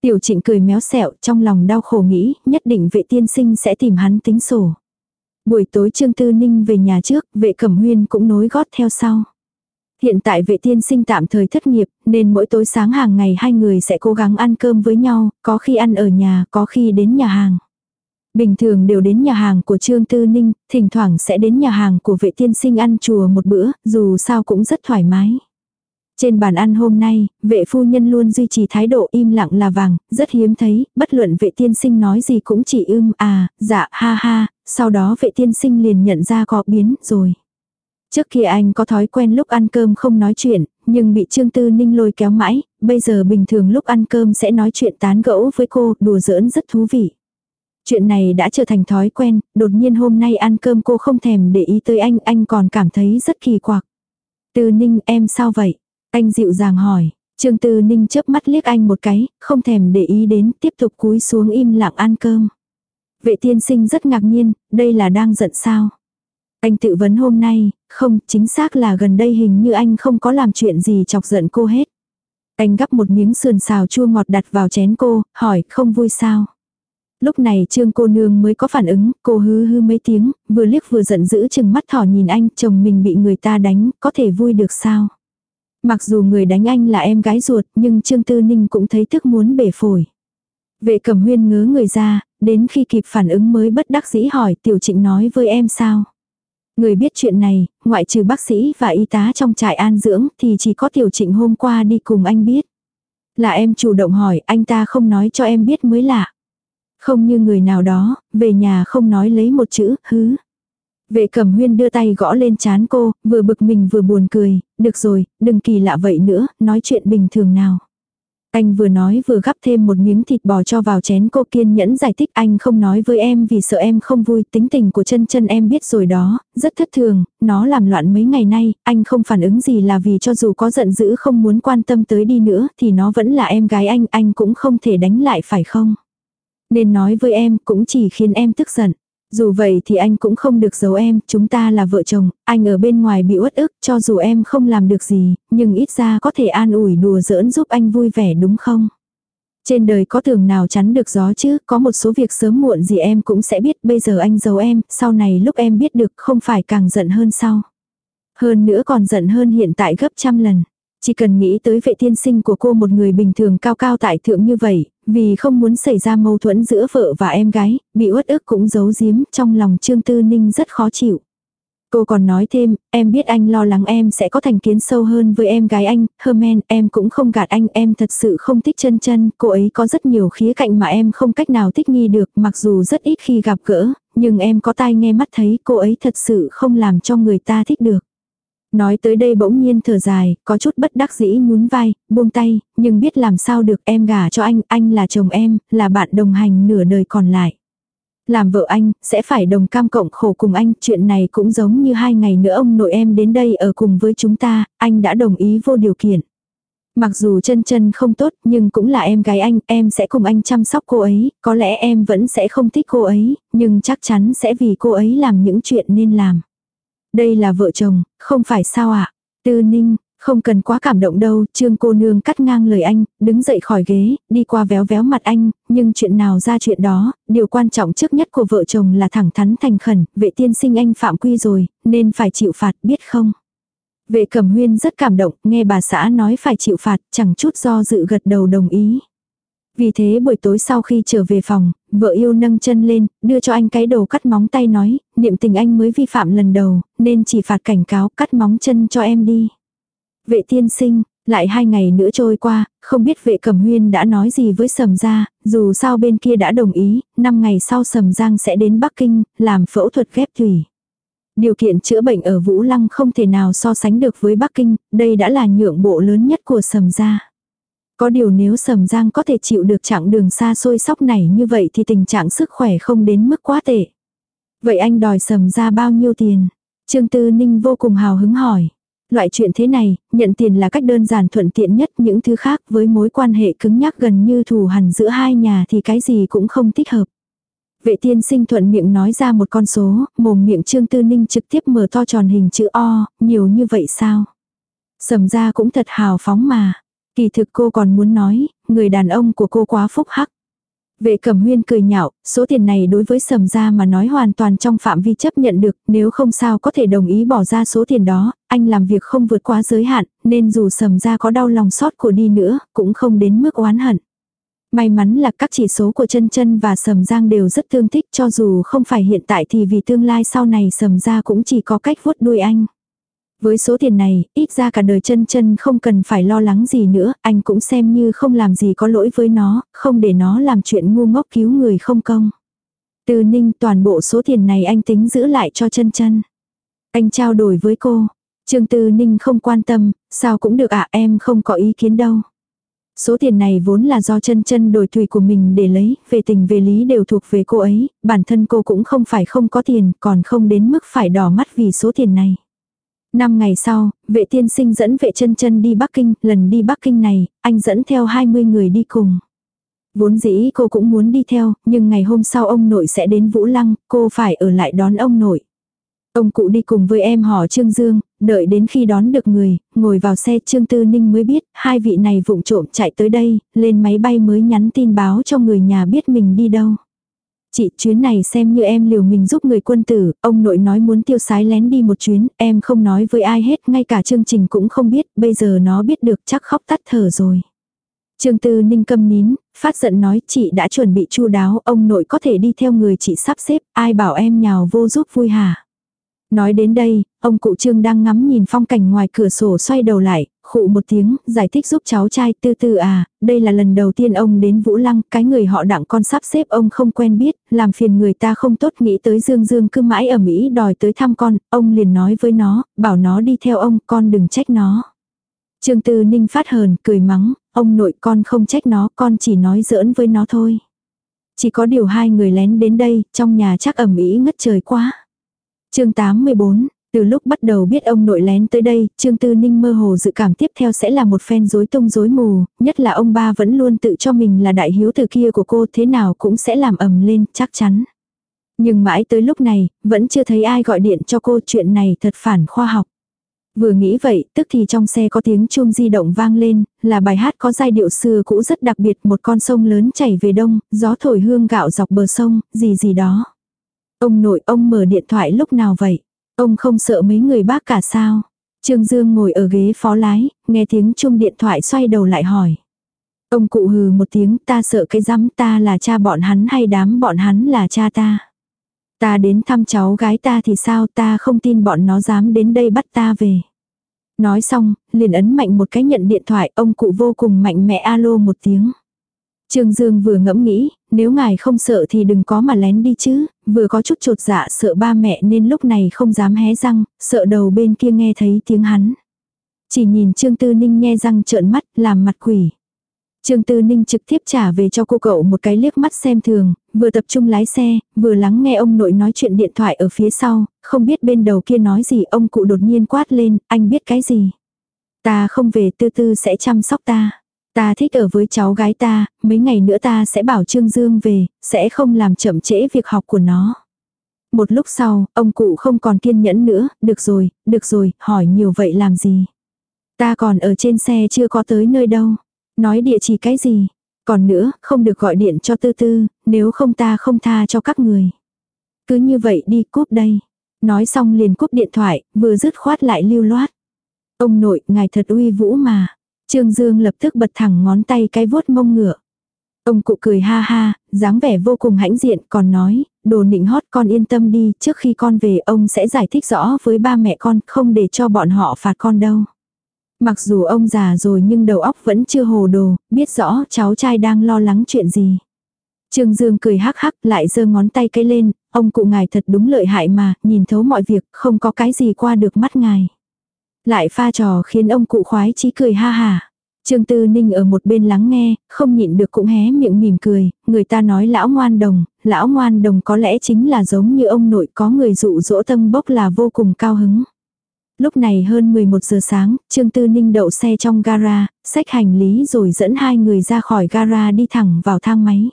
Tiểu trịnh cười méo xẹo trong lòng đau khổ nghĩ, nhất định vệ tiên sinh sẽ tìm hắn tính sổ. Buổi tối Trương Tư Ninh về nhà trước, vệ cẩm huyên cũng nối gót theo sau. Hiện tại vệ tiên sinh tạm thời thất nghiệp, nên mỗi tối sáng hàng ngày hai người sẽ cố gắng ăn cơm với nhau, có khi ăn ở nhà, có khi đến nhà hàng. Bình thường đều đến nhà hàng của Trương Tư Ninh, thỉnh thoảng sẽ đến nhà hàng của vệ tiên sinh ăn chùa một bữa, dù sao cũng rất thoải mái. Trên bàn ăn hôm nay, vệ phu nhân luôn duy trì thái độ im lặng là vàng, rất hiếm thấy, bất luận vệ tiên sinh nói gì cũng chỉ ưm à, dạ ha ha, sau đó vệ tiên sinh liền nhận ra có biến rồi. Trước kia anh có thói quen lúc ăn cơm không nói chuyện, nhưng bị Trương Tư Ninh lôi kéo mãi, bây giờ bình thường lúc ăn cơm sẽ nói chuyện tán gẫu với cô, đùa giỡn rất thú vị. Chuyện này đã trở thành thói quen, đột nhiên hôm nay ăn cơm cô không thèm để ý tới anh, anh còn cảm thấy rất kỳ quặc. từ Ninh em sao vậy? Anh dịu dàng hỏi. Trương Tư Ninh chớp mắt liếc anh một cái, không thèm để ý đến, tiếp tục cúi xuống im lặng ăn cơm. Vệ tiên sinh rất ngạc nhiên, đây là đang giận sao? Anh tự vấn hôm nay, không, chính xác là gần đây hình như anh không có làm chuyện gì chọc giận cô hết. Anh gắp một miếng sườn xào chua ngọt đặt vào chén cô, hỏi, không vui sao? Lúc này trương cô nương mới có phản ứng, cô hư hư mấy tiếng, vừa liếc vừa giận dữ chừng mắt thỏ nhìn anh, chồng mình bị người ta đánh, có thể vui được sao? Mặc dù người đánh anh là em gái ruột, nhưng Trương Tư Ninh cũng thấy tức muốn bể phổi. Vệ cầm huyên ngớ người ra, đến khi kịp phản ứng mới bất đắc dĩ hỏi tiểu trịnh nói với em sao. Người biết chuyện này, ngoại trừ bác sĩ và y tá trong trại an dưỡng thì chỉ có tiểu trịnh hôm qua đi cùng anh biết. Là em chủ động hỏi anh ta không nói cho em biết mới lạ. Không như người nào đó, về nhà không nói lấy một chữ, hứ. Vệ cẩm huyên đưa tay gõ lên chán cô, vừa bực mình vừa buồn cười, được rồi, đừng kỳ lạ vậy nữa, nói chuyện bình thường nào. Anh vừa nói vừa gắp thêm một miếng thịt bò cho vào chén cô kiên nhẫn giải thích anh không nói với em vì sợ em không vui tính tình của chân chân em biết rồi đó, rất thất thường, nó làm loạn mấy ngày nay, anh không phản ứng gì là vì cho dù có giận dữ không muốn quan tâm tới đi nữa thì nó vẫn là em gái anh, anh cũng không thể đánh lại phải không? Nên nói với em cũng chỉ khiến em tức giận. Dù vậy thì anh cũng không được giấu em, chúng ta là vợ chồng, anh ở bên ngoài bị uất ức, cho dù em không làm được gì, nhưng ít ra có thể an ủi đùa giỡn giúp anh vui vẻ đúng không? Trên đời có tường nào chắn được gió chứ, có một số việc sớm muộn gì em cũng sẽ biết, bây giờ anh giấu em, sau này lúc em biết được không phải càng giận hơn sau. Hơn nữa còn giận hơn hiện tại gấp trăm lần. Chỉ cần nghĩ tới vệ tiên sinh của cô một người bình thường cao cao tại thượng như vậy, vì không muốn xảy ra mâu thuẫn giữa vợ và em gái, bị uất ức cũng giấu giếm, trong lòng Trương Tư Ninh rất khó chịu. Cô còn nói thêm, em biết anh lo lắng em sẽ có thành kiến sâu hơn với em gái anh, Herman, em cũng không gạt anh, em thật sự không thích chân chân, cô ấy có rất nhiều khía cạnh mà em không cách nào thích nghi được, mặc dù rất ít khi gặp gỡ, nhưng em có tai nghe mắt thấy cô ấy thật sự không làm cho người ta thích được. Nói tới đây bỗng nhiên thở dài, có chút bất đắc dĩ nhún vai, buông tay, nhưng biết làm sao được em gả cho anh, anh là chồng em, là bạn đồng hành nửa đời còn lại. Làm vợ anh, sẽ phải đồng cam cộng khổ cùng anh, chuyện này cũng giống như hai ngày nữa ông nội em đến đây ở cùng với chúng ta, anh đã đồng ý vô điều kiện. Mặc dù chân chân không tốt nhưng cũng là em gái anh, em sẽ cùng anh chăm sóc cô ấy, có lẽ em vẫn sẽ không thích cô ấy, nhưng chắc chắn sẽ vì cô ấy làm những chuyện nên làm. Đây là vợ chồng, không phải sao ạ? À? Tư ninh, không cần quá cảm động đâu, trương cô nương cắt ngang lời anh, đứng dậy khỏi ghế, đi qua véo véo mặt anh, nhưng chuyện nào ra chuyện đó, điều quan trọng trước nhất của vợ chồng là thẳng thắn thành khẩn, vệ tiên sinh anh phạm quy rồi, nên phải chịu phạt biết không? Vệ cẩm huyên rất cảm động, nghe bà xã nói phải chịu phạt, chẳng chút do dự gật đầu đồng ý. Vì thế buổi tối sau khi trở về phòng, vợ yêu nâng chân lên, đưa cho anh cái đầu cắt móng tay nói, niệm tình anh mới vi phạm lần đầu, nên chỉ phạt cảnh cáo cắt móng chân cho em đi. Vệ tiên sinh, lại hai ngày nữa trôi qua, không biết vệ cẩm huyên đã nói gì với sầm gia, dù sao bên kia đã đồng ý, năm ngày sau sầm giang sẽ đến Bắc Kinh, làm phẫu thuật ghép thủy. Điều kiện chữa bệnh ở Vũ Lăng không thể nào so sánh được với Bắc Kinh, đây đã là nhượng bộ lớn nhất của sầm gia. Có điều nếu Sầm Giang có thể chịu được chặng đường xa xôi sóc này như vậy thì tình trạng sức khỏe không đến mức quá tệ. Vậy anh đòi Sầm ra bao nhiêu tiền? Trương Tư Ninh vô cùng hào hứng hỏi. Loại chuyện thế này, nhận tiền là cách đơn giản thuận tiện nhất những thứ khác với mối quan hệ cứng nhắc gần như thù hằn giữa hai nhà thì cái gì cũng không thích hợp. Vệ tiên sinh thuận miệng nói ra một con số, mồm miệng Trương Tư Ninh trực tiếp mở to tròn hình chữ O, nhiều như vậy sao? Sầm ra cũng thật hào phóng mà. Kỳ thực cô còn muốn nói, người đàn ông của cô quá phúc hắc. Vệ cẩm huyên cười nhạo, số tiền này đối với sầm gia mà nói hoàn toàn trong phạm vi chấp nhận được, nếu không sao có thể đồng ý bỏ ra số tiền đó, anh làm việc không vượt quá giới hạn, nên dù sầm gia có đau lòng sót của đi nữa, cũng không đến mức oán hận. May mắn là các chỉ số của chân chân và sầm giang đều rất tương thích cho dù không phải hiện tại thì vì tương lai sau này sầm gia cũng chỉ có cách vuốt đuôi anh. Với số tiền này, ít ra cả đời chân chân không cần phải lo lắng gì nữa, anh cũng xem như không làm gì có lỗi với nó, không để nó làm chuyện ngu ngốc cứu người không công. Từ ninh toàn bộ số tiền này anh tính giữ lại cho chân chân. Anh trao đổi với cô. Trương Tư Ninh không quan tâm, sao cũng được ạ em không có ý kiến đâu. Số tiền này vốn là do chân chân đổi tùy của mình để lấy, về tình về lý đều thuộc về cô ấy, bản thân cô cũng không phải không có tiền, còn không đến mức phải đỏ mắt vì số tiền này. Năm ngày sau, vệ tiên sinh dẫn vệ chân chân đi Bắc Kinh, lần đi Bắc Kinh này, anh dẫn theo 20 người đi cùng. Vốn dĩ cô cũng muốn đi theo, nhưng ngày hôm sau ông nội sẽ đến Vũ Lăng, cô phải ở lại đón ông nội. Ông cụ đi cùng với em họ Trương Dương, đợi đến khi đón được người, ngồi vào xe Trương Tư Ninh mới biết, hai vị này vụng trộm chạy tới đây, lên máy bay mới nhắn tin báo cho người nhà biết mình đi đâu. Chị chuyến này xem như em liều mình giúp người quân tử, ông nội nói muốn tiêu sái lén đi một chuyến, em không nói với ai hết, ngay cả chương trình cũng không biết, bây giờ nó biết được chắc khóc tắt thở rồi. Trương Tư Ninh câm nín, phát giận nói chị đã chuẩn bị chu đáo, ông nội có thể đi theo người chị sắp xếp, ai bảo em nhào vô giúp vui hả. Nói đến đây, ông cụ Trương đang ngắm nhìn phong cảnh ngoài cửa sổ xoay đầu lại, khụ một tiếng, giải thích giúp cháu trai tư tư à, đây là lần đầu tiên ông đến Vũ Lăng, cái người họ đặng con sắp xếp ông không quen biết, làm phiền người ta không tốt nghĩ tới Dương Dương cứ mãi ở Mỹ đòi tới thăm con, ông liền nói với nó, bảo nó đi theo ông, con đừng trách nó. Trương Tư Ninh phát hờn, cười mắng, ông nội con không trách nó, con chỉ nói giỡn với nó thôi. Chỉ có điều hai người lén đến đây, trong nhà chắc ẩm ý ngất trời quá. chương 84, từ lúc bắt đầu biết ông nội lén tới đây, Trương Tư Ninh mơ hồ dự cảm tiếp theo sẽ là một phen rối tung rối mù, nhất là ông ba vẫn luôn tự cho mình là đại hiếu từ kia của cô thế nào cũng sẽ làm ầm lên, chắc chắn. Nhưng mãi tới lúc này, vẫn chưa thấy ai gọi điện cho cô chuyện này thật phản khoa học. Vừa nghĩ vậy, tức thì trong xe có tiếng chuông di động vang lên, là bài hát có giai điệu xưa cũ rất đặc biệt một con sông lớn chảy về đông, gió thổi hương gạo dọc bờ sông, gì gì đó. Ông nội ông mở điện thoại lúc nào vậy? Ông không sợ mấy người bác cả sao? Trương Dương ngồi ở ghế phó lái, nghe tiếng chung điện thoại xoay đầu lại hỏi. Ông cụ hừ một tiếng ta sợ cái rắm ta là cha bọn hắn hay đám bọn hắn là cha ta. Ta đến thăm cháu gái ta thì sao ta không tin bọn nó dám đến đây bắt ta về. Nói xong, liền ấn mạnh một cái nhận điện thoại, ông cụ vô cùng mạnh mẽ alo một tiếng. Trương Dương vừa ngẫm nghĩ, nếu ngài không sợ thì đừng có mà lén đi chứ, vừa có chút trột dạ sợ ba mẹ nên lúc này không dám hé răng, sợ đầu bên kia nghe thấy tiếng hắn. Chỉ nhìn Trương Tư Ninh nghe răng trợn mắt, làm mặt quỷ. Trương Tư Ninh trực tiếp trả về cho cô cậu một cái liếc mắt xem thường, vừa tập trung lái xe, vừa lắng nghe ông nội nói chuyện điện thoại ở phía sau, không biết bên đầu kia nói gì ông cụ đột nhiên quát lên, anh biết cái gì. Ta không về tư tư sẽ chăm sóc ta. Ta thích ở với cháu gái ta, mấy ngày nữa ta sẽ bảo Trương Dương về, sẽ không làm chậm trễ việc học của nó. Một lúc sau, ông cụ không còn kiên nhẫn nữa, được rồi, được rồi, hỏi nhiều vậy làm gì. Ta còn ở trên xe chưa có tới nơi đâu. Nói địa chỉ cái gì? Còn nữa, không được gọi điện cho tư tư, nếu không ta không tha cho các người. Cứ như vậy đi cúp đây. Nói xong liền cúp điện thoại, vừa dứt khoát lại lưu loát. Ông nội, ngài thật uy vũ mà. Trương Dương lập tức bật thẳng ngón tay cái vuốt mông ngựa. Ông cụ cười ha ha, dáng vẻ vô cùng hãnh diện, còn nói, đồ nịnh hót con yên tâm đi, trước khi con về ông sẽ giải thích rõ với ba mẹ con, không để cho bọn họ phạt con đâu. Mặc dù ông già rồi nhưng đầu óc vẫn chưa hồ đồ, biết rõ cháu trai đang lo lắng chuyện gì. Trương Dương cười hắc hắc lại giơ ngón tay cái lên, ông cụ ngài thật đúng lợi hại mà, nhìn thấu mọi việc, không có cái gì qua được mắt ngài. Lại pha trò khiến ông cụ khoái chí cười ha hà. Trương Tư Ninh ở một bên lắng nghe, không nhịn được cũng hé miệng mỉm cười, người ta nói lão ngoan đồng, lão ngoan đồng có lẽ chính là giống như ông nội có người dụ dỗ tâm bốc là vô cùng cao hứng. Lúc này hơn 11 giờ sáng, Trương Tư Ninh đậu xe trong gara, xách hành lý rồi dẫn hai người ra khỏi gara đi thẳng vào thang máy.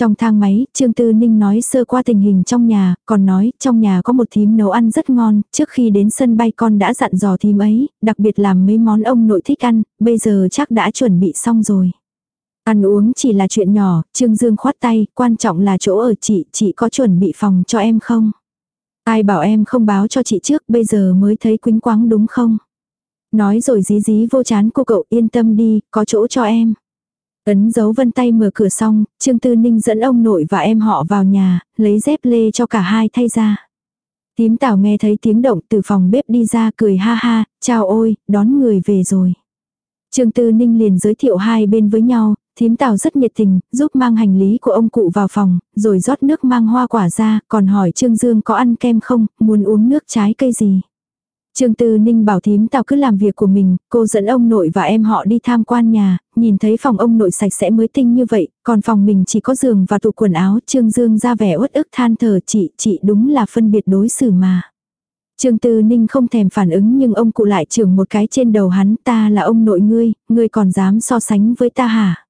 Trong thang máy, Trương Tư Ninh nói sơ qua tình hình trong nhà, còn nói trong nhà có một thím nấu ăn rất ngon, trước khi đến sân bay con đã dặn dò thím ấy, đặc biệt làm mấy món ông nội thích ăn, bây giờ chắc đã chuẩn bị xong rồi. Ăn uống chỉ là chuyện nhỏ, Trương Dương khoát tay, quan trọng là chỗ ở chị, chị có chuẩn bị phòng cho em không? Ai bảo em không báo cho chị trước, bây giờ mới thấy quính quáng đúng không? Nói rồi dí dí vô chán cô cậu yên tâm đi, có chỗ cho em. Ấn dấu vân tay mở cửa xong, Trương Tư Ninh dẫn ông nội và em họ vào nhà, lấy dép lê cho cả hai thay ra. Tím tảo nghe thấy tiếng động từ phòng bếp đi ra cười ha ha, chào ôi, đón người về rồi. Trương Tư Ninh liền giới thiệu hai bên với nhau, thím tảo rất nhiệt tình, giúp mang hành lý của ông cụ vào phòng, rồi rót nước mang hoa quả ra, còn hỏi Trương Dương có ăn kem không, muốn uống nước trái cây gì. Trương Tư Ninh bảo thím tào cứ làm việc của mình, cô dẫn ông nội và em họ đi tham quan nhà, nhìn thấy phòng ông nội sạch sẽ mới tinh như vậy, còn phòng mình chỉ có giường và tủ quần áo, Trương Dương ra vẻ uất ức than thở chị, chị đúng là phân biệt đối xử mà. Trương Tư Ninh không thèm phản ứng nhưng ông cụ lại trưởng một cái trên đầu hắn ta là ông nội ngươi, ngươi còn dám so sánh với ta hả?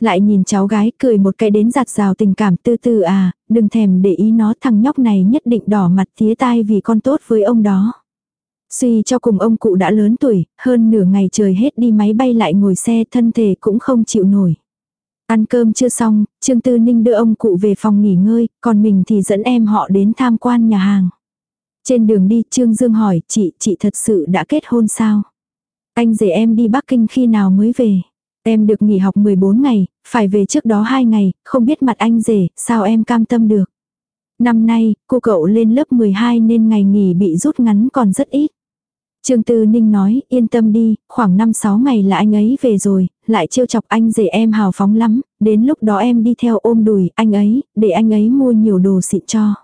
Lại nhìn cháu gái cười một cái đến giặt rào tình cảm tư tư à, đừng thèm để ý nó thằng nhóc này nhất định đỏ mặt tía tai vì con tốt với ông đó. Suy cho cùng ông cụ đã lớn tuổi, hơn nửa ngày trời hết đi máy bay lại ngồi xe thân thể cũng không chịu nổi. Ăn cơm chưa xong, Trương Tư Ninh đưa ông cụ về phòng nghỉ ngơi, còn mình thì dẫn em họ đến tham quan nhà hàng. Trên đường đi Trương Dương hỏi, chị, chị thật sự đã kết hôn sao? Anh rể em đi Bắc Kinh khi nào mới về? Em được nghỉ học 14 ngày, phải về trước đó 2 ngày, không biết mặt anh rể, sao em cam tâm được. Năm nay, cô cậu lên lớp 12 nên ngày nghỉ bị rút ngắn còn rất ít. Trương Tư Ninh nói, yên tâm đi, khoảng 5-6 ngày là anh ấy về rồi, lại trêu chọc anh rể em hào phóng lắm, đến lúc đó em đi theo ôm đùi anh ấy, để anh ấy mua nhiều đồ xịn cho.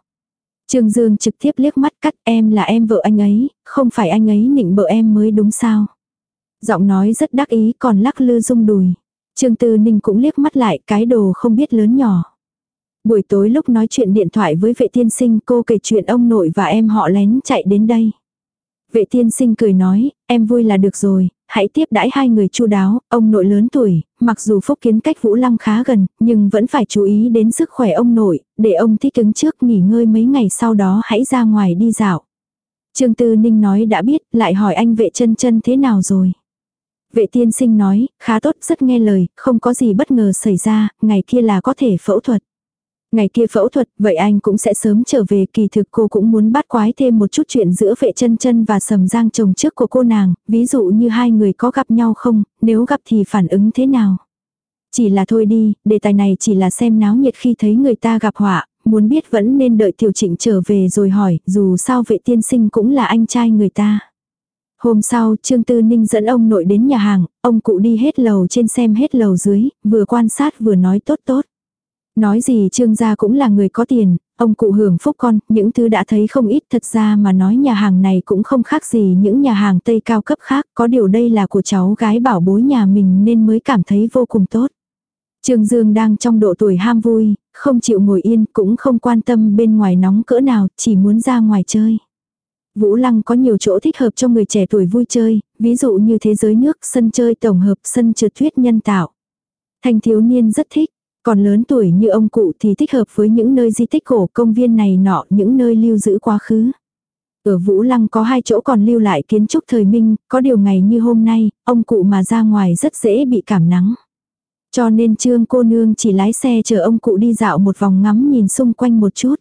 Trương Dương trực tiếp liếc mắt cắt em là em vợ anh ấy, không phải anh ấy nịnh bợ em mới đúng sao. Giọng nói rất đắc ý còn lắc lư rung đùi. Trương Tư Ninh cũng liếc mắt lại cái đồ không biết lớn nhỏ. Buổi tối lúc nói chuyện điện thoại với vệ tiên sinh cô kể chuyện ông nội và em họ lén chạy đến đây. Vệ tiên sinh cười nói, em vui là được rồi, hãy tiếp đãi hai người chu đáo, ông nội lớn tuổi, mặc dù phúc kiến cách Vũ Lăng khá gần, nhưng vẫn phải chú ý đến sức khỏe ông nội, để ông thích ứng trước nghỉ ngơi mấy ngày sau đó hãy ra ngoài đi dạo. Trương Tư Ninh nói đã biết, lại hỏi anh vệ chân chân thế nào rồi. Vệ tiên sinh nói, khá tốt, rất nghe lời, không có gì bất ngờ xảy ra, ngày kia là có thể phẫu thuật. Ngày kia phẫu thuật, vậy anh cũng sẽ sớm trở về kỳ thực cô cũng muốn bắt quái thêm một chút chuyện giữa vệ chân chân và sầm giang chồng trước của cô nàng, ví dụ như hai người có gặp nhau không, nếu gặp thì phản ứng thế nào. Chỉ là thôi đi, đề tài này chỉ là xem náo nhiệt khi thấy người ta gặp họa, muốn biết vẫn nên đợi tiểu trịnh trở về rồi hỏi, dù sao vệ tiên sinh cũng là anh trai người ta. Hôm sau, Trương Tư Ninh dẫn ông nội đến nhà hàng, ông cụ đi hết lầu trên xem hết lầu dưới, vừa quan sát vừa nói tốt tốt. Nói gì Trương gia cũng là người có tiền, ông cụ hưởng phúc con, những thứ đã thấy không ít thật ra mà nói nhà hàng này cũng không khác gì những nhà hàng Tây cao cấp khác, có điều đây là của cháu gái bảo bối nhà mình nên mới cảm thấy vô cùng tốt. Trương Dương đang trong độ tuổi ham vui, không chịu ngồi yên cũng không quan tâm bên ngoài nóng cỡ nào, chỉ muốn ra ngoài chơi. Vũ Lăng có nhiều chỗ thích hợp cho người trẻ tuổi vui chơi, ví dụ như thế giới nước, sân chơi tổng hợp, sân trượt tuyết nhân tạo. Thành thiếu niên rất thích, còn lớn tuổi như ông cụ thì thích hợp với những nơi di tích cổ công viên này nọ, những nơi lưu giữ quá khứ. Ở Vũ Lăng có hai chỗ còn lưu lại kiến trúc thời minh, có điều ngày như hôm nay, ông cụ mà ra ngoài rất dễ bị cảm nắng. Cho nên trương cô nương chỉ lái xe chờ ông cụ đi dạo một vòng ngắm nhìn xung quanh một chút.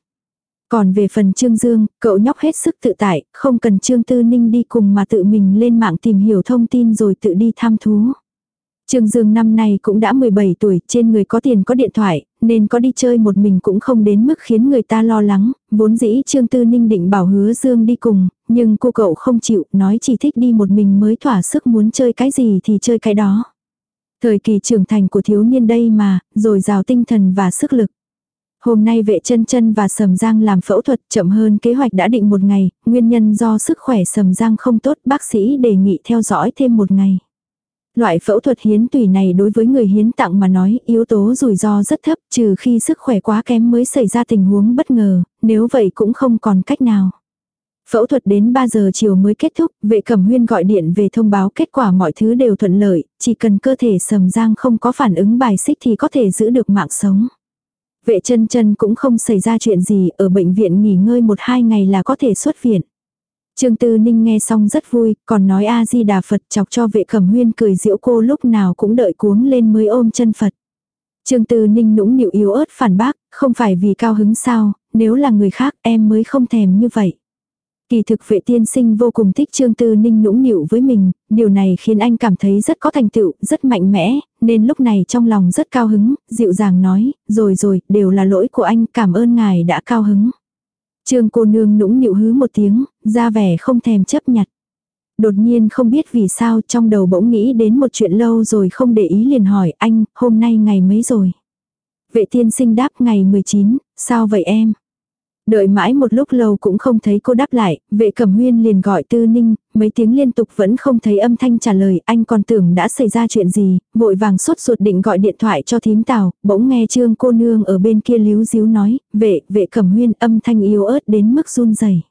Còn về phần Trương Dương, cậu nhóc hết sức tự tại, không cần Trương Tư Ninh đi cùng mà tự mình lên mạng tìm hiểu thông tin rồi tự đi tham thú. Trương Dương năm nay cũng đã 17 tuổi, trên người có tiền có điện thoại, nên có đi chơi một mình cũng không đến mức khiến người ta lo lắng, vốn dĩ Trương Tư Ninh định bảo hứa Dương đi cùng, nhưng cô cậu không chịu, nói chỉ thích đi một mình mới thỏa sức muốn chơi cái gì thì chơi cái đó. Thời kỳ trưởng thành của thiếu niên đây mà, rồi rào tinh thần và sức lực. Hôm nay vệ chân chân và Sầm Giang làm phẫu thuật chậm hơn kế hoạch đã định một ngày, nguyên nhân do sức khỏe Sầm Giang không tốt bác sĩ đề nghị theo dõi thêm một ngày. Loại phẫu thuật hiến tùy này đối với người hiến tặng mà nói yếu tố rủi ro rất thấp trừ khi sức khỏe quá kém mới xảy ra tình huống bất ngờ, nếu vậy cũng không còn cách nào. Phẫu thuật đến 3 giờ chiều mới kết thúc, vệ cẩm huyên gọi điện về thông báo kết quả mọi thứ đều thuận lợi, chỉ cần cơ thể sầm giang không có phản ứng bài xích thì có thể giữ được mạng sống. Vệ chân chân cũng không xảy ra chuyện gì, ở bệnh viện nghỉ ngơi một hai ngày là có thể xuất viện. Trương Tư Ninh nghe xong rất vui, còn nói A-di-đà Phật chọc cho vệ cẩm huyên cười diễu cô lúc nào cũng đợi cuống lên mới ôm chân Phật. Trương Tư Ninh nũng nịu yếu ớt phản bác, không phải vì cao hứng sao, nếu là người khác em mới không thèm như vậy. Kỳ thực vệ tiên sinh vô cùng thích Trương Tư Ninh nũng nịu với mình, điều này khiến anh cảm thấy rất có thành tựu, rất mạnh mẽ, nên lúc này trong lòng rất cao hứng, dịu dàng nói, rồi rồi, đều là lỗi của anh, cảm ơn ngài đã cao hứng. Trương cô nương nũng nịu hứ một tiếng, ra vẻ không thèm chấp nhặt. Đột nhiên không biết vì sao trong đầu bỗng nghĩ đến một chuyện lâu rồi không để ý liền hỏi anh, hôm nay ngày mấy rồi. Vệ tiên sinh đáp ngày 19, sao vậy em? Đợi mãi một lúc lâu cũng không thấy cô đáp lại, vệ cẩm huyên liền gọi tư ninh, mấy tiếng liên tục vẫn không thấy âm thanh trả lời, anh còn tưởng đã xảy ra chuyện gì, vội vàng sốt ruột định gọi điện thoại cho thím tào, bỗng nghe trương cô nương ở bên kia líu díu nói, vệ, vệ cẩm huyên âm thanh yếu ớt đến mức run rẩy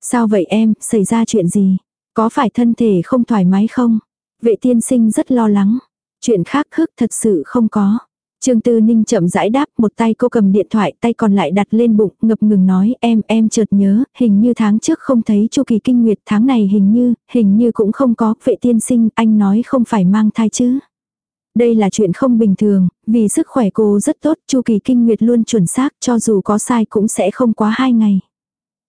Sao vậy em, xảy ra chuyện gì? Có phải thân thể không thoải mái không? Vệ tiên sinh rất lo lắng. Chuyện khác hức thật sự không có. Trương Tư Ninh chậm rãi đáp, một tay cô cầm điện thoại, tay còn lại đặt lên bụng, ngập ngừng nói, em, em chợt nhớ, hình như tháng trước không thấy chu kỳ kinh nguyệt, tháng này hình như, hình như cũng không có, vệ tiên sinh, anh nói không phải mang thai chứ. Đây là chuyện không bình thường, vì sức khỏe cô rất tốt, chu kỳ kinh nguyệt luôn chuẩn xác, cho dù có sai cũng sẽ không quá hai ngày.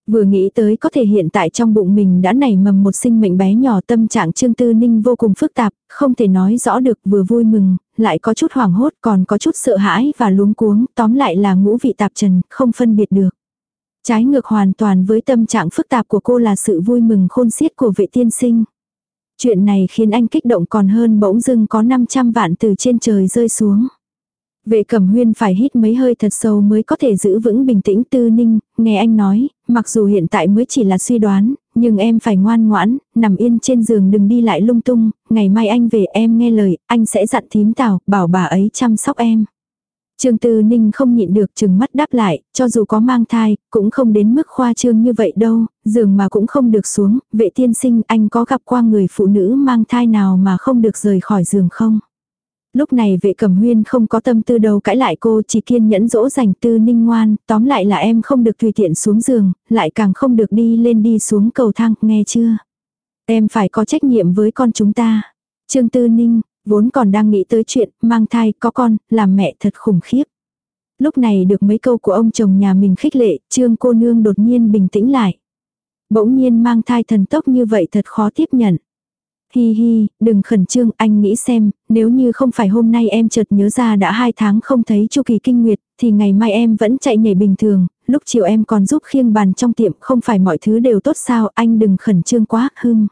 Vừa nghĩ tới có thể hiện tại trong bụng mình đã nảy mầm một sinh mệnh bé nhỏ tâm trạng Trương Tư Ninh vô cùng phức tạp, không thể nói rõ được vừa vui mừng, lại có chút hoảng hốt còn có chút sợ hãi và luống cuống, tóm lại là ngũ vị tạp trần, không phân biệt được. Trái ngược hoàn toàn với tâm trạng phức tạp của cô là sự vui mừng khôn xiết của vệ tiên sinh. Chuyện này khiến anh kích động còn hơn bỗng dưng có 500 vạn từ trên trời rơi xuống. Vệ cẩm huyên phải hít mấy hơi thật sâu mới có thể giữ vững bình tĩnh tư ninh, nghe anh nói, mặc dù hiện tại mới chỉ là suy đoán, nhưng em phải ngoan ngoãn, nằm yên trên giường đừng đi lại lung tung, ngày mai anh về em nghe lời, anh sẽ dặn thím tào, bảo bà ấy chăm sóc em. Trương Tư Ninh không nhịn được chừng mắt đáp lại, cho dù có mang thai, cũng không đến mức khoa trương như vậy đâu, giường mà cũng không được xuống, vệ tiên sinh anh có gặp qua người phụ nữ mang thai nào mà không được rời khỏi giường không? Lúc này vệ cẩm huyên không có tâm tư đâu cãi lại cô chỉ kiên nhẫn dỗ dành tư ninh ngoan, tóm lại là em không được tùy tiện xuống giường, lại càng không được đi lên đi xuống cầu thang, nghe chưa? Em phải có trách nhiệm với con chúng ta. Trương Tư Ninh, vốn còn đang nghĩ tới chuyện mang thai có con, làm mẹ thật khủng khiếp. Lúc này được mấy câu của ông chồng nhà mình khích lệ, trương cô nương đột nhiên bình tĩnh lại. Bỗng nhiên mang thai thần tốc như vậy thật khó tiếp nhận. Hi hi, đừng khẩn trương, anh nghĩ xem, nếu như không phải hôm nay em chợt nhớ ra đã hai tháng không thấy chu kỳ kinh nguyệt, thì ngày mai em vẫn chạy nhảy bình thường, lúc chiều em còn giúp khiêng bàn trong tiệm, không phải mọi thứ đều tốt sao, anh đừng khẩn trương quá, hưng.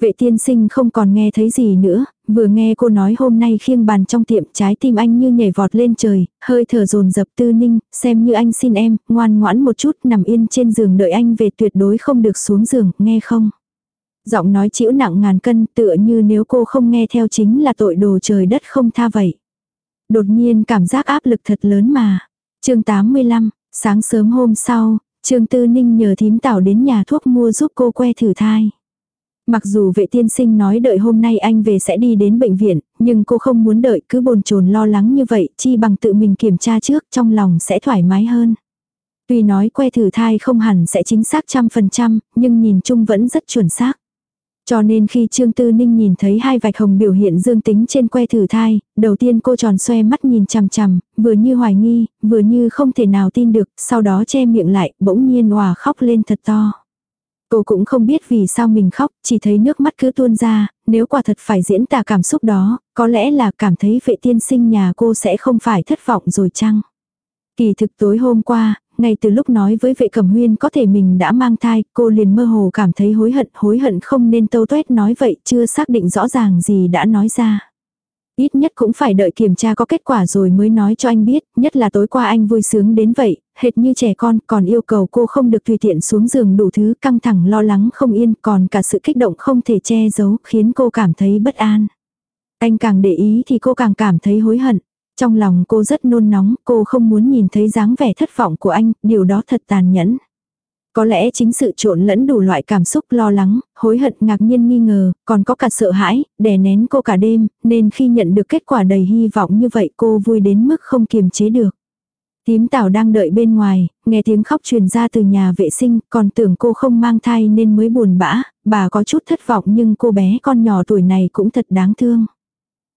Vệ tiên sinh không còn nghe thấy gì nữa, vừa nghe cô nói hôm nay khiêng bàn trong tiệm trái tim anh như nhảy vọt lên trời, hơi thở dồn dập tư ninh, xem như anh xin em, ngoan ngoãn một chút nằm yên trên giường đợi anh về tuyệt đối không được xuống giường, nghe không? Giọng nói chịu nặng ngàn cân tựa như nếu cô không nghe theo chính là tội đồ trời đất không tha vậy. Đột nhiên cảm giác áp lực thật lớn mà. chương 85, sáng sớm hôm sau, Trương Tư Ninh nhờ thím tảo đến nhà thuốc mua giúp cô que thử thai. Mặc dù vệ tiên sinh nói đợi hôm nay anh về sẽ đi đến bệnh viện, nhưng cô không muốn đợi cứ bồn chồn lo lắng như vậy, chi bằng tự mình kiểm tra trước trong lòng sẽ thoải mái hơn. Tuy nói que thử thai không hẳn sẽ chính xác trăm phần trăm, nhưng nhìn chung vẫn rất chuẩn xác. Cho nên khi Trương Tư Ninh nhìn thấy hai vạch hồng biểu hiện dương tính trên que thử thai, đầu tiên cô tròn xoe mắt nhìn chằm chằm, vừa như hoài nghi, vừa như không thể nào tin được, sau đó che miệng lại, bỗng nhiên hòa khóc lên thật to. Cô cũng không biết vì sao mình khóc, chỉ thấy nước mắt cứ tuôn ra, nếu quả thật phải diễn tả cảm xúc đó, có lẽ là cảm thấy vệ tiên sinh nhà cô sẽ không phải thất vọng rồi chăng. Kỳ thực tối hôm qua, ngay từ lúc nói với vệ cẩm huyên có thể mình đã mang thai, cô liền mơ hồ cảm thấy hối hận, hối hận không nên tâu tuét nói vậy, chưa xác định rõ ràng gì đã nói ra. Ít nhất cũng phải đợi kiểm tra có kết quả rồi mới nói cho anh biết, nhất là tối qua anh vui sướng đến vậy, hệt như trẻ con, còn yêu cầu cô không được tùy tiện xuống giường đủ thứ căng thẳng lo lắng không yên, còn cả sự kích động không thể che giấu, khiến cô cảm thấy bất an. Anh càng để ý thì cô càng cảm thấy hối hận. Trong lòng cô rất nôn nóng, cô không muốn nhìn thấy dáng vẻ thất vọng của anh, điều đó thật tàn nhẫn. Có lẽ chính sự trộn lẫn đủ loại cảm xúc lo lắng, hối hận ngạc nhiên nghi ngờ, còn có cả sợ hãi, đè nén cô cả đêm, nên khi nhận được kết quả đầy hy vọng như vậy cô vui đến mức không kiềm chế được. Tím tảo đang đợi bên ngoài, nghe tiếng khóc truyền ra từ nhà vệ sinh, còn tưởng cô không mang thai nên mới buồn bã, bà có chút thất vọng nhưng cô bé con nhỏ tuổi này cũng thật đáng thương.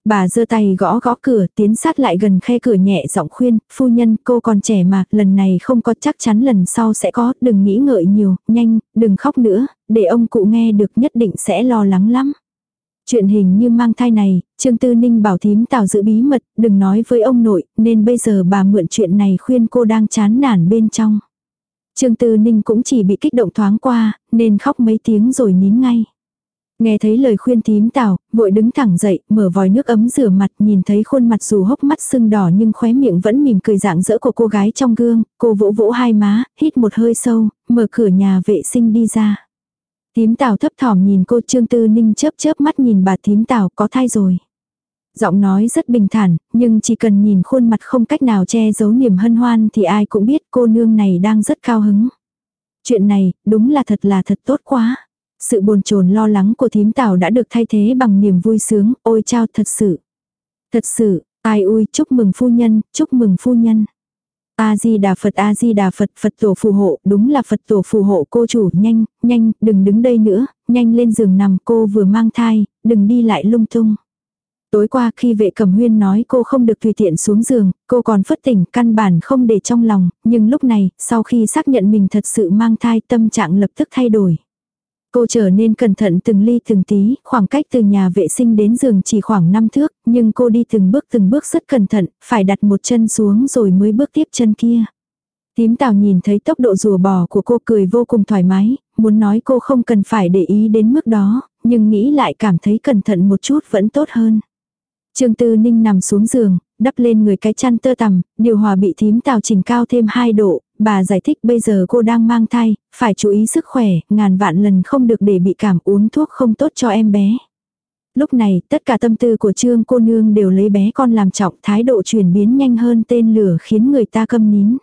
Bà giơ tay gõ gõ cửa, tiến sát lại gần khe cửa nhẹ giọng khuyên, phu nhân, cô còn trẻ mà, lần này không có chắc chắn lần sau sẽ có, đừng nghĩ ngợi nhiều, nhanh, đừng khóc nữa, để ông cụ nghe được nhất định sẽ lo lắng lắm. Chuyện hình như mang thai này, Trương Tư Ninh bảo thím tào giữ bí mật, đừng nói với ông nội, nên bây giờ bà mượn chuyện này khuyên cô đang chán nản bên trong. Trương Tư Ninh cũng chỉ bị kích động thoáng qua, nên khóc mấy tiếng rồi nín ngay. Nghe thấy lời khuyên thím tào, vội đứng thẳng dậy, mở vòi nước ấm rửa mặt, nhìn thấy khuôn mặt dù hốc mắt sưng đỏ nhưng khóe miệng vẫn mỉm cười dạng dỡ của cô gái trong gương, cô vỗ vỗ hai má, hít một hơi sâu, mở cửa nhà vệ sinh đi ra. Thím tào thấp thỏm nhìn cô Trương Tư Ninh chớp chớp mắt nhìn bà thím tào có thai rồi. Giọng nói rất bình thản, nhưng chỉ cần nhìn khuôn mặt không cách nào che giấu niềm hân hoan thì ai cũng biết cô nương này đang rất cao hứng. Chuyện này, đúng là thật là thật tốt quá. Sự bồn chồn lo lắng của thím tảo đã được thay thế bằng niềm vui sướng, ôi chao thật sự. Thật sự, ai ui chúc mừng phu nhân, chúc mừng phu nhân. A-di-đà Phật A-di-đà Phật Phật tổ phù hộ, đúng là Phật tổ phù hộ cô chủ, nhanh, nhanh, đừng đứng đây nữa, nhanh lên giường nằm cô vừa mang thai, đừng đi lại lung tung. Tối qua khi vệ cẩm huyên nói cô không được tùy tiện xuống giường, cô còn phất tỉnh căn bản không để trong lòng, nhưng lúc này, sau khi xác nhận mình thật sự mang thai tâm trạng lập tức thay đổi. Cô trở nên cẩn thận từng ly từng tí, khoảng cách từ nhà vệ sinh đến giường chỉ khoảng 5 thước, nhưng cô đi từng bước từng bước rất cẩn thận, phải đặt một chân xuống rồi mới bước tiếp chân kia. Tím tào nhìn thấy tốc độ rùa bò của cô cười vô cùng thoải mái, muốn nói cô không cần phải để ý đến mức đó, nhưng nghĩ lại cảm thấy cẩn thận một chút vẫn tốt hơn. Trương Tư Ninh nằm xuống giường, đắp lên người cái chăn tơ tằm, điều hòa bị thím tào chỉnh cao thêm 2 độ, bà giải thích bây giờ cô đang mang thai, phải chú ý sức khỏe, ngàn vạn lần không được để bị cảm uống thuốc không tốt cho em bé. Lúc này, tất cả tâm tư của trương cô nương đều lấy bé con làm trọng, thái độ chuyển biến nhanh hơn tên lửa khiến người ta câm nín.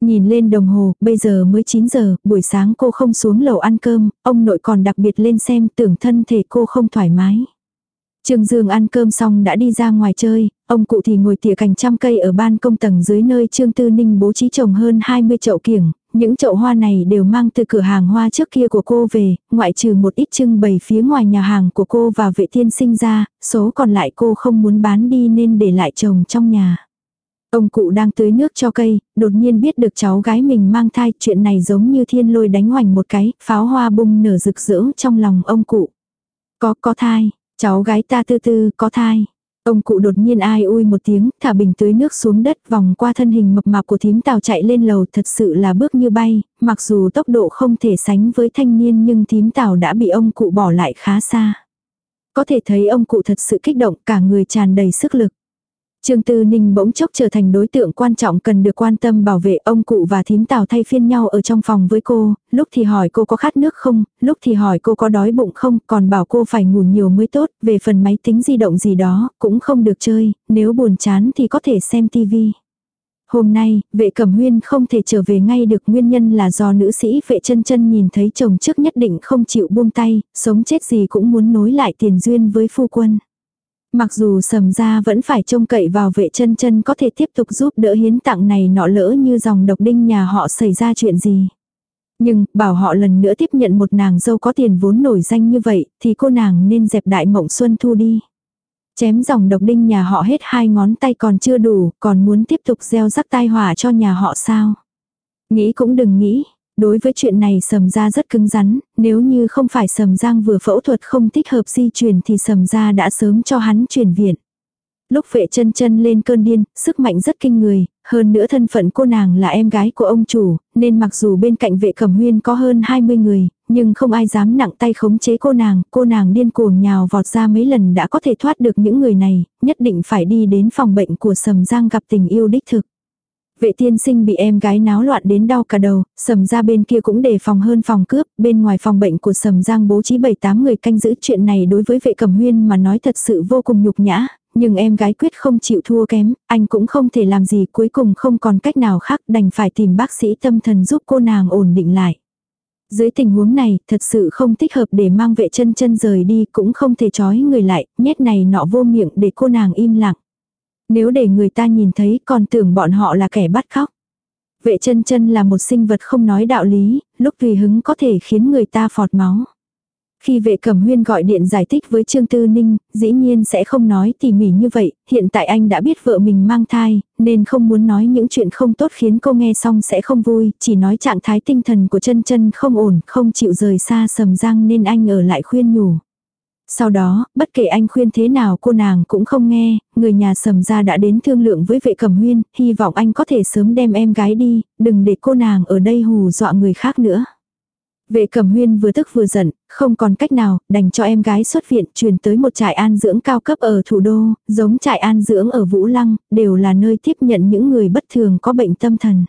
Nhìn lên đồng hồ, bây giờ mới 9 giờ, buổi sáng cô không xuống lầu ăn cơm, ông nội còn đặc biệt lên xem tưởng thân thể cô không thoải mái. Trương Dương ăn cơm xong đã đi ra ngoài chơi, ông cụ thì ngồi tỉa cành trăm cây ở ban công tầng dưới nơi Trương Tư Ninh bố trí trồng hơn 20 chậu kiểng, những chậu hoa này đều mang từ cửa hàng hoa trước kia của cô về, ngoại trừ một ít trưng bày phía ngoài nhà hàng của cô và vệ tiên sinh ra, số còn lại cô không muốn bán đi nên để lại trồng trong nhà. Ông cụ đang tưới nước cho cây, đột nhiên biết được cháu gái mình mang thai, chuyện này giống như thiên lôi đánh hoành một cái, pháo hoa bung nở rực rỡ trong lòng ông cụ. Có, có thai, cháu gái ta tư tư, có thai. Ông cụ đột nhiên ai ui một tiếng, thả bình tưới nước xuống đất vòng qua thân hình mập mạp của thím tàu chạy lên lầu thật sự là bước như bay, mặc dù tốc độ không thể sánh với thanh niên nhưng thím tàu đã bị ông cụ bỏ lại khá xa. Có thể thấy ông cụ thật sự kích động cả người tràn đầy sức lực. Trương Tư Ninh bỗng chốc trở thành đối tượng quan trọng cần được quan tâm bảo vệ ông cụ và thím tào thay phiên nhau ở trong phòng với cô, lúc thì hỏi cô có khát nước không, lúc thì hỏi cô có đói bụng không, còn bảo cô phải ngủ nhiều mới tốt, về phần máy tính di động gì đó, cũng không được chơi, nếu buồn chán thì có thể xem tivi. Hôm nay, vệ cẩm huyên không thể trở về ngay được nguyên nhân là do nữ sĩ vệ chân chân nhìn thấy chồng trước nhất định không chịu buông tay, sống chết gì cũng muốn nối lại tiền duyên với phu quân. Mặc dù sầm ra vẫn phải trông cậy vào vệ chân chân có thể tiếp tục giúp đỡ hiến tặng này nọ lỡ như dòng độc đinh nhà họ xảy ra chuyện gì. Nhưng, bảo họ lần nữa tiếp nhận một nàng dâu có tiền vốn nổi danh như vậy, thì cô nàng nên dẹp đại mộng xuân thu đi. Chém dòng độc đinh nhà họ hết hai ngón tay còn chưa đủ, còn muốn tiếp tục gieo rắc tai họa cho nhà họ sao. Nghĩ cũng đừng nghĩ, Đối với chuyện này sầm ra rất cứng rắn, nếu như không phải sầm giang vừa phẫu thuật không thích hợp di chuyển thì sầm ra đã sớm cho hắn chuyển viện. Lúc vệ chân chân lên cơn điên, sức mạnh rất kinh người, hơn nữa thân phận cô nàng là em gái của ông chủ, nên mặc dù bên cạnh vệ cẩm huyên có hơn 20 người, nhưng không ai dám nặng tay khống chế cô nàng, cô nàng điên cuồng nhào vọt ra mấy lần đã có thể thoát được những người này, nhất định phải đi đến phòng bệnh của sầm giang gặp tình yêu đích thực. Vệ tiên sinh bị em gái náo loạn đến đau cả đầu, sầm ra bên kia cũng đề phòng hơn phòng cướp, bên ngoài phòng bệnh của sầm giang bố trí 7-8 người canh giữ chuyện này đối với vệ cẩm huyên mà nói thật sự vô cùng nhục nhã, nhưng em gái quyết không chịu thua kém, anh cũng không thể làm gì cuối cùng không còn cách nào khác đành phải tìm bác sĩ tâm thần giúp cô nàng ổn định lại. Dưới tình huống này, thật sự không thích hợp để mang vệ chân chân rời đi cũng không thể trói người lại, nhét này nọ vô miệng để cô nàng im lặng. Nếu để người ta nhìn thấy còn tưởng bọn họ là kẻ bắt khóc. Vệ chân chân là một sinh vật không nói đạo lý, lúc tùy hứng có thể khiến người ta phọt máu. Khi vệ cẩm huyên gọi điện giải thích với Trương Tư Ninh, dĩ nhiên sẽ không nói tỉ mỉ như vậy, hiện tại anh đã biết vợ mình mang thai, nên không muốn nói những chuyện không tốt khiến cô nghe xong sẽ không vui, chỉ nói trạng thái tinh thần của chân chân không ổn, không chịu rời xa sầm giang nên anh ở lại khuyên nhủ. Sau đó, bất kể anh khuyên thế nào cô nàng cũng không nghe, người nhà sầm ra đã đến thương lượng với vệ cẩm huyên, hy vọng anh có thể sớm đem em gái đi, đừng để cô nàng ở đây hù dọa người khác nữa. Vệ cẩm huyên vừa tức vừa giận, không còn cách nào, đành cho em gái xuất viện truyền tới một trại an dưỡng cao cấp ở thủ đô, giống trại an dưỡng ở Vũ Lăng, đều là nơi tiếp nhận những người bất thường có bệnh tâm thần.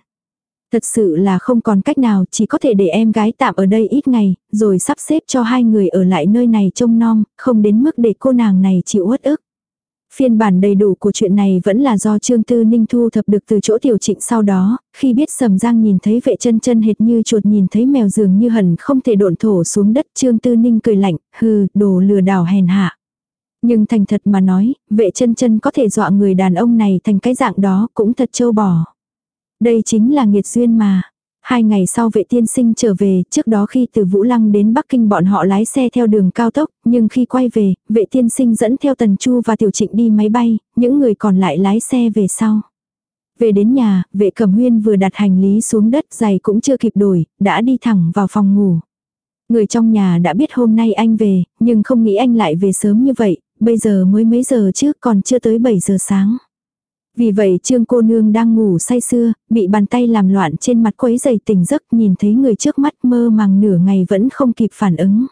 Thật sự là không còn cách nào, chỉ có thể để em gái tạm ở đây ít ngày, rồi sắp xếp cho hai người ở lại nơi này trông nom, không đến mức để cô nàng này chịu uất ức. Phiên bản đầy đủ của chuyện này vẫn là do Trương Tư Ninh thu thập được từ chỗ tiểu trịnh sau đó, khi biết Sầm Giang nhìn thấy vệ chân chân hệt như chuột nhìn thấy mèo dường như hẳn không thể độn thổ xuống đất Trương Tư Ninh cười lạnh, hừ, đồ lừa đảo hèn hạ. Nhưng thành thật mà nói, vệ chân chân có thể dọa người đàn ông này thành cái dạng đó cũng thật trâu bò. Đây chính là nghiệt duyên mà. Hai ngày sau vệ tiên sinh trở về, trước đó khi từ Vũ Lăng đến Bắc Kinh bọn họ lái xe theo đường cao tốc, nhưng khi quay về, vệ tiên sinh dẫn theo Tần Chu và Tiểu Trịnh đi máy bay, những người còn lại lái xe về sau. Về đến nhà, vệ cẩm huyên vừa đặt hành lý xuống đất giày cũng chưa kịp đổi, đã đi thẳng vào phòng ngủ. Người trong nhà đã biết hôm nay anh về, nhưng không nghĩ anh lại về sớm như vậy, bây giờ mới mấy giờ trước còn chưa tới 7 giờ sáng. Vì vậy trương cô nương đang ngủ say sưa, bị bàn tay làm loạn trên mặt quấy dày tỉnh giấc nhìn thấy người trước mắt mơ màng nửa ngày vẫn không kịp phản ứng.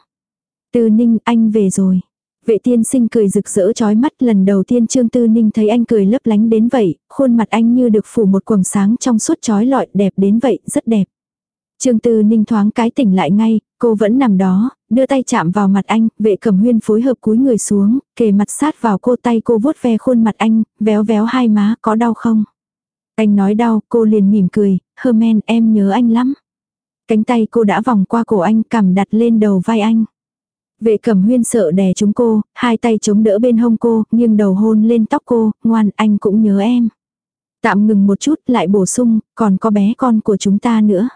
tư ninh anh về rồi. Vệ tiên sinh cười rực rỡ chói mắt lần đầu tiên Trương Tư Ninh thấy anh cười lấp lánh đến vậy, khuôn mặt anh như được phủ một quầng sáng trong suốt chói lọi đẹp đến vậy, rất đẹp. Trương Tư Ninh thoáng cái tỉnh lại ngay, cô vẫn nằm đó, đưa tay chạm vào mặt anh, vệ cẩm huyên phối hợp cúi người xuống, kề mặt sát vào cô tay cô vuốt ve khuôn mặt anh, véo véo hai má, có đau không? Anh nói đau, cô liền mỉm cười, Herman em nhớ anh lắm. Cánh tay cô đã vòng qua cổ anh, cầm đặt lên đầu vai anh. Vệ cẩm huyên sợ đè chúng cô, hai tay chống đỡ bên hông cô, nghiêng đầu hôn lên tóc cô, ngoan anh cũng nhớ em. Tạm ngừng một chút lại bổ sung, còn có bé con của chúng ta nữa.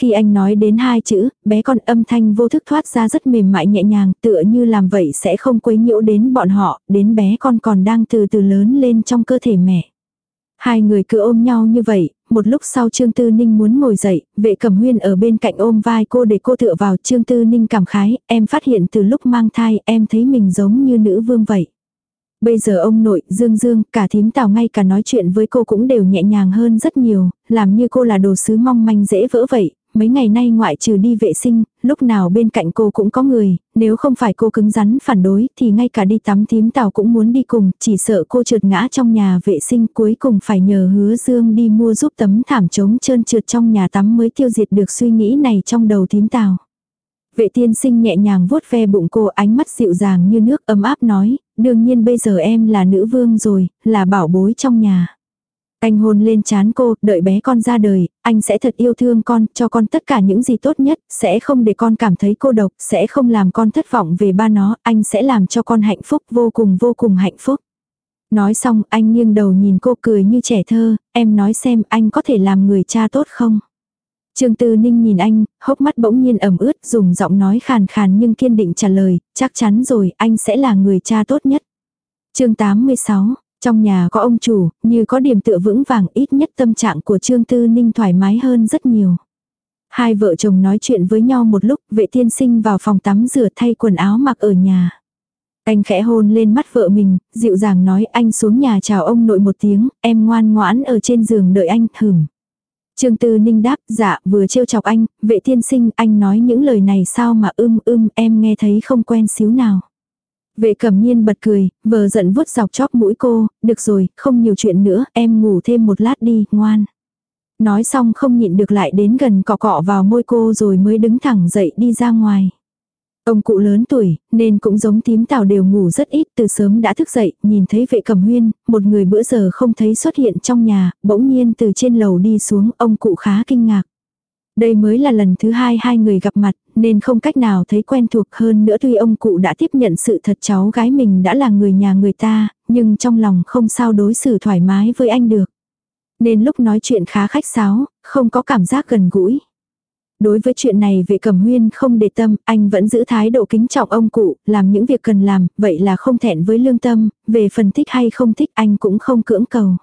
Khi anh nói đến hai chữ, bé con âm thanh vô thức thoát ra rất mềm mại nhẹ nhàng, tựa như làm vậy sẽ không quấy nhiễu đến bọn họ, đến bé con còn đang từ từ lớn lên trong cơ thể mẹ. Hai người cứ ôm nhau như vậy, một lúc sau Trương Tư Ninh muốn ngồi dậy, vệ cẩm huyên ở bên cạnh ôm vai cô để cô tựa vào Trương Tư Ninh cảm khái, em phát hiện từ lúc mang thai em thấy mình giống như nữ vương vậy. Bây giờ ông nội, Dương Dương, cả thím tào ngay cả nói chuyện với cô cũng đều nhẹ nhàng hơn rất nhiều, làm như cô là đồ sứ mong manh dễ vỡ vậy, mấy ngày nay ngoại trừ đi vệ sinh, lúc nào bên cạnh cô cũng có người, nếu không phải cô cứng rắn phản đối thì ngay cả đi tắm thím tàu cũng muốn đi cùng, chỉ sợ cô trượt ngã trong nhà vệ sinh cuối cùng phải nhờ hứa dương đi mua giúp tấm thảm chống trơn trượt trong nhà tắm mới tiêu diệt được suy nghĩ này trong đầu thím tàu. Vệ tiên sinh nhẹ nhàng vuốt ve bụng cô ánh mắt dịu dàng như nước ấm áp nói, đương nhiên bây giờ em là nữ vương rồi, là bảo bối trong nhà. Anh hôn lên chán cô, đợi bé con ra đời, anh sẽ thật yêu thương con, cho con tất cả những gì tốt nhất, sẽ không để con cảm thấy cô độc, sẽ không làm con thất vọng về ba nó, anh sẽ làm cho con hạnh phúc vô cùng vô cùng hạnh phúc. Nói xong anh nghiêng đầu nhìn cô cười như trẻ thơ, em nói xem anh có thể làm người cha tốt không? Trương Tư Ninh nhìn anh, hốc mắt bỗng nhiên ẩm ướt, dùng giọng nói khàn khàn nhưng kiên định trả lời, chắc chắn rồi, anh sẽ là người cha tốt nhất. chương 86, trong nhà có ông chủ, như có điểm tựa vững vàng ít nhất tâm trạng của Trương Tư Ninh thoải mái hơn rất nhiều. Hai vợ chồng nói chuyện với nhau một lúc, vệ tiên sinh vào phòng tắm rửa thay quần áo mặc ở nhà. Anh khẽ hôn lên mắt vợ mình, dịu dàng nói anh xuống nhà chào ông nội một tiếng, em ngoan ngoãn ở trên giường đợi anh, hửm. Trương Tư Ninh đáp, dạ, vừa trêu chọc anh, vệ tiên sinh, anh nói những lời này sao mà ưm ưm, em nghe thấy không quen xíu nào. Vệ cẩm nhiên bật cười, vờ giận vuốt dọc chóp mũi cô, được rồi, không nhiều chuyện nữa, em ngủ thêm một lát đi, ngoan. Nói xong không nhịn được lại đến gần cọ cọ vào môi cô rồi mới đứng thẳng dậy đi ra ngoài. Ông cụ lớn tuổi, nên cũng giống tím tào đều ngủ rất ít từ sớm đã thức dậy, nhìn thấy vệ cẩm huyên, một người bữa giờ không thấy xuất hiện trong nhà, bỗng nhiên từ trên lầu đi xuống, ông cụ khá kinh ngạc. Đây mới là lần thứ hai hai người gặp mặt, nên không cách nào thấy quen thuộc hơn nữa tuy ông cụ đã tiếp nhận sự thật cháu gái mình đã là người nhà người ta, nhưng trong lòng không sao đối xử thoải mái với anh được. Nên lúc nói chuyện khá khách sáo, không có cảm giác gần gũi. Đối với chuyện này vệ cẩm huyên không để tâm, anh vẫn giữ thái độ kính trọng ông cụ, làm những việc cần làm, vậy là không thẹn với lương tâm, về phần thích hay không thích anh cũng không cưỡng cầu.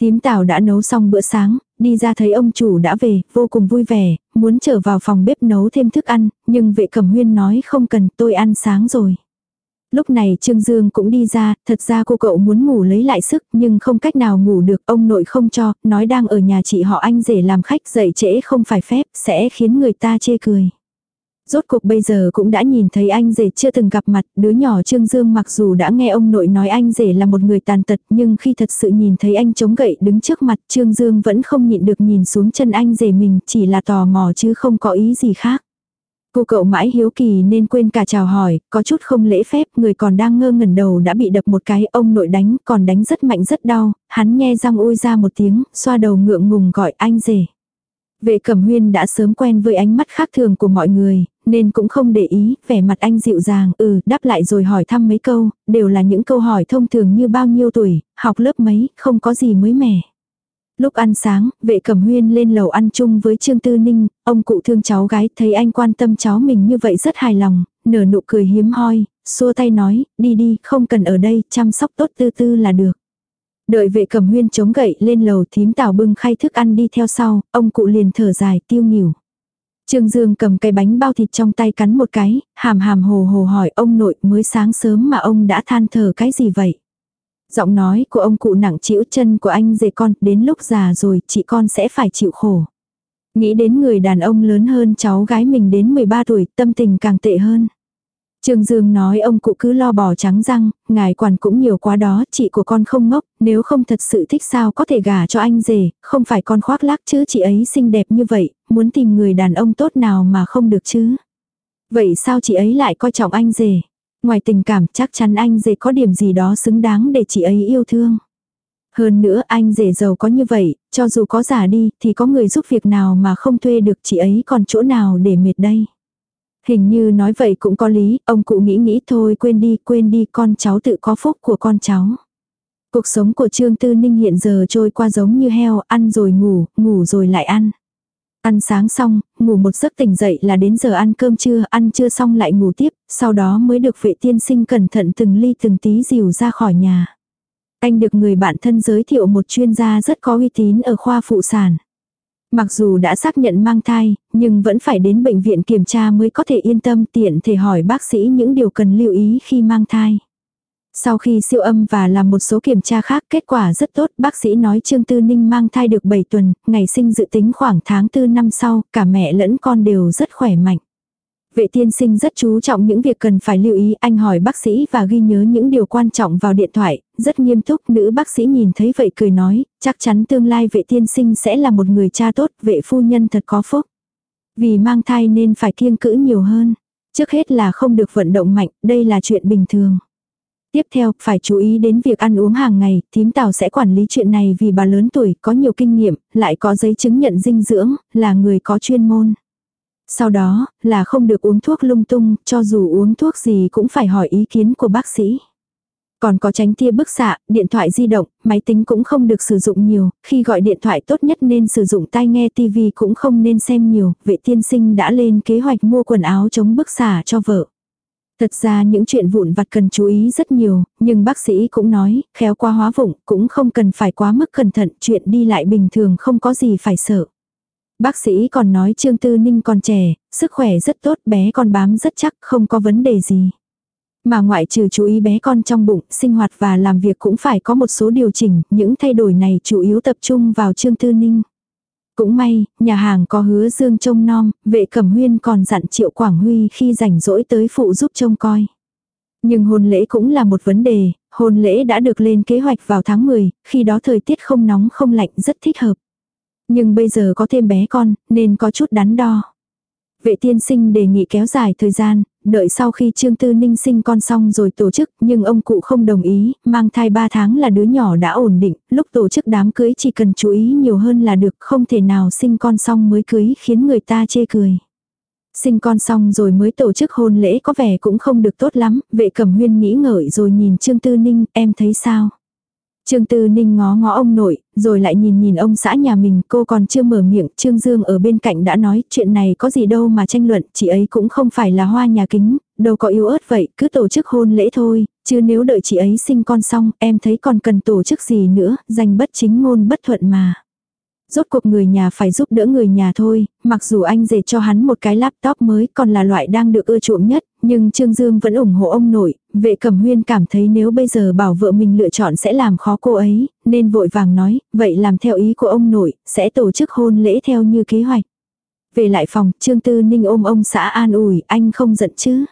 Tím tảo đã nấu xong bữa sáng, đi ra thấy ông chủ đã về, vô cùng vui vẻ, muốn trở vào phòng bếp nấu thêm thức ăn, nhưng vệ cẩm huyên nói không cần tôi ăn sáng rồi. Lúc này Trương Dương cũng đi ra, thật ra cô cậu muốn ngủ lấy lại sức nhưng không cách nào ngủ được, ông nội không cho, nói đang ở nhà chị họ anh rể làm khách dậy trễ không phải phép, sẽ khiến người ta chê cười. Rốt cuộc bây giờ cũng đã nhìn thấy anh rể chưa từng gặp mặt, đứa nhỏ Trương Dương mặc dù đã nghe ông nội nói anh rể là một người tàn tật nhưng khi thật sự nhìn thấy anh chống gậy đứng trước mặt Trương Dương vẫn không nhịn được nhìn xuống chân anh rể mình chỉ là tò mò chứ không có ý gì khác. Cô cậu mãi hiếu kỳ nên quên cả chào hỏi, có chút không lễ phép, người còn đang ngơ ngẩn đầu đã bị đập một cái, ông nội đánh, còn đánh rất mạnh rất đau, hắn nghe răng ôi ra một tiếng, xoa đầu ngượng ngùng gọi anh rể. Vệ cẩm huyên đã sớm quen với ánh mắt khác thường của mọi người, nên cũng không để ý, vẻ mặt anh dịu dàng, ừ, đáp lại rồi hỏi thăm mấy câu, đều là những câu hỏi thông thường như bao nhiêu tuổi, học lớp mấy, không có gì mới mẻ. Lúc ăn sáng, vệ cẩm huyên lên lầu ăn chung với Trương Tư Ninh, ông cụ thương cháu gái thấy anh quan tâm cháu mình như vậy rất hài lòng, nở nụ cười hiếm hoi, xua tay nói, đi đi, không cần ở đây, chăm sóc tốt tư tư là được. Đợi vệ cẩm huyên chống gậy lên lầu thím tảo bưng khay thức ăn đi theo sau, ông cụ liền thở dài tiêu nghỉu. Trương Dương cầm cái bánh bao thịt trong tay cắn một cái, hàm hàm hồ hồ hỏi ông nội mới sáng sớm mà ông đã than thở cái gì vậy. Giọng nói của ông cụ nặng chịu chân của anh dề con, đến lúc già rồi chị con sẽ phải chịu khổ. Nghĩ đến người đàn ông lớn hơn cháu gái mình đến 13 tuổi, tâm tình càng tệ hơn. Trương Dương nói ông cụ cứ lo bỏ trắng răng, ngài quản cũng nhiều quá đó, chị của con không ngốc, nếu không thật sự thích sao có thể gả cho anh rể, không phải con khoác lác chứ chị ấy xinh đẹp như vậy, muốn tìm người đàn ông tốt nào mà không được chứ. Vậy sao chị ấy lại coi trọng anh rể? Ngoài tình cảm chắc chắn anh rể có điểm gì đó xứng đáng để chị ấy yêu thương. Hơn nữa anh rể giàu có như vậy, cho dù có giả đi thì có người giúp việc nào mà không thuê được chị ấy còn chỗ nào để mệt đây. Hình như nói vậy cũng có lý, ông cụ nghĩ nghĩ thôi quên đi, quên đi, con cháu tự có phúc của con cháu. Cuộc sống của Trương Tư Ninh hiện giờ trôi qua giống như heo, ăn rồi ngủ, ngủ rồi lại ăn. Ăn sáng xong, ngủ một giấc tỉnh dậy là đến giờ ăn cơm trưa, ăn trưa xong lại ngủ tiếp, sau đó mới được vệ tiên sinh cẩn thận từng ly từng tí dìu ra khỏi nhà. Anh được người bạn thân giới thiệu một chuyên gia rất có uy tín ở khoa phụ sản. Mặc dù đã xác nhận mang thai, nhưng vẫn phải đến bệnh viện kiểm tra mới có thể yên tâm tiện thể hỏi bác sĩ những điều cần lưu ý khi mang thai. Sau khi siêu âm và làm một số kiểm tra khác kết quả rất tốt, bác sĩ nói Trương Tư Ninh mang thai được 7 tuần, ngày sinh dự tính khoảng tháng 4 năm sau, cả mẹ lẫn con đều rất khỏe mạnh. Vệ tiên sinh rất chú trọng những việc cần phải lưu ý, anh hỏi bác sĩ và ghi nhớ những điều quan trọng vào điện thoại, rất nghiêm túc, nữ bác sĩ nhìn thấy vậy cười nói, chắc chắn tương lai vệ tiên sinh sẽ là một người cha tốt, vệ phu nhân thật có phúc. Vì mang thai nên phải kiêng cữ nhiều hơn. Trước hết là không được vận động mạnh, đây là chuyện bình thường. Tiếp theo, phải chú ý đến việc ăn uống hàng ngày, thím tào sẽ quản lý chuyện này vì bà lớn tuổi, có nhiều kinh nghiệm, lại có giấy chứng nhận dinh dưỡng, là người có chuyên môn. Sau đó, là không được uống thuốc lung tung, cho dù uống thuốc gì cũng phải hỏi ý kiến của bác sĩ. Còn có tránh tia bức xạ, điện thoại di động, máy tính cũng không được sử dụng nhiều, khi gọi điện thoại tốt nhất nên sử dụng tai nghe tivi cũng không nên xem nhiều, vệ tiên sinh đã lên kế hoạch mua quần áo chống bức xạ cho vợ. Thật ra những chuyện vụn vặt cần chú ý rất nhiều, nhưng bác sĩ cũng nói, khéo qua hóa vụng, cũng không cần phải quá mức cẩn thận, chuyện đi lại bình thường không có gì phải sợ. Bác sĩ còn nói Trương Tư Ninh còn trẻ, sức khỏe rất tốt, bé con bám rất chắc, không có vấn đề gì. Mà ngoại trừ chú ý bé con trong bụng, sinh hoạt và làm việc cũng phải có một số điều chỉnh, những thay đổi này chủ yếu tập trung vào Trương Tư Ninh. Cũng may, nhà hàng có hứa dương trông nom, vệ cẩm huyên còn dặn triệu Quảng Huy khi rảnh rỗi tới phụ giúp trông coi. Nhưng hôn lễ cũng là một vấn đề, hôn lễ đã được lên kế hoạch vào tháng 10, khi đó thời tiết không nóng không lạnh rất thích hợp. Nhưng bây giờ có thêm bé con, nên có chút đắn đo. Vệ tiên sinh đề nghị kéo dài thời gian, đợi sau khi Trương Tư Ninh sinh con xong rồi tổ chức, nhưng ông cụ không đồng ý, mang thai 3 tháng là đứa nhỏ đã ổn định, lúc tổ chức đám cưới chỉ cần chú ý nhiều hơn là được, không thể nào sinh con xong mới cưới khiến người ta chê cười. Sinh con xong rồi mới tổ chức hôn lễ có vẻ cũng không được tốt lắm, vệ cẩm huyên nghĩ ngợi rồi nhìn Trương Tư Ninh, em thấy sao? Trương Tư Ninh ngó ngó ông nội, rồi lại nhìn nhìn ông xã nhà mình, cô còn chưa mở miệng, Trương Dương ở bên cạnh đã nói, chuyện này có gì đâu mà tranh luận, chị ấy cũng không phải là hoa nhà kính, đâu có yếu ớt vậy, cứ tổ chức hôn lễ thôi, chứ nếu đợi chị ấy sinh con xong, em thấy còn cần tổ chức gì nữa, danh bất chính ngôn bất thuận mà. Rốt cuộc người nhà phải giúp đỡ người nhà thôi, mặc dù anh dệt cho hắn một cái laptop mới còn là loại đang được ưa chuộng nhất, nhưng Trương Dương vẫn ủng hộ ông nội, vệ cẩm huyên cảm thấy nếu bây giờ bảo vợ mình lựa chọn sẽ làm khó cô ấy, nên vội vàng nói, vậy làm theo ý của ông nội, sẽ tổ chức hôn lễ theo như kế hoạch. Về lại phòng, Trương Tư Ninh ôm ông xã an ủi, anh không giận chứ.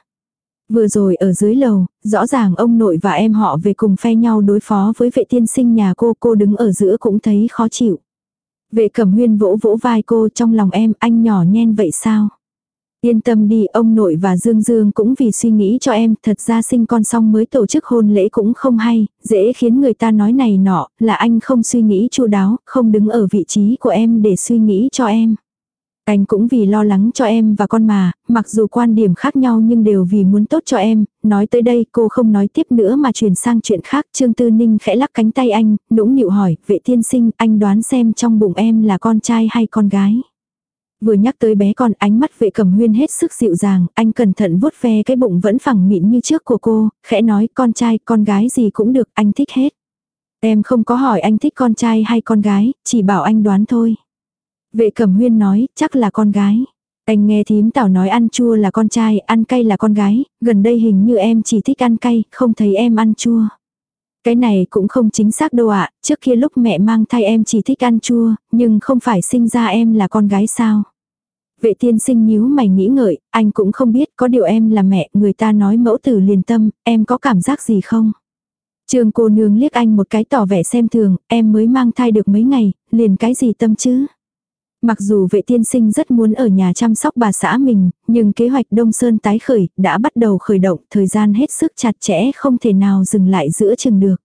Vừa rồi ở dưới lầu, rõ ràng ông nội và em họ về cùng phe nhau đối phó với vệ tiên sinh nhà cô, cô đứng ở giữa cũng thấy khó chịu. Vệ cẩm huyên vỗ vỗ vai cô trong lòng em, anh nhỏ nhen vậy sao? Yên tâm đi, ông nội và Dương Dương cũng vì suy nghĩ cho em, thật ra sinh con xong mới tổ chức hôn lễ cũng không hay, dễ khiến người ta nói này nọ, là anh không suy nghĩ chu đáo, không đứng ở vị trí của em để suy nghĩ cho em. Anh cũng vì lo lắng cho em và con mà, mặc dù quan điểm khác nhau nhưng đều vì muốn tốt cho em, nói tới đây cô không nói tiếp nữa mà chuyển sang chuyện khác. Trương Tư Ninh khẽ lắc cánh tay anh, nũng nịu hỏi, vệ tiên sinh, anh đoán xem trong bụng em là con trai hay con gái. Vừa nhắc tới bé con ánh mắt vệ cầm huyên hết sức dịu dàng, anh cẩn thận vuốt ve cái bụng vẫn phẳng mịn như trước của cô, khẽ nói con trai, con gái gì cũng được, anh thích hết. Em không có hỏi anh thích con trai hay con gái, chỉ bảo anh đoán thôi. Vệ cẩm huyên nói, chắc là con gái. Anh nghe thím tảo nói ăn chua là con trai, ăn cay là con gái, gần đây hình như em chỉ thích ăn cay, không thấy em ăn chua. Cái này cũng không chính xác đâu ạ, trước kia lúc mẹ mang thai em chỉ thích ăn chua, nhưng không phải sinh ra em là con gái sao. Vệ tiên sinh nhíu mày nghĩ ngợi, anh cũng không biết có điều em là mẹ, người ta nói mẫu tử liền tâm, em có cảm giác gì không? Trương cô nương liếc anh một cái tỏ vẻ xem thường, em mới mang thai được mấy ngày, liền cái gì tâm chứ? Mặc dù vệ tiên sinh rất muốn ở nhà chăm sóc bà xã mình, nhưng kế hoạch Đông Sơn tái khởi đã bắt đầu khởi động, thời gian hết sức chặt chẽ không thể nào dừng lại giữa chừng được.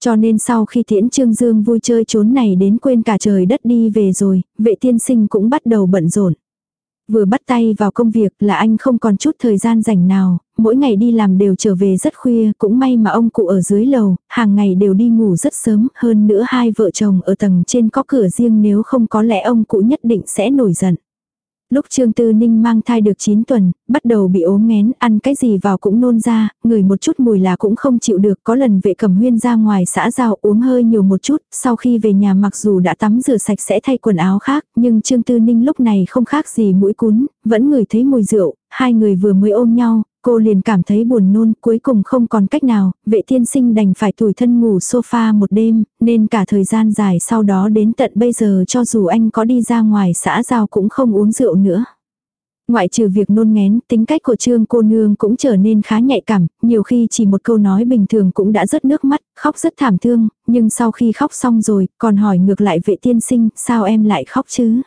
Cho nên sau khi tiễn Trương Dương vui chơi trốn này đến quên cả trời đất đi về rồi, vệ tiên sinh cũng bắt đầu bận rộn. Vừa bắt tay vào công việc là anh không còn chút thời gian rảnh nào, mỗi ngày đi làm đều trở về rất khuya, cũng may mà ông cụ ở dưới lầu, hàng ngày đều đi ngủ rất sớm, hơn nữa hai vợ chồng ở tầng trên có cửa riêng nếu không có lẽ ông cụ nhất định sẽ nổi giận. Lúc Trương Tư Ninh mang thai được 9 tuần, bắt đầu bị ốm nghén, ăn cái gì vào cũng nôn ra, người một chút mùi là cũng không chịu được. Có lần vệ cầm huyên ra ngoài xã giao uống hơi nhiều một chút, sau khi về nhà mặc dù đã tắm rửa sạch sẽ thay quần áo khác, nhưng Trương Tư Ninh lúc này không khác gì mũi cún, vẫn ngửi thấy mùi rượu, hai người vừa mới ôm nhau, Cô liền cảm thấy buồn nôn, cuối cùng không còn cách nào, vệ tiên sinh đành phải tủi thân ngủ sofa một đêm, nên cả thời gian dài sau đó đến tận bây giờ cho dù anh có đi ra ngoài xã giao cũng không uống rượu nữa. Ngoại trừ việc nôn ngén, tính cách của trương cô nương cũng trở nên khá nhạy cảm, nhiều khi chỉ một câu nói bình thường cũng đã rớt nước mắt, khóc rất thảm thương, nhưng sau khi khóc xong rồi, còn hỏi ngược lại vệ tiên sinh, sao em lại khóc chứ?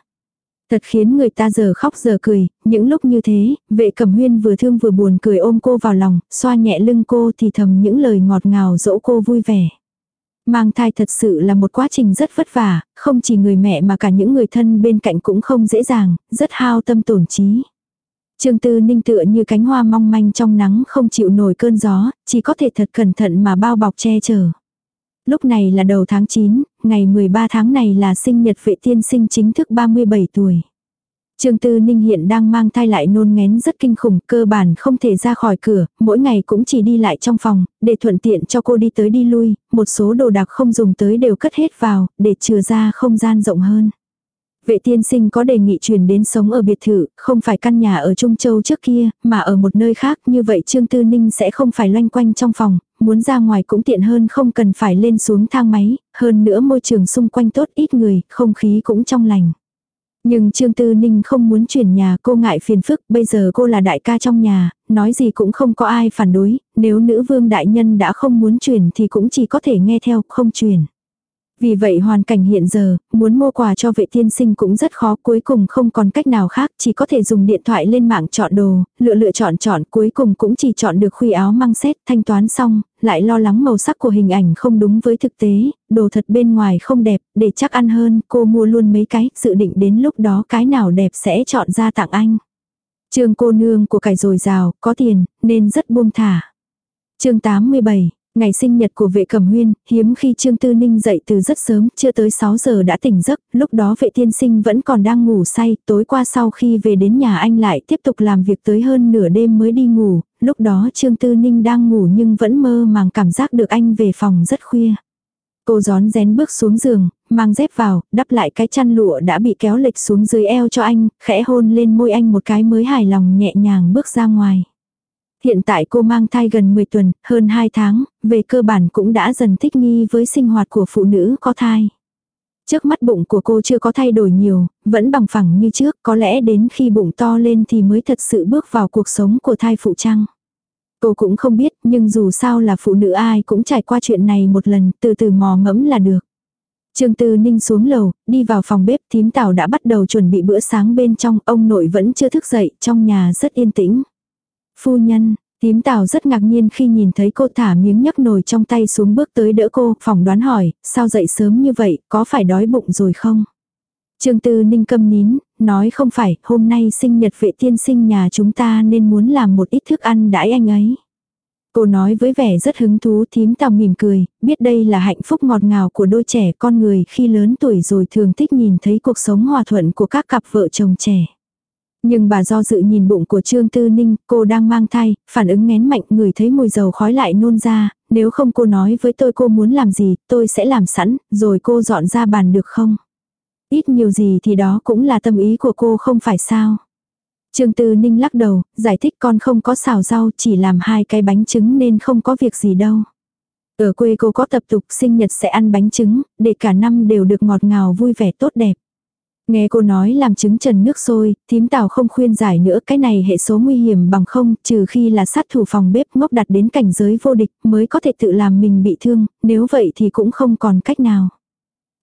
Thật khiến người ta giờ khóc giờ cười, những lúc như thế, vệ cẩm huyên vừa thương vừa buồn cười ôm cô vào lòng, xoa nhẹ lưng cô thì thầm những lời ngọt ngào dỗ cô vui vẻ. Mang thai thật sự là một quá trình rất vất vả, không chỉ người mẹ mà cả những người thân bên cạnh cũng không dễ dàng, rất hao tâm tổn trí. Trương Tư Ninh tựa như cánh hoa mong manh trong nắng không chịu nổi cơn gió, chỉ có thể thật cẩn thận mà bao bọc che chở. Lúc này là đầu tháng 9, ngày 13 tháng này là sinh nhật vệ tiên sinh chính thức 37 tuổi. Trương Tư Ninh hiện đang mang thai lại nôn ngén rất kinh khủng, cơ bản không thể ra khỏi cửa, mỗi ngày cũng chỉ đi lại trong phòng, để thuận tiện cho cô đi tới đi lui, một số đồ đạc không dùng tới đều cất hết vào, để chừa ra không gian rộng hơn. Vệ tiên sinh có đề nghị chuyển đến sống ở biệt thự, không phải căn nhà ở Trung Châu trước kia, mà ở một nơi khác, như vậy Trương Tư Ninh sẽ không phải loanh quanh trong phòng, muốn ra ngoài cũng tiện hơn không cần phải lên xuống thang máy, hơn nữa môi trường xung quanh tốt ít người, không khí cũng trong lành. Nhưng Trương Tư Ninh không muốn chuyển nhà cô ngại phiền phức, bây giờ cô là đại ca trong nhà, nói gì cũng không có ai phản đối, nếu nữ vương đại nhân đã không muốn chuyển thì cũng chỉ có thể nghe theo, không chuyển. Vì vậy hoàn cảnh hiện giờ, muốn mua quà cho vệ tiên sinh cũng rất khó cuối cùng không còn cách nào khác, chỉ có thể dùng điện thoại lên mạng chọn đồ, lựa lựa chọn chọn cuối cùng cũng chỉ chọn được khuy áo măng xét thanh toán xong, lại lo lắng màu sắc của hình ảnh không đúng với thực tế, đồ thật bên ngoài không đẹp, để chắc ăn hơn, cô mua luôn mấy cái, dự định đến lúc đó cái nào đẹp sẽ chọn ra tặng anh. Trương cô nương của cải dồi dào, có tiền, nên rất buông thả. chương 87 Ngày sinh nhật của vệ cẩm huyên, hiếm khi Trương Tư Ninh dậy từ rất sớm, chưa tới 6 giờ đã tỉnh giấc, lúc đó vệ tiên sinh vẫn còn đang ngủ say, tối qua sau khi về đến nhà anh lại tiếp tục làm việc tới hơn nửa đêm mới đi ngủ, lúc đó Trương Tư Ninh đang ngủ nhưng vẫn mơ màng cảm giác được anh về phòng rất khuya. Cô gión rén bước xuống giường, mang dép vào, đắp lại cái chăn lụa đã bị kéo lệch xuống dưới eo cho anh, khẽ hôn lên môi anh một cái mới hài lòng nhẹ nhàng bước ra ngoài. Hiện tại cô mang thai gần 10 tuần, hơn 2 tháng, về cơ bản cũng đã dần thích nghi với sinh hoạt của phụ nữ có thai. Trước mắt bụng của cô chưa có thay đổi nhiều, vẫn bằng phẳng như trước, có lẽ đến khi bụng to lên thì mới thật sự bước vào cuộc sống của thai phụ trăng. Cô cũng không biết, nhưng dù sao là phụ nữ ai cũng trải qua chuyện này một lần, từ từ mò mẫm là được. Trương Tư Ninh xuống lầu, đi vào phòng bếp, thím tảo đã bắt đầu chuẩn bị bữa sáng bên trong, ông nội vẫn chưa thức dậy, trong nhà rất yên tĩnh. Phu nhân, tím tào rất ngạc nhiên khi nhìn thấy cô thả miếng nhấc nồi trong tay xuống bước tới đỡ cô, phỏng đoán hỏi, sao dậy sớm như vậy, có phải đói bụng rồi không? Trương Tư Ninh câm nín, nói không phải, hôm nay sinh nhật vệ tiên sinh nhà chúng ta nên muốn làm một ít thức ăn đãi anh ấy. Cô nói với vẻ rất hứng thú thím tào mỉm cười, biết đây là hạnh phúc ngọt ngào của đôi trẻ con người khi lớn tuổi rồi thường thích nhìn thấy cuộc sống hòa thuận của các cặp vợ chồng trẻ. Nhưng bà do dự nhìn bụng của Trương Tư Ninh, cô đang mang thai, phản ứng ngén mạnh người thấy mùi dầu khói lại nôn ra, nếu không cô nói với tôi cô muốn làm gì, tôi sẽ làm sẵn, rồi cô dọn ra bàn được không? Ít nhiều gì thì đó cũng là tâm ý của cô không phải sao? Trương Tư Ninh lắc đầu, giải thích con không có xào rau, chỉ làm hai cái bánh trứng nên không có việc gì đâu. Ở quê cô có tập tục sinh nhật sẽ ăn bánh trứng, để cả năm đều được ngọt ngào vui vẻ tốt đẹp. Nghe cô nói làm trứng trần nước sôi, thím tào không khuyên giải nữa cái này hệ số nguy hiểm bằng không, trừ khi là sát thủ phòng bếp ngốc đặt đến cảnh giới vô địch mới có thể tự làm mình bị thương, nếu vậy thì cũng không còn cách nào.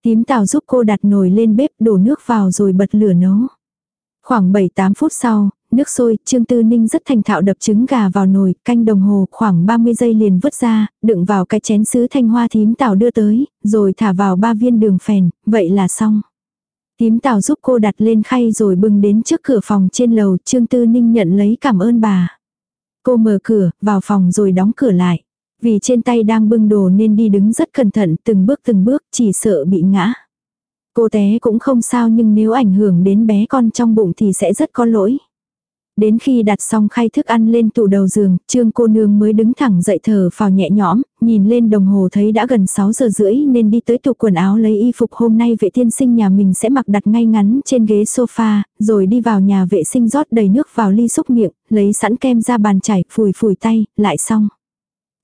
Tím tào giúp cô đặt nồi lên bếp đổ nước vào rồi bật lửa nấu. Khoảng 7-8 phút sau, nước sôi, Trương Tư Ninh rất thành thạo đập trứng gà vào nồi, canh đồng hồ khoảng 30 giây liền vứt ra, đựng vào cái chén sứ thanh hoa thím tảo đưa tới, rồi thả vào ba viên đường phèn, vậy là xong tím tảo giúp cô đặt lên khay rồi bưng đến trước cửa phòng trên lầu, Trương Tư Ninh nhận lấy cảm ơn bà. Cô mở cửa, vào phòng rồi đóng cửa lại. Vì trên tay đang bưng đồ nên đi đứng rất cẩn thận, từng bước từng bước, chỉ sợ bị ngã. Cô té cũng không sao nhưng nếu ảnh hưởng đến bé con trong bụng thì sẽ rất có lỗi. Đến khi đặt xong khay thức ăn lên tủ đầu giường, trương cô nương mới đứng thẳng dậy thở phào nhẹ nhõm, nhìn lên đồng hồ thấy đã gần 6 giờ rưỡi nên đi tới tủ quần áo lấy y phục hôm nay vệ tiên sinh nhà mình sẽ mặc đặt ngay ngắn trên ghế sofa, rồi đi vào nhà vệ sinh rót đầy nước vào ly xúc miệng, lấy sẵn kem ra bàn chải, phủi phủi tay, lại xong.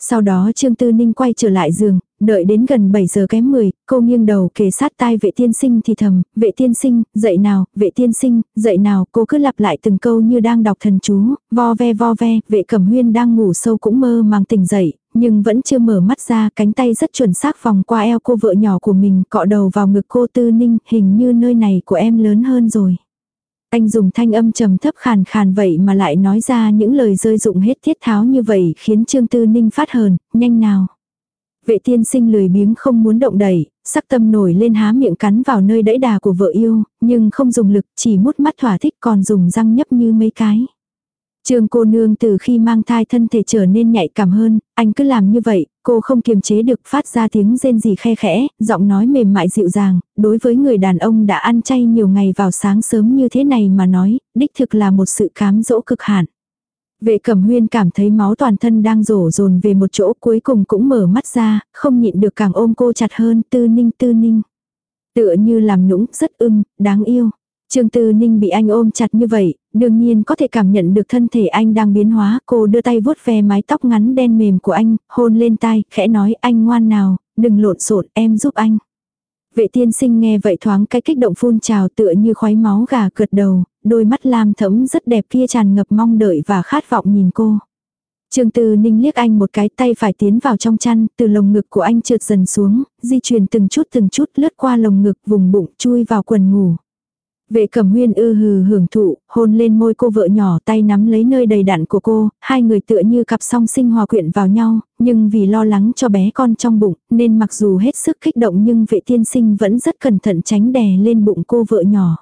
Sau đó Trương Tư Ninh quay trở lại giường, đợi đến gần 7 giờ kém 10, cô nghiêng đầu kề sát tai vệ tiên sinh thì thầm, vệ tiên sinh, dậy nào, vệ tiên sinh, dậy nào, cô cứ lặp lại từng câu như đang đọc thần chú, vo ve vo ve, vệ cẩm huyên đang ngủ sâu cũng mơ màng tỉnh dậy, nhưng vẫn chưa mở mắt ra, cánh tay rất chuẩn xác vòng qua eo cô vợ nhỏ của mình, cọ đầu vào ngực cô tư ninh, hình như nơi này của em lớn hơn rồi. Anh dùng thanh âm trầm thấp khàn khàn vậy mà lại nói ra những lời rơi dụng hết thiết tháo như vậy khiến Trương Tư Ninh phát hờn, nhanh nào. Vệ tiên sinh lười biếng không muốn động đẩy, sắc tâm nổi lên há miệng cắn vào nơi đẫy đà của vợ yêu, nhưng không dùng lực chỉ mút mắt thỏa thích còn dùng răng nhấp như mấy cái. Trương cô nương từ khi mang thai thân thể trở nên nhạy cảm hơn, anh cứ làm như vậy, cô không kiềm chế được phát ra tiếng rên gì khe khẽ, giọng nói mềm mại dịu dàng, đối với người đàn ông đã ăn chay nhiều ngày vào sáng sớm như thế này mà nói, đích thực là một sự cám dỗ cực hạn. Vệ cẩm huyên cảm thấy máu toàn thân đang rổ rồn về một chỗ cuối cùng cũng mở mắt ra, không nhịn được càng ôm cô chặt hơn, tư ninh tư ninh. Tựa như làm nũng, rất ưng, đáng yêu. Trương Tư Ninh bị anh ôm chặt như vậy, đương nhiên có thể cảm nhận được thân thể anh đang biến hóa. Cô đưa tay vuốt ve mái tóc ngắn đen mềm của anh, hôn lên tai, khẽ nói anh ngoan nào, đừng lộn xộn, em giúp anh. Vệ tiên sinh nghe vậy thoáng cái kích động phun trào tựa như khoái máu gà cượt đầu, đôi mắt lam thẫm rất đẹp kia tràn ngập mong đợi và khát vọng nhìn cô. Trương Tư Ninh liếc anh một cái tay phải tiến vào trong chăn, từ lồng ngực của anh trượt dần xuống, di chuyển từng chút từng chút lướt qua lồng ngực vùng bụng chui vào quần ngủ. Vệ cẩm huyên ư hừ hưởng thụ, hôn lên môi cô vợ nhỏ tay nắm lấy nơi đầy đặn của cô, hai người tựa như cặp song sinh hòa quyện vào nhau, nhưng vì lo lắng cho bé con trong bụng, nên mặc dù hết sức kích động nhưng vệ tiên sinh vẫn rất cẩn thận tránh đè lên bụng cô vợ nhỏ.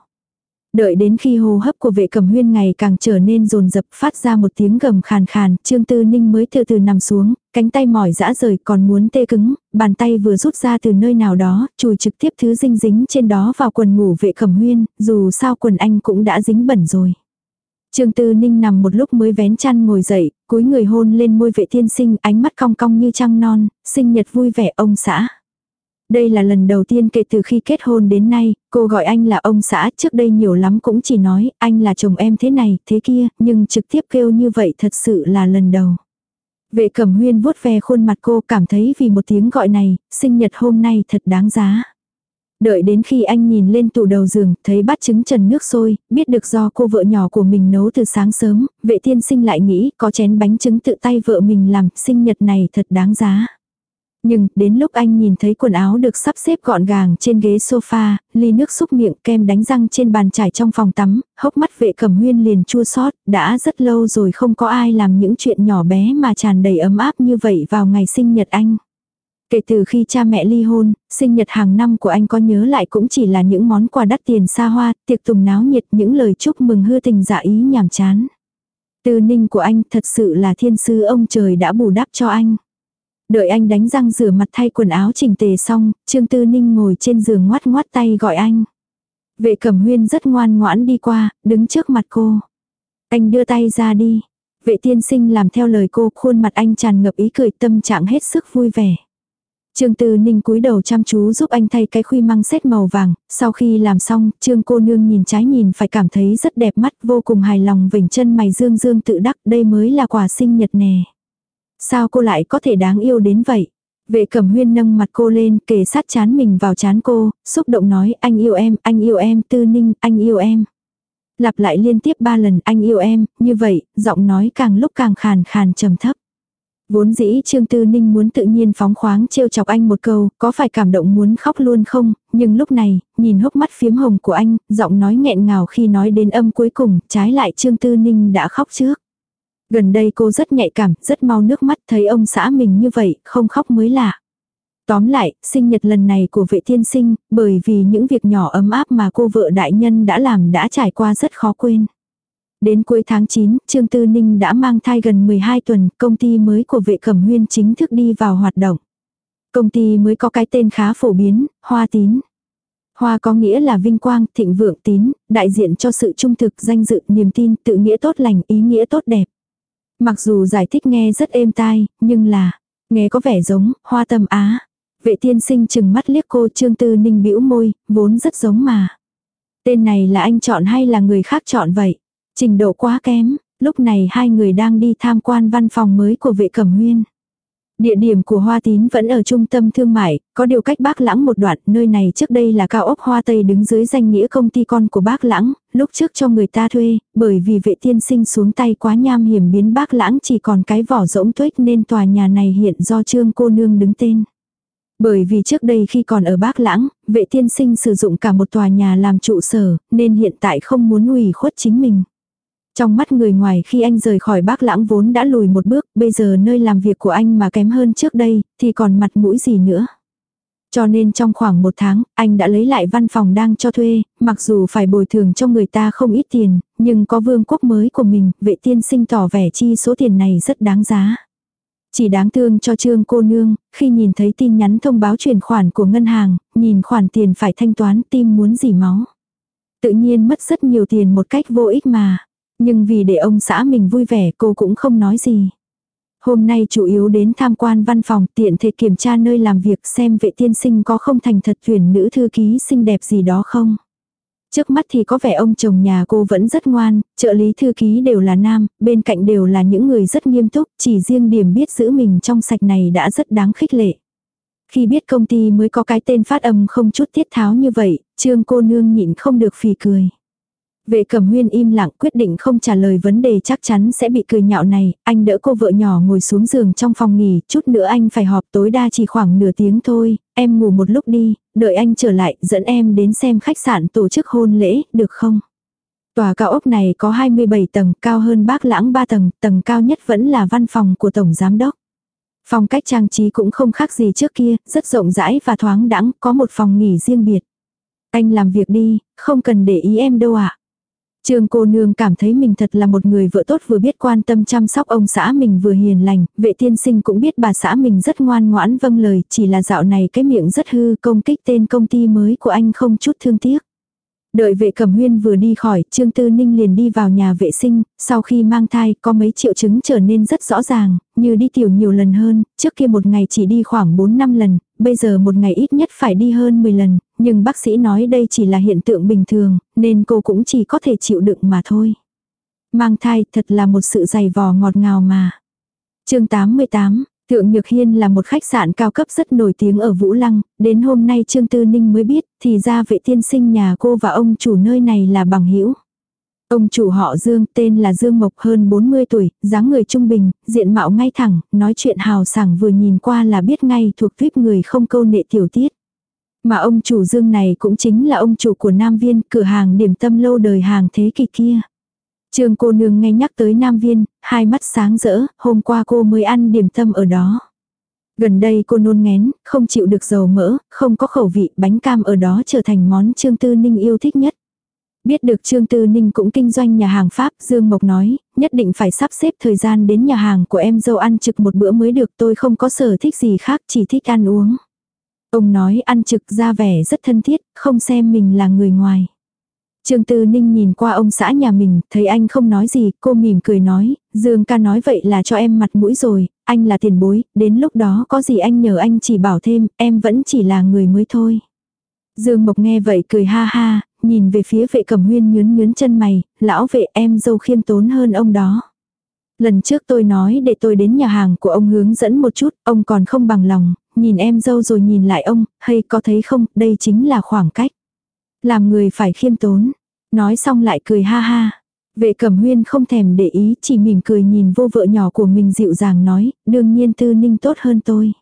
Đợi đến khi hô hấp của vệ cầm huyên ngày càng trở nên rồn rập phát ra một tiếng gầm khàn khàn, Trương Tư Ninh mới từ từ nằm xuống, cánh tay mỏi dã rời còn muốn tê cứng, bàn tay vừa rút ra từ nơi nào đó, chùi trực tiếp thứ dinh dính trên đó vào quần ngủ vệ cẩm huyên, dù sao quần anh cũng đã dính bẩn rồi. Trương Tư Ninh nằm một lúc mới vén chăn ngồi dậy, cúi người hôn lên môi vệ thiên sinh, ánh mắt cong cong như trăng non, sinh nhật vui vẻ ông xã. Đây là lần đầu tiên kể từ khi kết hôn đến nay, cô gọi anh là ông xã, trước đây nhiều lắm cũng chỉ nói, anh là chồng em thế này, thế kia, nhưng trực tiếp kêu như vậy thật sự là lần đầu. Vệ cẩm huyên vuốt ve khuôn mặt cô cảm thấy vì một tiếng gọi này, sinh nhật hôm nay thật đáng giá. Đợi đến khi anh nhìn lên tủ đầu giường, thấy bát trứng trần nước sôi, biết được do cô vợ nhỏ của mình nấu từ sáng sớm, vệ tiên sinh lại nghĩ có chén bánh trứng tự tay vợ mình làm, sinh nhật này thật đáng giá. Nhưng, đến lúc anh nhìn thấy quần áo được sắp xếp gọn gàng trên ghế sofa, ly nước xúc miệng kem đánh răng trên bàn trải trong phòng tắm, hốc mắt vệ cẩm huyên liền chua xót đã rất lâu rồi không có ai làm những chuyện nhỏ bé mà tràn đầy ấm áp như vậy vào ngày sinh nhật anh. Kể từ khi cha mẹ ly hôn, sinh nhật hàng năm của anh có nhớ lại cũng chỉ là những món quà đắt tiền xa hoa, tiệc tùng náo nhiệt, những lời chúc mừng hư tình giả ý nhàm chán. Từ ninh của anh thật sự là thiên sư ông trời đã bù đắp cho anh. Đợi anh đánh răng rửa mặt thay quần áo chỉnh tề xong, Trương Tư Ninh ngồi trên giường ngoắt ngoắt tay gọi anh. Vệ cẩm huyên rất ngoan ngoãn đi qua, đứng trước mặt cô. Anh đưa tay ra đi. Vệ tiên sinh làm theo lời cô, khuôn mặt anh tràn ngập ý cười tâm trạng hết sức vui vẻ. Trương Tư Ninh cúi đầu chăm chú giúp anh thay cái khuy măng xét màu vàng, sau khi làm xong, Trương cô nương nhìn trái nhìn phải cảm thấy rất đẹp mắt, vô cùng hài lòng vỉnh chân mày dương dương tự đắc, đây mới là quà sinh nhật nè. Sao cô lại có thể đáng yêu đến vậy? Vệ cẩm huyên nâng mặt cô lên, kề sát chán mình vào chán cô, xúc động nói anh yêu em, anh yêu em, tư ninh, anh yêu em. Lặp lại liên tiếp ba lần anh yêu em, như vậy, giọng nói càng lúc càng khàn khàn trầm thấp. Vốn dĩ Trương Tư Ninh muốn tự nhiên phóng khoáng trêu chọc anh một câu, có phải cảm động muốn khóc luôn không, nhưng lúc này, nhìn hốc mắt phiếm hồng của anh, giọng nói nghẹn ngào khi nói đến âm cuối cùng, trái lại Trương Tư Ninh đã khóc trước. Gần đây cô rất nhạy cảm, rất mau nước mắt thấy ông xã mình như vậy, không khóc mới lạ. Tóm lại, sinh nhật lần này của vệ tiên sinh, bởi vì những việc nhỏ ấm áp mà cô vợ đại nhân đã làm đã trải qua rất khó quên. Đến cuối tháng 9, Trương Tư Ninh đã mang thai gần 12 tuần, công ty mới của vệ cẩm huyên chính thức đi vào hoạt động. Công ty mới có cái tên khá phổ biến, Hoa Tín. Hoa có nghĩa là vinh quang, thịnh vượng tín, đại diện cho sự trung thực, danh dự, niềm tin, tự nghĩa tốt lành, ý nghĩa tốt đẹp. Mặc dù giải thích nghe rất êm tai, nhưng là, nghe có vẻ giống, hoa tâm á. Vệ tiên sinh chừng mắt liếc cô Trương Tư Ninh bĩu môi, vốn rất giống mà. Tên này là anh chọn hay là người khác chọn vậy? Trình độ quá kém, lúc này hai người đang đi tham quan văn phòng mới của vệ cẩm huyên. Địa điểm của Hoa Tín vẫn ở trung tâm thương mại, có điều cách Bác Lãng một đoạn, nơi này trước đây là cao ốc Hoa Tây đứng dưới danh nghĩa công ty con của Bác Lãng, lúc trước cho người ta thuê, bởi vì vệ tiên sinh xuống tay quá nham hiểm biến Bác Lãng chỉ còn cái vỏ rỗng tuếch nên tòa nhà này hiện do Trương cô nương đứng tên. Bởi vì trước đây khi còn ở Bác Lãng, vệ tiên sinh sử dụng cả một tòa nhà làm trụ sở, nên hiện tại không muốn ủy khuất chính mình. Trong mắt người ngoài khi anh rời khỏi bác lãng vốn đã lùi một bước, bây giờ nơi làm việc của anh mà kém hơn trước đây, thì còn mặt mũi gì nữa. Cho nên trong khoảng một tháng, anh đã lấy lại văn phòng đang cho thuê, mặc dù phải bồi thường cho người ta không ít tiền, nhưng có vương quốc mới của mình, vệ tiên sinh tỏ vẻ chi số tiền này rất đáng giá. Chỉ đáng thương cho trương cô nương, khi nhìn thấy tin nhắn thông báo chuyển khoản của ngân hàng, nhìn khoản tiền phải thanh toán tim muốn dỉ máu. Tự nhiên mất rất nhiều tiền một cách vô ích mà. Nhưng vì để ông xã mình vui vẻ cô cũng không nói gì. Hôm nay chủ yếu đến tham quan văn phòng tiện thể kiểm tra nơi làm việc xem vệ tiên sinh có không thành thật tuyển nữ thư ký xinh đẹp gì đó không. Trước mắt thì có vẻ ông chồng nhà cô vẫn rất ngoan, trợ lý thư ký đều là nam, bên cạnh đều là những người rất nghiêm túc, chỉ riêng điểm biết giữ mình trong sạch này đã rất đáng khích lệ. Khi biết công ty mới có cái tên phát âm không chút tiết tháo như vậy, trương cô nương nhịn không được phì cười. Vệ cẩm huyên im lặng quyết định không trả lời vấn đề chắc chắn sẽ bị cười nhạo này, anh đỡ cô vợ nhỏ ngồi xuống giường trong phòng nghỉ, chút nữa anh phải họp tối đa chỉ khoảng nửa tiếng thôi, em ngủ một lúc đi, đợi anh trở lại, dẫn em đến xem khách sạn tổ chức hôn lễ, được không? Tòa cao ốc này có 27 tầng, cao hơn bác lãng 3 tầng, tầng cao nhất vẫn là văn phòng của Tổng Giám Đốc. Phong cách trang trí cũng không khác gì trước kia, rất rộng rãi và thoáng đãng, có một phòng nghỉ riêng biệt. Anh làm việc đi, không cần để ý em đâu ạ. Trương cô nương cảm thấy mình thật là một người vợ tốt vừa biết quan tâm chăm sóc ông xã mình vừa hiền lành, vệ tiên sinh cũng biết bà xã mình rất ngoan ngoãn vâng lời, chỉ là dạo này cái miệng rất hư công kích tên công ty mới của anh không chút thương tiếc. Đợi vệ cẩm huyên vừa đi khỏi, Trương Tư Ninh liền đi vào nhà vệ sinh, sau khi mang thai có mấy triệu chứng trở nên rất rõ ràng, như đi tiểu nhiều lần hơn, trước kia một ngày chỉ đi khoảng 4 năm lần, bây giờ một ngày ít nhất phải đi hơn 10 lần, nhưng bác sĩ nói đây chỉ là hiện tượng bình thường, nên cô cũng chỉ có thể chịu đựng mà thôi. Mang thai thật là một sự dày vò ngọt ngào mà. chương 88, Thượng Nhược Hiên là một khách sạn cao cấp rất nổi tiếng ở Vũ Lăng, đến hôm nay Trương Tư Ninh mới biết, thì ra vệ tiên sinh nhà cô và ông chủ nơi này là bằng hữu Ông chủ họ Dương, tên là Dương Mộc hơn 40 tuổi, dáng người trung bình, diện mạo ngay thẳng, nói chuyện hào sảng vừa nhìn qua là biết ngay thuộc tuyết người không câu nệ tiểu tiết. Mà ông chủ Dương này cũng chính là ông chủ của Nam Viên, cửa hàng điểm tâm lâu đời hàng thế kỷ kia. Trương cô nương nghe nhắc tới Nam Viên, hai mắt sáng rỡ, hôm qua cô mới ăn điểm tâm ở đó. Gần đây cô nôn ngén, không chịu được dầu mỡ, không có khẩu vị, bánh cam ở đó trở thành món Trương Tư Ninh yêu thích nhất. Biết được Trương Tư Ninh cũng kinh doanh nhà hàng Pháp, Dương Mộc nói, nhất định phải sắp xếp thời gian đến nhà hàng của em dâu ăn trực một bữa mới được tôi không có sở thích gì khác, chỉ thích ăn uống. Ông nói ăn trực ra vẻ rất thân thiết, không xem mình là người ngoài. Trương Tư Ninh nhìn qua ông xã nhà mình, thấy anh không nói gì, cô mỉm cười nói, Dương ca nói vậy là cho em mặt mũi rồi, anh là tiền bối, đến lúc đó có gì anh nhờ anh chỉ bảo thêm, em vẫn chỉ là người mới thôi. Dương Mộc nghe vậy cười ha ha, nhìn về phía vệ cẩm huyên nhướn nhướn chân mày, lão vệ em dâu khiêm tốn hơn ông đó. Lần trước tôi nói để tôi đến nhà hàng của ông hướng dẫn một chút, ông còn không bằng lòng, nhìn em dâu rồi nhìn lại ông, hay có thấy không, đây chính là khoảng cách. Làm người phải khiêm tốn. Nói xong lại cười ha ha. Vệ cẩm huyên không thèm để ý, chỉ mỉm cười nhìn vô vợ nhỏ của mình dịu dàng nói, đương nhiên tư ninh tốt hơn tôi.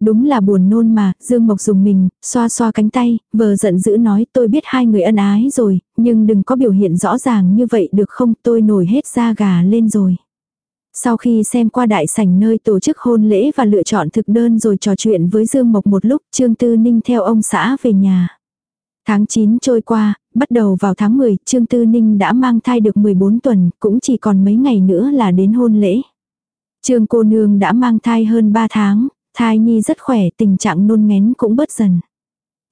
Đúng là buồn nôn mà, Dương Mộc dùng mình, xoa xoa cánh tay, vờ giận dữ nói tôi biết hai người ân ái rồi, nhưng đừng có biểu hiện rõ ràng như vậy được không tôi nổi hết da gà lên rồi. Sau khi xem qua đại sảnh nơi tổ chức hôn lễ và lựa chọn thực đơn rồi trò chuyện với Dương Mộc một lúc, Trương Tư Ninh theo ông xã về nhà. Tháng 9 trôi qua, bắt đầu vào tháng 10, Trương Tư Ninh đã mang thai được 14 tuần, cũng chỉ còn mấy ngày nữa là đến hôn lễ. Trương cô nương đã mang thai hơn 3 tháng, thai nhi rất khỏe, tình trạng nôn ngén cũng bớt dần.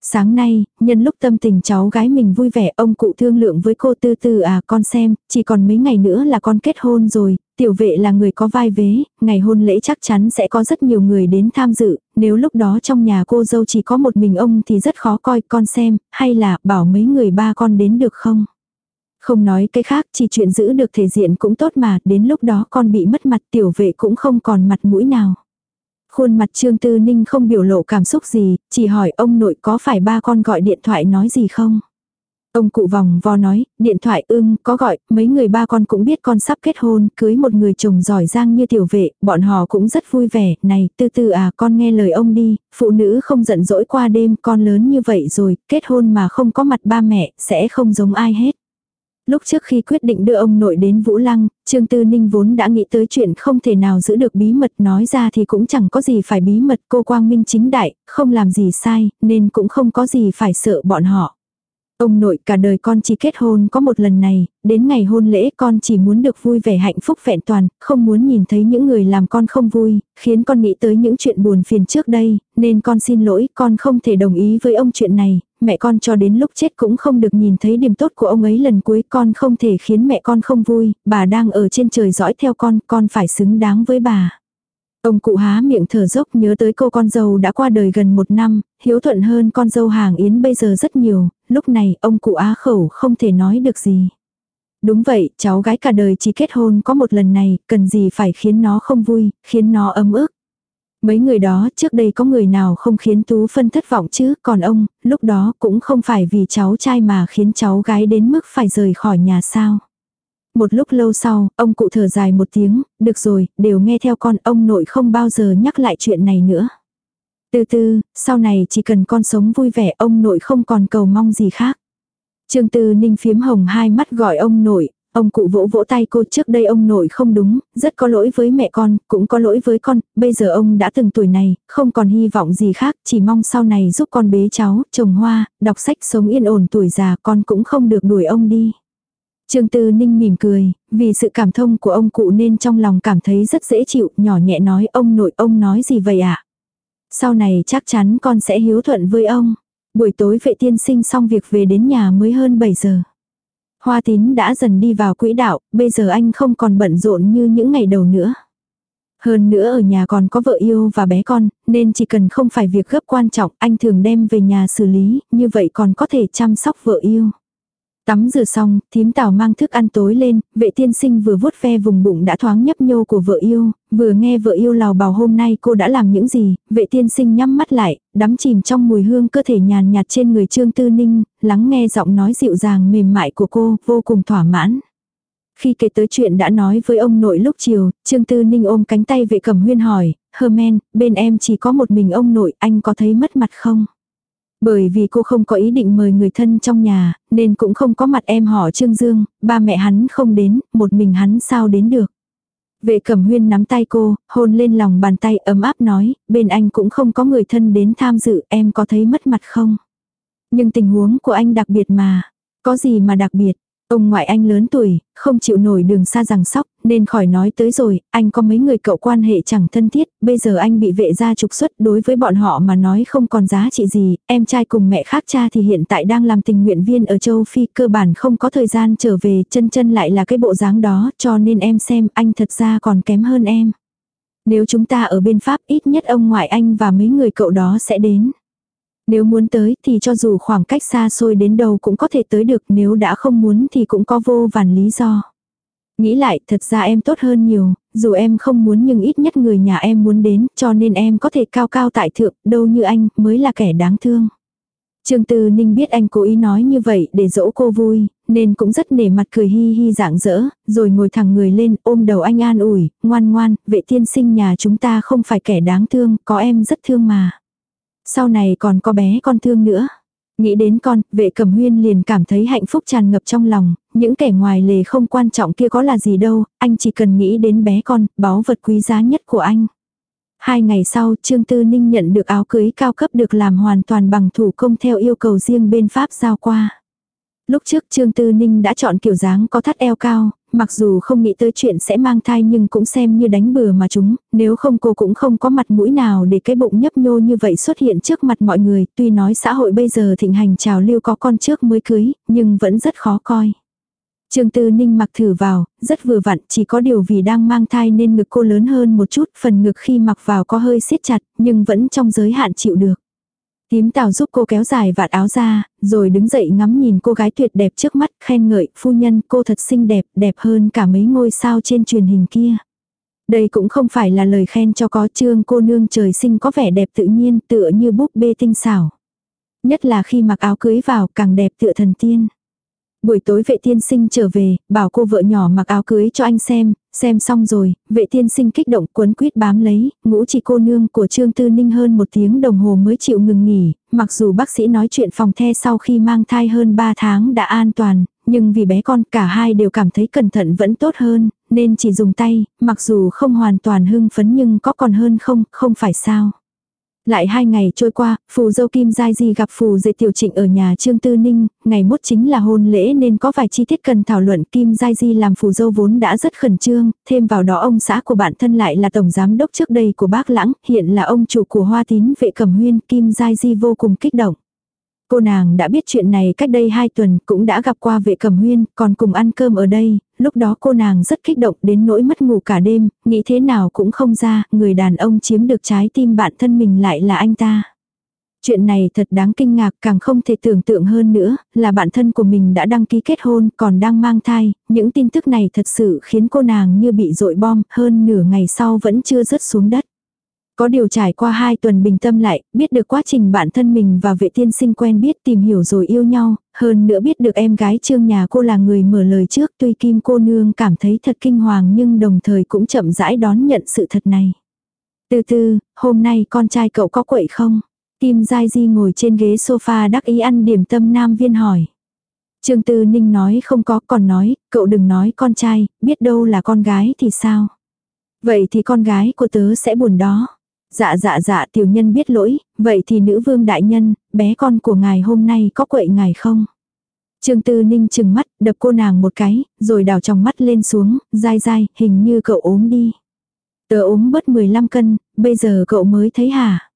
Sáng nay, nhân lúc tâm tình cháu gái mình vui vẻ, ông cụ thương lượng với cô tư tư à con xem, chỉ còn mấy ngày nữa là con kết hôn rồi, tiểu vệ là người có vai vế, ngày hôn lễ chắc chắn sẽ có rất nhiều người đến tham dự, nếu lúc đó trong nhà cô dâu chỉ có một mình ông thì rất khó coi con xem, hay là bảo mấy người ba con đến được không? Không nói cái khác, chỉ chuyện giữ được thể diện cũng tốt mà, đến lúc đó con bị mất mặt tiểu vệ cũng không còn mặt mũi nào. Khuôn mặt Trương Tư Ninh không biểu lộ cảm xúc gì, chỉ hỏi ông nội có phải ba con gọi điện thoại nói gì không? Ông cụ vòng vo nói, điện thoại ưng, có gọi, mấy người ba con cũng biết con sắp kết hôn, cưới một người chồng giỏi giang như tiểu vệ, bọn họ cũng rất vui vẻ, này, từ từ à, con nghe lời ông đi, phụ nữ không giận dỗi qua đêm, con lớn như vậy rồi, kết hôn mà không có mặt ba mẹ, sẽ không giống ai hết. Lúc trước khi quyết định đưa ông nội đến Vũ Lăng, Trương Tư Ninh vốn đã nghĩ tới chuyện không thể nào giữ được bí mật nói ra thì cũng chẳng có gì phải bí mật cô Quang Minh chính đại, không làm gì sai, nên cũng không có gì phải sợ bọn họ. Ông nội cả đời con chỉ kết hôn có một lần này, đến ngày hôn lễ con chỉ muốn được vui vẻ hạnh phúc vẹn toàn, không muốn nhìn thấy những người làm con không vui, khiến con nghĩ tới những chuyện buồn phiền trước đây, nên con xin lỗi, con không thể đồng ý với ông chuyện này, mẹ con cho đến lúc chết cũng không được nhìn thấy điểm tốt của ông ấy lần cuối, con không thể khiến mẹ con không vui, bà đang ở trên trời dõi theo con, con phải xứng đáng với bà. Ông cụ há miệng thở dốc nhớ tới cô con dâu đã qua đời gần một năm, hiếu thuận hơn con dâu hàng yến bây giờ rất nhiều, lúc này ông cụ á khẩu không thể nói được gì. Đúng vậy, cháu gái cả đời chỉ kết hôn có một lần này, cần gì phải khiến nó không vui, khiến nó ấm ức. Mấy người đó trước đây có người nào không khiến Tú Phân thất vọng chứ, còn ông, lúc đó cũng không phải vì cháu trai mà khiến cháu gái đến mức phải rời khỏi nhà sao. Một lúc lâu sau, ông cụ thở dài một tiếng, được rồi, đều nghe theo con, ông nội không bao giờ nhắc lại chuyện này nữa. Từ từ, sau này chỉ cần con sống vui vẻ, ông nội không còn cầu mong gì khác. Trương Tư Ninh phiếm hồng hai mắt gọi ông nội, ông cụ vỗ vỗ tay cô trước đây ông nội không đúng, rất có lỗi với mẹ con, cũng có lỗi với con, bây giờ ông đã từng tuổi này, không còn hy vọng gì khác, chỉ mong sau này giúp con bế cháu, trồng hoa, đọc sách sống yên ổn tuổi già con cũng không được đuổi ông đi. Trương Tư Ninh mỉm cười, vì sự cảm thông của ông cụ nên trong lòng cảm thấy rất dễ chịu, nhỏ nhẹ nói ông nội ông nói gì vậy ạ? À? Sau này chắc chắn con sẽ hiếu thuận với ông. Buổi tối vệ tiên sinh xong việc về đến nhà mới hơn 7 giờ. Hoa tín đã dần đi vào quỹ đạo, bây giờ anh không còn bận rộn như những ngày đầu nữa. Hơn nữa ở nhà còn có vợ yêu và bé con, nên chỉ cần không phải việc gấp quan trọng anh thường đem về nhà xử lý, như vậy còn có thể chăm sóc vợ yêu. Tắm rửa xong, thím tảo mang thức ăn tối lên, vệ tiên sinh vừa vuốt ve vùng bụng đã thoáng nhấp nhô của vợ yêu, vừa nghe vợ yêu lào bảo hôm nay cô đã làm những gì, vệ tiên sinh nhắm mắt lại, đắm chìm trong mùi hương cơ thể nhàn nhạt trên người Trương Tư Ninh, lắng nghe giọng nói dịu dàng mềm mại của cô, vô cùng thỏa mãn. Khi kể tới chuyện đã nói với ông nội lúc chiều, Trương Tư Ninh ôm cánh tay vệ cẩm huyên hỏi, Herman, bên em chỉ có một mình ông nội, anh có thấy mất mặt không? Bởi vì cô không có ý định mời người thân trong nhà, nên cũng không có mặt em họ Trương Dương, ba mẹ hắn không đến, một mình hắn sao đến được. Vệ cẩm huyên nắm tay cô, hôn lên lòng bàn tay ấm áp nói, bên anh cũng không có người thân đến tham dự, em có thấy mất mặt không? Nhưng tình huống của anh đặc biệt mà, có gì mà đặc biệt, Ông ngoại anh lớn tuổi, không chịu nổi đường xa rằng sóc, nên khỏi nói tới rồi, anh có mấy người cậu quan hệ chẳng thân thiết, bây giờ anh bị vệ gia trục xuất đối với bọn họ mà nói không còn giá trị gì, em trai cùng mẹ khác cha thì hiện tại đang làm tình nguyện viên ở châu Phi cơ bản không có thời gian trở về, chân chân lại là cái bộ dáng đó, cho nên em xem anh thật ra còn kém hơn em. Nếu chúng ta ở bên Pháp ít nhất ông ngoại anh và mấy người cậu đó sẽ đến. Nếu muốn tới thì cho dù khoảng cách xa xôi đến đâu cũng có thể tới được nếu đã không muốn thì cũng có vô vàn lý do. Nghĩ lại thật ra em tốt hơn nhiều, dù em không muốn nhưng ít nhất người nhà em muốn đến, cho nên em có thể cao cao tại thượng, đâu như anh, mới là kẻ đáng thương. Trương Tư Ninh biết anh cố ý nói như vậy để dỗ cô vui, nên cũng rất nể mặt cười hi hi dạng dỡ, rồi ngồi thẳng người lên ôm đầu anh an ủi, ngoan ngoan, vệ tiên sinh nhà chúng ta không phải kẻ đáng thương, có em rất thương mà. Sau này còn có bé con thương nữa. Nghĩ đến con, vệ cẩm huyên liền cảm thấy hạnh phúc tràn ngập trong lòng, những kẻ ngoài lề không quan trọng kia có là gì đâu, anh chỉ cần nghĩ đến bé con, báu vật quý giá nhất của anh. Hai ngày sau, Trương Tư Ninh nhận được áo cưới cao cấp được làm hoàn toàn bằng thủ công theo yêu cầu riêng bên Pháp giao qua. Lúc trước Trương Tư Ninh đã chọn kiểu dáng có thắt eo cao, mặc dù không nghĩ tới chuyện sẽ mang thai nhưng cũng xem như đánh bừa mà chúng, nếu không cô cũng không có mặt mũi nào để cái bụng nhấp nhô như vậy xuất hiện trước mặt mọi người, tuy nói xã hội bây giờ thịnh hành trào lưu có con trước mới cưới, nhưng vẫn rất khó coi. Trương Tư Ninh mặc thử vào, rất vừa vặn, chỉ có điều vì đang mang thai nên ngực cô lớn hơn một chút, phần ngực khi mặc vào có hơi siết chặt, nhưng vẫn trong giới hạn chịu được. Tím tào giúp cô kéo dài vạt áo ra, rồi đứng dậy ngắm nhìn cô gái tuyệt đẹp trước mắt, khen ngợi, phu nhân, cô thật xinh đẹp, đẹp hơn cả mấy ngôi sao trên truyền hình kia. Đây cũng không phải là lời khen cho có trương cô nương trời sinh có vẻ đẹp tự nhiên tựa như búp bê tinh xảo. Nhất là khi mặc áo cưới vào càng đẹp tựa thần tiên. Buổi tối vệ tiên sinh trở về, bảo cô vợ nhỏ mặc áo cưới cho anh xem, xem xong rồi, vệ tiên sinh kích động quấn quýt bám lấy, ngũ chỉ cô nương của Trương Tư Ninh hơn một tiếng đồng hồ mới chịu ngừng nghỉ, mặc dù bác sĩ nói chuyện phòng the sau khi mang thai hơn 3 tháng đã an toàn, nhưng vì bé con cả hai đều cảm thấy cẩn thận vẫn tốt hơn, nên chỉ dùng tay, mặc dù không hoàn toàn hưng phấn nhưng có còn hơn không, không phải sao. Lại hai ngày trôi qua, phù dâu Kim Giai Di gặp phù dệ tiểu trịnh ở nhà Trương Tư Ninh, ngày mốt chính là hôn lễ nên có vài chi tiết cần thảo luận. Kim Giai Di làm phù dâu vốn đã rất khẩn trương, thêm vào đó ông xã của bản thân lại là tổng giám đốc trước đây của bác Lãng, hiện là ông chủ của Hoa Tín vệ cẩm huyên. Kim Giai Di vô cùng kích động. Cô nàng đã biết chuyện này cách đây 2 tuần cũng đã gặp qua vệ cẩm huyên, còn cùng ăn cơm ở đây, lúc đó cô nàng rất kích động đến nỗi mất ngủ cả đêm, nghĩ thế nào cũng không ra, người đàn ông chiếm được trái tim bạn thân mình lại là anh ta. Chuyện này thật đáng kinh ngạc càng không thể tưởng tượng hơn nữa, là bạn thân của mình đã đăng ký kết hôn còn đang mang thai, những tin tức này thật sự khiến cô nàng như bị dội bom, hơn nửa ngày sau vẫn chưa rớt xuống đất. Có điều trải qua hai tuần bình tâm lại, biết được quá trình bản thân mình và vệ tiên sinh quen biết tìm hiểu rồi yêu nhau, hơn nữa biết được em gái trương nhà cô là người mở lời trước tuy kim cô nương cảm thấy thật kinh hoàng nhưng đồng thời cũng chậm rãi đón nhận sự thật này. Từ từ, hôm nay con trai cậu có quậy không? Kim Giai Di ngồi trên ghế sofa đắc ý ăn điểm tâm nam viên hỏi. Trương Tư Ninh nói không có còn nói, cậu đừng nói con trai, biết đâu là con gái thì sao? Vậy thì con gái của tớ sẽ buồn đó. Dạ dạ dạ tiểu nhân biết lỗi, vậy thì nữ vương đại nhân, bé con của ngài hôm nay có quậy ngài không? Trương Tư Ninh chừng mắt, đập cô nàng một cái, rồi đào trong mắt lên xuống, dai dai, hình như cậu ốm đi. Tớ ốm bớt 15 cân, bây giờ cậu mới thấy hả?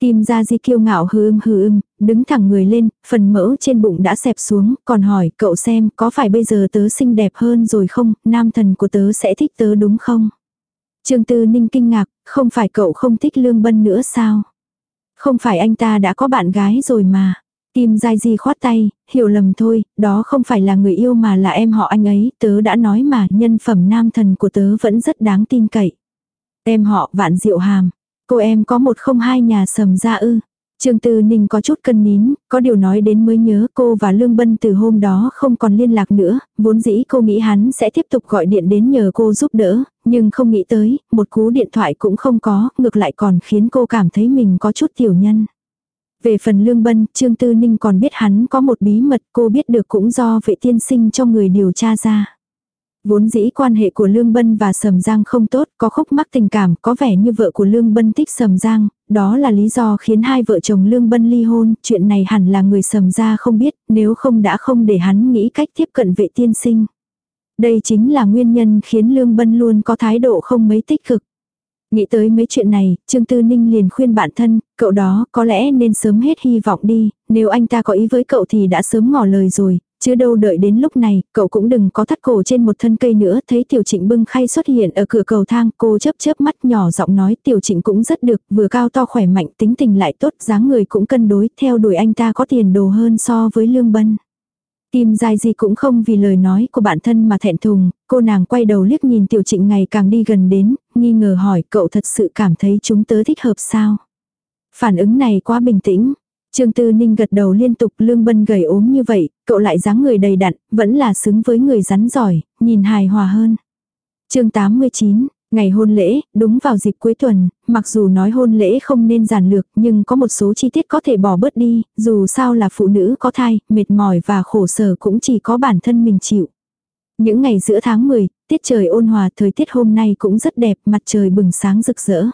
Kim Gia Di kiêu ngạo hư ưm hư ưm, đứng thẳng người lên, phần mỡ trên bụng đã xẹp xuống, còn hỏi cậu xem có phải bây giờ tớ xinh đẹp hơn rồi không, nam thần của tớ sẽ thích tớ đúng không? Trương Tư Ninh kinh ngạc, không phải cậu không thích Lương Bân nữa sao? Không phải anh ta đã có bạn gái rồi mà. Kim Giai Di khoát tay, hiểu lầm thôi, đó không phải là người yêu mà là em họ anh ấy, tớ đã nói mà nhân phẩm nam thần của tớ vẫn rất đáng tin cậy. Em họ vạn diệu hàm, cô em có một không hai nhà sầm ra ư. Trương Tư Ninh có chút cân nín, có điều nói đến mới nhớ cô và Lương Bân từ hôm đó không còn liên lạc nữa, vốn dĩ cô nghĩ hắn sẽ tiếp tục gọi điện đến nhờ cô giúp đỡ, nhưng không nghĩ tới, một cú điện thoại cũng không có, ngược lại còn khiến cô cảm thấy mình có chút tiểu nhân. Về phần Lương Bân, Trương Tư Ninh còn biết hắn có một bí mật cô biết được cũng do vệ tiên sinh cho người điều tra ra. Vốn dĩ quan hệ của Lương Bân và Sầm Giang không tốt, có khúc mắc tình cảm, có vẻ như vợ của Lương Bân thích Sầm Giang, đó là lý do khiến hai vợ chồng Lương Bân ly hôn, chuyện này hẳn là người Sầm gia không biết, nếu không đã không để hắn nghĩ cách tiếp cận vệ tiên sinh. Đây chính là nguyên nhân khiến Lương Bân luôn có thái độ không mấy tích cực. Nghĩ tới mấy chuyện này, Trương Tư Ninh liền khuyên bản thân, cậu đó có lẽ nên sớm hết hy vọng đi, nếu anh ta có ý với cậu thì đã sớm ngỏ lời rồi, chứ đâu đợi đến lúc này, cậu cũng đừng có thắt cổ trên một thân cây nữa, thấy tiểu trịnh bưng khay xuất hiện ở cửa cầu thang, cô chớp chớp mắt nhỏ giọng nói tiểu trịnh cũng rất được, vừa cao to khỏe mạnh, tính tình lại tốt, dáng người cũng cân đối, theo đuổi anh ta có tiền đồ hơn so với lương bân. Tim dài gì cũng không vì lời nói của bản thân mà thẹn thùng, cô nàng quay đầu liếc nhìn tiểu trịnh ngày càng đi gần đến, nghi ngờ hỏi cậu thật sự cảm thấy chúng tớ thích hợp sao? Phản ứng này quá bình tĩnh. Trương Tư Ninh gật đầu liên tục lương bân gầy ốm như vậy, cậu lại dáng người đầy đặn, vẫn là xứng với người rắn giỏi, nhìn hài hòa hơn. chương 89, Ngày hôn lễ, đúng vào dịp cuối tuần, mặc dù nói hôn lễ không nên giản lược nhưng có một số chi tiết có thể bỏ bớt đi, dù sao là phụ nữ có thai, mệt mỏi và khổ sở cũng chỉ có bản thân mình chịu. Những ngày giữa tháng 10, tiết trời ôn hòa thời tiết hôm nay cũng rất đẹp, mặt trời bừng sáng rực rỡ.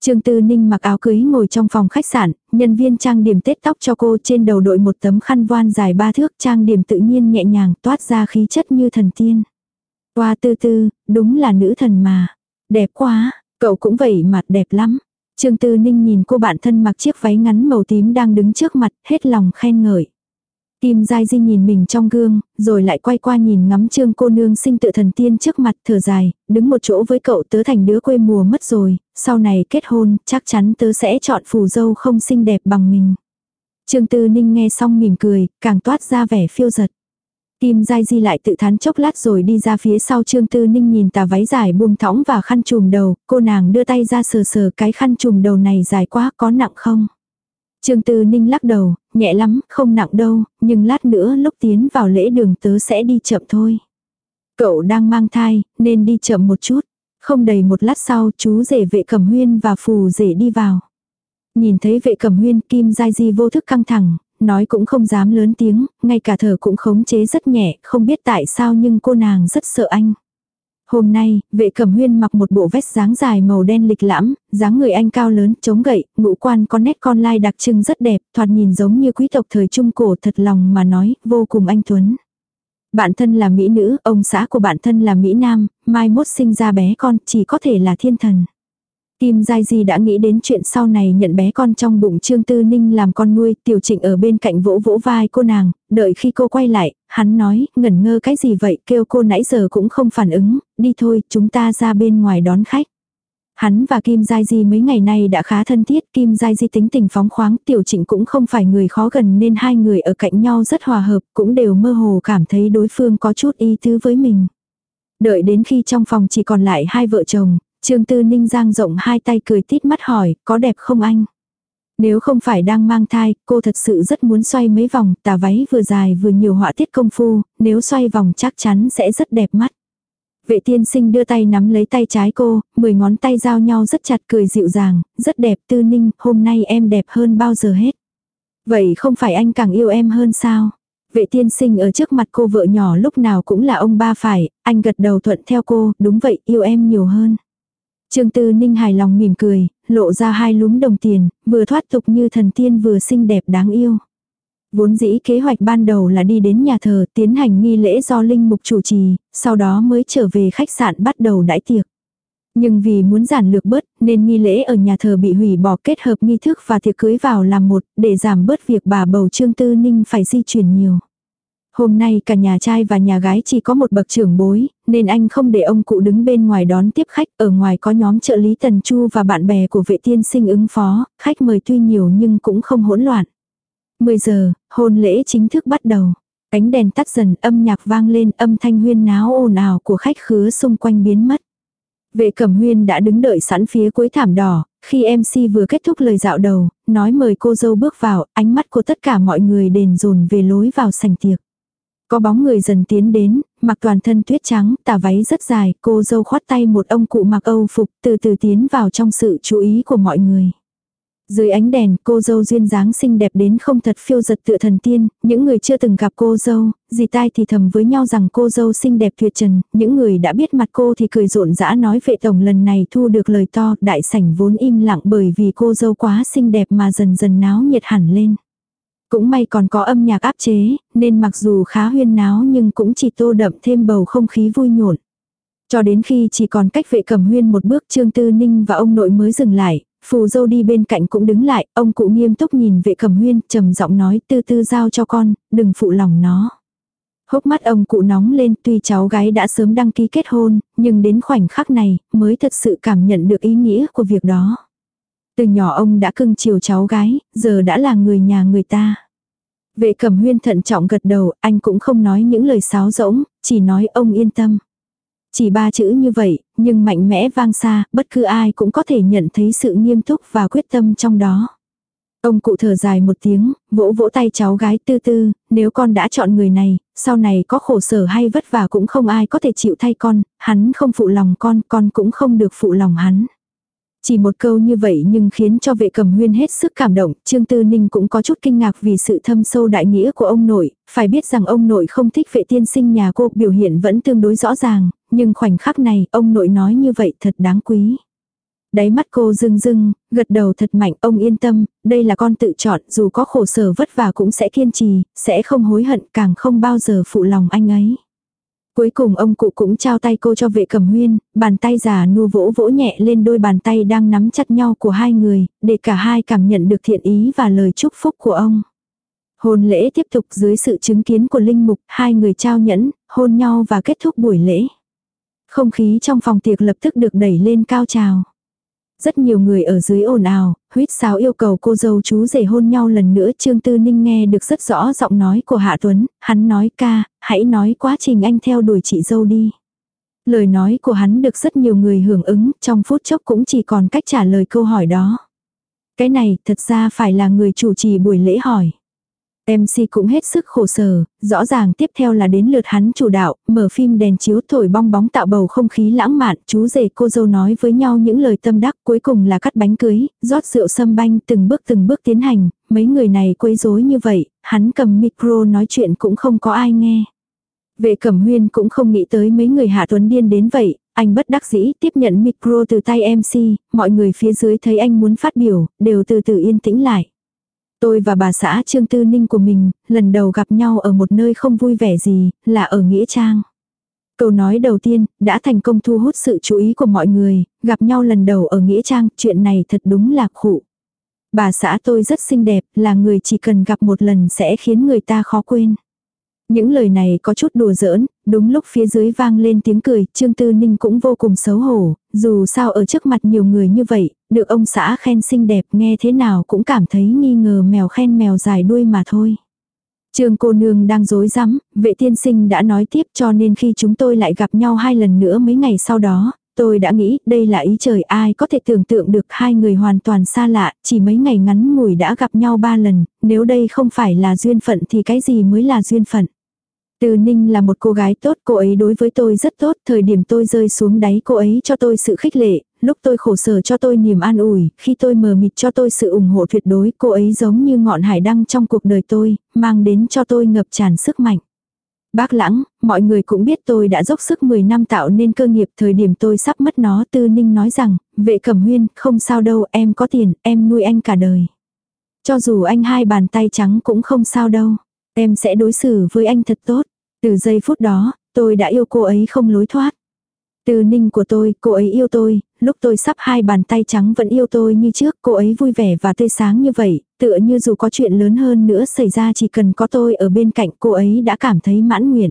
Trương Tư Ninh mặc áo cưới ngồi trong phòng khách sạn, nhân viên trang điểm tết tóc cho cô trên đầu đội một tấm khăn voan dài ba thước trang điểm tự nhiên nhẹ nhàng toát ra khí chất như thần tiên. Hoa tư tư, đúng là nữ thần mà. Đẹp quá, cậu cũng vậy mặt đẹp lắm. Trương Tư Ninh nhìn cô bạn thân mặc chiếc váy ngắn màu tím đang đứng trước mặt, hết lòng khen ngợi. Kim Giai Di nhìn mình trong gương, rồi lại quay qua nhìn ngắm trương cô nương sinh tự thần tiên trước mặt thở dài, đứng một chỗ với cậu tớ thành đứa quê mùa mất rồi, sau này kết hôn, chắc chắn tớ sẽ chọn phù dâu không xinh đẹp bằng mình. Trương Tư Ninh nghe xong mỉm cười, càng toát ra vẻ phiêu giật. Kim Giai Di lại tự thán chốc lát rồi đi ra phía sau Trương Tư Ninh nhìn tà váy dài buông thõng và khăn trùm đầu, cô nàng đưa tay ra sờ sờ cái khăn trùm đầu này dài quá có nặng không? Trương Tư Ninh lắc đầu, nhẹ lắm, không nặng đâu, nhưng lát nữa lúc tiến vào lễ đường tớ sẽ đi chậm thôi. Cậu đang mang thai, nên đi chậm một chút. Không đầy một lát sau chú rể vệ cẩm huyên và phù rể đi vào. Nhìn thấy vệ cẩm huyên kim giai di vô thức căng thẳng, nói cũng không dám lớn tiếng, ngay cả thở cũng khống chế rất nhẹ, không biết tại sao nhưng cô nàng rất sợ anh. Hôm nay, vệ cẩm huyên mặc một bộ vest dáng dài màu đen lịch lãm, dáng người anh cao lớn, chống gậy, ngũ quan có nét con lai đặc trưng rất đẹp, thoạt nhìn giống như quý tộc thời trung cổ thật lòng mà nói, vô cùng anh Tuấn. Bạn thân là Mỹ nữ, ông xã của bạn thân là Mỹ Nam, mai mốt sinh ra bé con chỉ có thể là thiên thần. Kim Giai Di đã nghĩ đến chuyện sau này nhận bé con trong bụng Trương Tư Ninh làm con nuôi, tiểu trịnh ở bên cạnh vỗ vỗ vai cô nàng, đợi khi cô quay lại, hắn nói, ngẩn ngơ cái gì vậy, kêu cô nãy giờ cũng không phản ứng, đi thôi, chúng ta ra bên ngoài đón khách. Hắn và Kim Giai Di mấy ngày nay đã khá thân thiết, Kim Giai Di tính tình phóng khoáng, tiểu trịnh cũng không phải người khó gần nên hai người ở cạnh nhau rất hòa hợp, cũng đều mơ hồ cảm thấy đối phương có chút ý tứ với mình. Đợi đến khi trong phòng chỉ còn lại hai vợ chồng, Trương Tư Ninh giang rộng hai tay cười tít mắt hỏi, có đẹp không anh? Nếu không phải đang mang thai, cô thật sự rất muốn xoay mấy vòng, tà váy vừa dài vừa nhiều họa tiết công phu, nếu xoay vòng chắc chắn sẽ rất đẹp mắt. Vệ tiên sinh đưa tay nắm lấy tay trái cô, mười ngón tay giao nhau rất chặt cười dịu dàng, rất đẹp tư ninh, hôm nay em đẹp hơn bao giờ hết. Vậy không phải anh càng yêu em hơn sao? Vệ tiên sinh ở trước mặt cô vợ nhỏ lúc nào cũng là ông ba phải, anh gật đầu thuận theo cô, đúng vậy, yêu em nhiều hơn. Trương Tư Ninh hài lòng mỉm cười, lộ ra hai lúm đồng tiền, vừa thoát tục như thần tiên vừa xinh đẹp đáng yêu. Vốn dĩ kế hoạch ban đầu là đi đến nhà thờ tiến hành nghi lễ do Linh Mục chủ trì, sau đó mới trở về khách sạn bắt đầu đãi tiệc. Nhưng vì muốn giản lược bớt nên nghi lễ ở nhà thờ bị hủy bỏ kết hợp nghi thức và tiệc cưới vào làm một để giảm bớt việc bà bầu Trương Tư Ninh phải di chuyển nhiều. Hôm nay cả nhà trai và nhà gái chỉ có một bậc trưởng bối, nên anh không để ông cụ đứng bên ngoài đón tiếp khách, ở ngoài có nhóm trợ lý Tần Chu và bạn bè của vệ tiên sinh ứng phó, khách mời tuy nhiều nhưng cũng không hỗn loạn. 10 giờ, hôn lễ chính thức bắt đầu. Cánh đèn tắt dần, âm nhạc vang lên, âm thanh huyên náo ồn ào của khách khứa xung quanh biến mất. Vệ cẩm huyên đã đứng đợi sẵn phía cuối thảm đỏ, khi MC vừa kết thúc lời dạo đầu, nói mời cô dâu bước vào, ánh mắt của tất cả mọi người đền dồn về lối vào sảnh tiệc. Có bóng người dần tiến đến, mặc toàn thân tuyết trắng, tà váy rất dài, cô dâu khoát tay một ông cụ mặc âu phục, từ từ tiến vào trong sự chú ý của mọi người. Dưới ánh đèn, cô dâu duyên dáng xinh đẹp đến không thật phiêu giật tựa thần tiên, những người chưa từng gặp cô dâu, dì tai thì thầm với nhau rằng cô dâu xinh đẹp tuyệt trần, những người đã biết mặt cô thì cười rộn rã nói vệ tổng lần này thu được lời to, đại sảnh vốn im lặng bởi vì cô dâu quá xinh đẹp mà dần dần náo nhiệt hẳn lên. Cũng may còn có âm nhạc áp chế, nên mặc dù khá huyên náo nhưng cũng chỉ tô đậm thêm bầu không khí vui nhộn. Cho đến khi chỉ còn cách vệ cẩm huyên một bước Trương Tư Ninh và ông nội mới dừng lại, phù dâu đi bên cạnh cũng đứng lại, ông cụ nghiêm túc nhìn vệ cẩm huyên, trầm giọng nói tư tư giao cho con, đừng phụ lòng nó. Hốc mắt ông cụ nóng lên tuy cháu gái đã sớm đăng ký kết hôn, nhưng đến khoảnh khắc này mới thật sự cảm nhận được ý nghĩa của việc đó. Từ nhỏ ông đã cưng chiều cháu gái, giờ đã là người nhà người ta. Vệ cẩm huyên thận trọng gật đầu, anh cũng không nói những lời sáo rỗng, chỉ nói ông yên tâm. Chỉ ba chữ như vậy, nhưng mạnh mẽ vang xa, bất cứ ai cũng có thể nhận thấy sự nghiêm túc và quyết tâm trong đó. Ông cụ thở dài một tiếng, vỗ vỗ tay cháu gái tư tư, nếu con đã chọn người này, sau này có khổ sở hay vất vả cũng không ai có thể chịu thay con, hắn không phụ lòng con, con cũng không được phụ lòng hắn. Chỉ một câu như vậy nhưng khiến cho vệ cầm huyên hết sức cảm động, Trương Tư Ninh cũng có chút kinh ngạc vì sự thâm sâu đại nghĩa của ông nội, phải biết rằng ông nội không thích vệ tiên sinh nhà cô biểu hiện vẫn tương đối rõ ràng, nhưng khoảnh khắc này ông nội nói như vậy thật đáng quý. Đáy mắt cô rưng rưng, gật đầu thật mạnh, ông yên tâm, đây là con tự chọn, dù có khổ sở vất vả cũng sẽ kiên trì, sẽ không hối hận, càng không bao giờ phụ lòng anh ấy. Cuối cùng ông cụ cũng trao tay cô cho vệ cẩm huyên, bàn tay già nua vỗ vỗ nhẹ lên đôi bàn tay đang nắm chặt nhau của hai người, để cả hai cảm nhận được thiện ý và lời chúc phúc của ông. Hôn lễ tiếp tục dưới sự chứng kiến của linh mục, hai người trao nhẫn, hôn nhau và kết thúc buổi lễ. Không khí trong phòng tiệc lập tức được đẩy lên cao trào. Rất nhiều người ở dưới ồn ào, huyết sáo yêu cầu cô dâu chú rể hôn nhau lần nữa Trương Tư Ninh nghe được rất rõ giọng nói của Hạ Tuấn, hắn nói ca, hãy nói quá trình anh theo đuổi chị dâu đi. Lời nói của hắn được rất nhiều người hưởng ứng, trong phút chốc cũng chỉ còn cách trả lời câu hỏi đó. Cái này thật ra phải là người chủ trì buổi lễ hỏi. MC cũng hết sức khổ sở, rõ ràng tiếp theo là đến lượt hắn chủ đạo, mở phim đèn chiếu thổi bong bóng tạo bầu không khí lãng mạn, chú rể cô dâu nói với nhau những lời tâm đắc, cuối cùng là cắt bánh cưới, rót rượu sâm banh từng bước từng bước tiến hành, mấy người này quấy rối như vậy, hắn cầm micro nói chuyện cũng không có ai nghe. Vệ cẩm huyên cũng không nghĩ tới mấy người hạ tuấn điên đến vậy, anh bất đắc dĩ tiếp nhận micro từ tay MC, mọi người phía dưới thấy anh muốn phát biểu, đều từ từ yên tĩnh lại. Tôi và bà xã Trương Tư Ninh của mình, lần đầu gặp nhau ở một nơi không vui vẻ gì, là ở Nghĩa Trang. Câu nói đầu tiên, đã thành công thu hút sự chú ý của mọi người, gặp nhau lần đầu ở Nghĩa Trang, chuyện này thật đúng là khụ. Bà xã tôi rất xinh đẹp, là người chỉ cần gặp một lần sẽ khiến người ta khó quên. Những lời này có chút đùa giỡn, đúng lúc phía dưới vang lên tiếng cười, Trương Tư Ninh cũng vô cùng xấu hổ, dù sao ở trước mặt nhiều người như vậy, được ông xã khen xinh đẹp nghe thế nào cũng cảm thấy nghi ngờ mèo khen mèo dài đuôi mà thôi. Trương cô nương đang dối rắm vệ tiên sinh đã nói tiếp cho nên khi chúng tôi lại gặp nhau hai lần nữa mấy ngày sau đó, tôi đã nghĩ đây là ý trời ai có thể tưởng tượng được hai người hoàn toàn xa lạ, chỉ mấy ngày ngắn ngủi đã gặp nhau ba lần, nếu đây không phải là duyên phận thì cái gì mới là duyên phận. Từ Ninh là một cô gái tốt, cô ấy đối với tôi rất tốt, thời điểm tôi rơi xuống đáy cô ấy cho tôi sự khích lệ, lúc tôi khổ sở cho tôi niềm an ủi, khi tôi mờ mịt cho tôi sự ủng hộ tuyệt đối, cô ấy giống như ngọn hải đăng trong cuộc đời tôi, mang đến cho tôi ngập tràn sức mạnh. Bác lãng, mọi người cũng biết tôi đã dốc sức 10 năm tạo nên cơ nghiệp thời điểm tôi sắp mất nó tư ninh nói rằng, vệ cẩm huyên, không sao đâu, em có tiền, em nuôi anh cả đời. Cho dù anh hai bàn tay trắng cũng không sao đâu. Em sẽ đối xử với anh thật tốt. Từ giây phút đó, tôi đã yêu cô ấy không lối thoát. Từ ninh của tôi, cô ấy yêu tôi, lúc tôi sắp hai bàn tay trắng vẫn yêu tôi như trước, cô ấy vui vẻ và tươi sáng như vậy, tựa như dù có chuyện lớn hơn nữa xảy ra chỉ cần có tôi ở bên cạnh cô ấy đã cảm thấy mãn nguyện.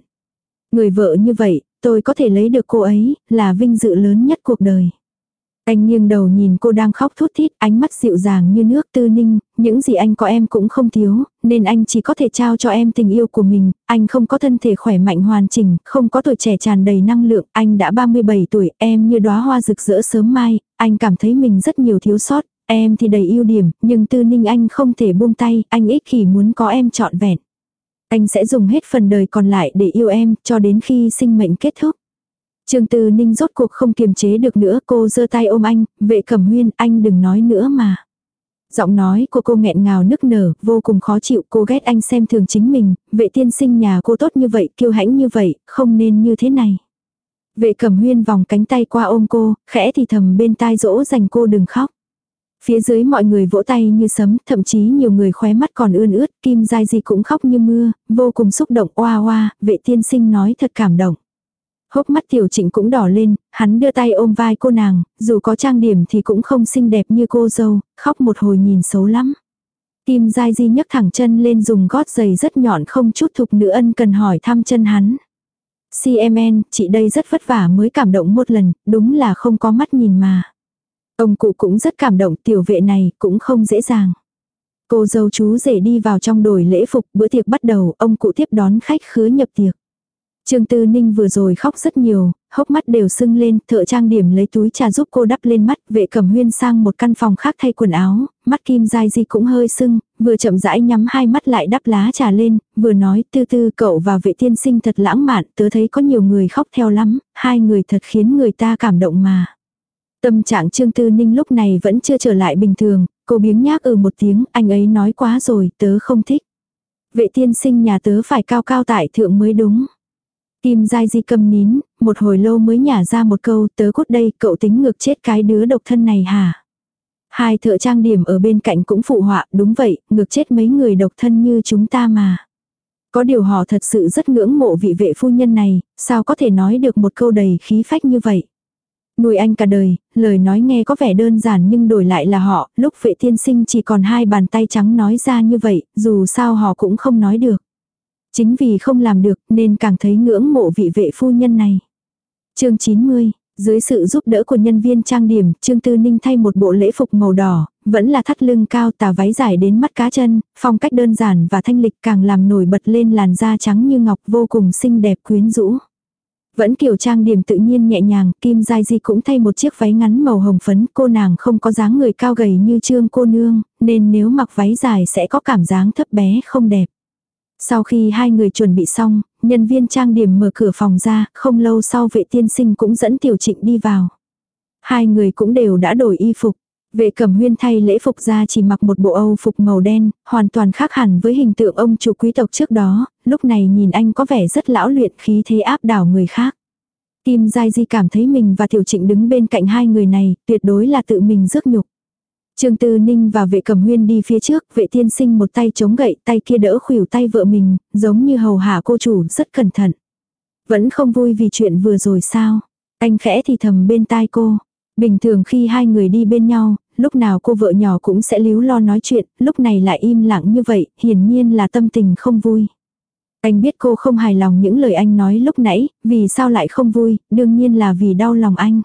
Người vợ như vậy, tôi có thể lấy được cô ấy, là vinh dự lớn nhất cuộc đời. Anh nghiêng đầu nhìn cô đang khóc thút thít, ánh mắt dịu dàng như nước tư ninh, những gì anh có em cũng không thiếu, nên anh chỉ có thể trao cho em tình yêu của mình, anh không có thân thể khỏe mạnh hoàn chỉnh, không có tuổi trẻ tràn đầy năng lượng, anh đã 37 tuổi, em như đóa hoa rực rỡ sớm mai, anh cảm thấy mình rất nhiều thiếu sót, em thì đầy ưu điểm, nhưng tư ninh anh không thể buông tay, anh ích kỷ muốn có em trọn vẹn. Anh sẽ dùng hết phần đời còn lại để yêu em, cho đến khi sinh mệnh kết thúc. Trương Tư Ninh rốt cuộc không kiềm chế được nữa cô giơ tay ôm anh, vệ cẩm huyên anh đừng nói nữa mà. Giọng nói của cô nghẹn ngào nức nở, vô cùng khó chịu, cô ghét anh xem thường chính mình, vệ tiên sinh nhà cô tốt như vậy, kiêu hãnh như vậy, không nên như thế này. Vệ cẩm huyên vòng cánh tay qua ôm cô, khẽ thì thầm bên tai dỗ dành cô đừng khóc. Phía dưới mọi người vỗ tay như sấm, thậm chí nhiều người khóe mắt còn ươn ướt, kim dai gì cũng khóc như mưa, vô cùng xúc động oa oa, vệ tiên sinh nói thật cảm động. Hốc mắt tiểu trịnh cũng đỏ lên, hắn đưa tay ôm vai cô nàng, dù có trang điểm thì cũng không xinh đẹp như cô dâu, khóc một hồi nhìn xấu lắm. Kim Giai Di nhấc thẳng chân lên dùng gót giày rất nhọn không chút thục nữ ân cần hỏi thăm chân hắn. CMN, chị đây rất vất vả mới cảm động một lần, đúng là không có mắt nhìn mà. Ông cụ cũng rất cảm động tiểu vệ này cũng không dễ dàng. Cô dâu chú rể đi vào trong đồi lễ phục, bữa tiệc bắt đầu, ông cụ tiếp đón khách khứa nhập tiệc. Trương Tư Ninh vừa rồi khóc rất nhiều, hốc mắt đều sưng lên, thợ trang điểm lấy túi trà giúp cô đắp lên mắt, vệ cẩm huyên sang một căn phòng khác thay quần áo, mắt kim dai di cũng hơi sưng, vừa chậm rãi nhắm hai mắt lại đắp lá trà lên, vừa nói tư tư cậu và vệ tiên sinh thật lãng mạn, tớ thấy có nhiều người khóc theo lắm, hai người thật khiến người ta cảm động mà. Tâm trạng Trương Tư Ninh lúc này vẫn chưa trở lại bình thường, cô biếng nhác ừ một tiếng, anh ấy nói quá rồi, tớ không thích. Vệ tiên sinh nhà tớ phải cao cao tại thượng mới đúng. Kim Giai Di cầm nín, một hồi lâu mới nhả ra một câu tớ cốt đây cậu tính ngược chết cái đứa độc thân này hả? Hai thợ trang điểm ở bên cạnh cũng phụ họa, đúng vậy, ngược chết mấy người độc thân như chúng ta mà. Có điều họ thật sự rất ngưỡng mộ vị vệ phu nhân này, sao có thể nói được một câu đầy khí phách như vậy. Nuôi anh cả đời, lời nói nghe có vẻ đơn giản nhưng đổi lại là họ, lúc vệ tiên sinh chỉ còn hai bàn tay trắng nói ra như vậy, dù sao họ cũng không nói được. Chính vì không làm được nên càng thấy ngưỡng mộ vị vệ phu nhân này. chương 90, dưới sự giúp đỡ của nhân viên trang điểm, Trương Tư Ninh thay một bộ lễ phục màu đỏ, vẫn là thắt lưng cao tà váy dài đến mắt cá chân, phong cách đơn giản và thanh lịch càng làm nổi bật lên làn da trắng như ngọc vô cùng xinh đẹp quyến rũ. Vẫn kiểu trang điểm tự nhiên nhẹ nhàng, Kim Giai Di cũng thay một chiếc váy ngắn màu hồng phấn, cô nàng không có dáng người cao gầy như trương cô nương, nên nếu mặc váy dài sẽ có cảm giác thấp bé không đẹp. Sau khi hai người chuẩn bị xong, nhân viên trang điểm mở cửa phòng ra, không lâu sau vệ tiên sinh cũng dẫn tiểu trịnh đi vào. Hai người cũng đều đã đổi y phục. Vệ cẩm huyên thay lễ phục ra chỉ mặc một bộ âu phục màu đen, hoàn toàn khác hẳn với hình tượng ông chủ quý tộc trước đó, lúc này nhìn anh có vẻ rất lão luyện khí thế áp đảo người khác. Kim Giai Di cảm thấy mình và Tiểu Trịnh đứng bên cạnh hai người này, tuyệt đối là tự mình rước nhục. Trương Tư Ninh và vệ cầm huyên đi phía trước, vệ tiên sinh một tay chống gậy, tay kia đỡ khuỷu tay vợ mình, giống như hầu hạ cô chủ, rất cẩn thận. Vẫn không vui vì chuyện vừa rồi sao? Anh khẽ thì thầm bên tai cô. Bình thường khi hai người đi bên nhau, lúc nào cô vợ nhỏ cũng sẽ líu lo nói chuyện, lúc này lại im lặng như vậy, hiển nhiên là tâm tình không vui. Anh biết cô không hài lòng những lời anh nói lúc nãy, vì sao lại không vui, đương nhiên là vì đau lòng anh.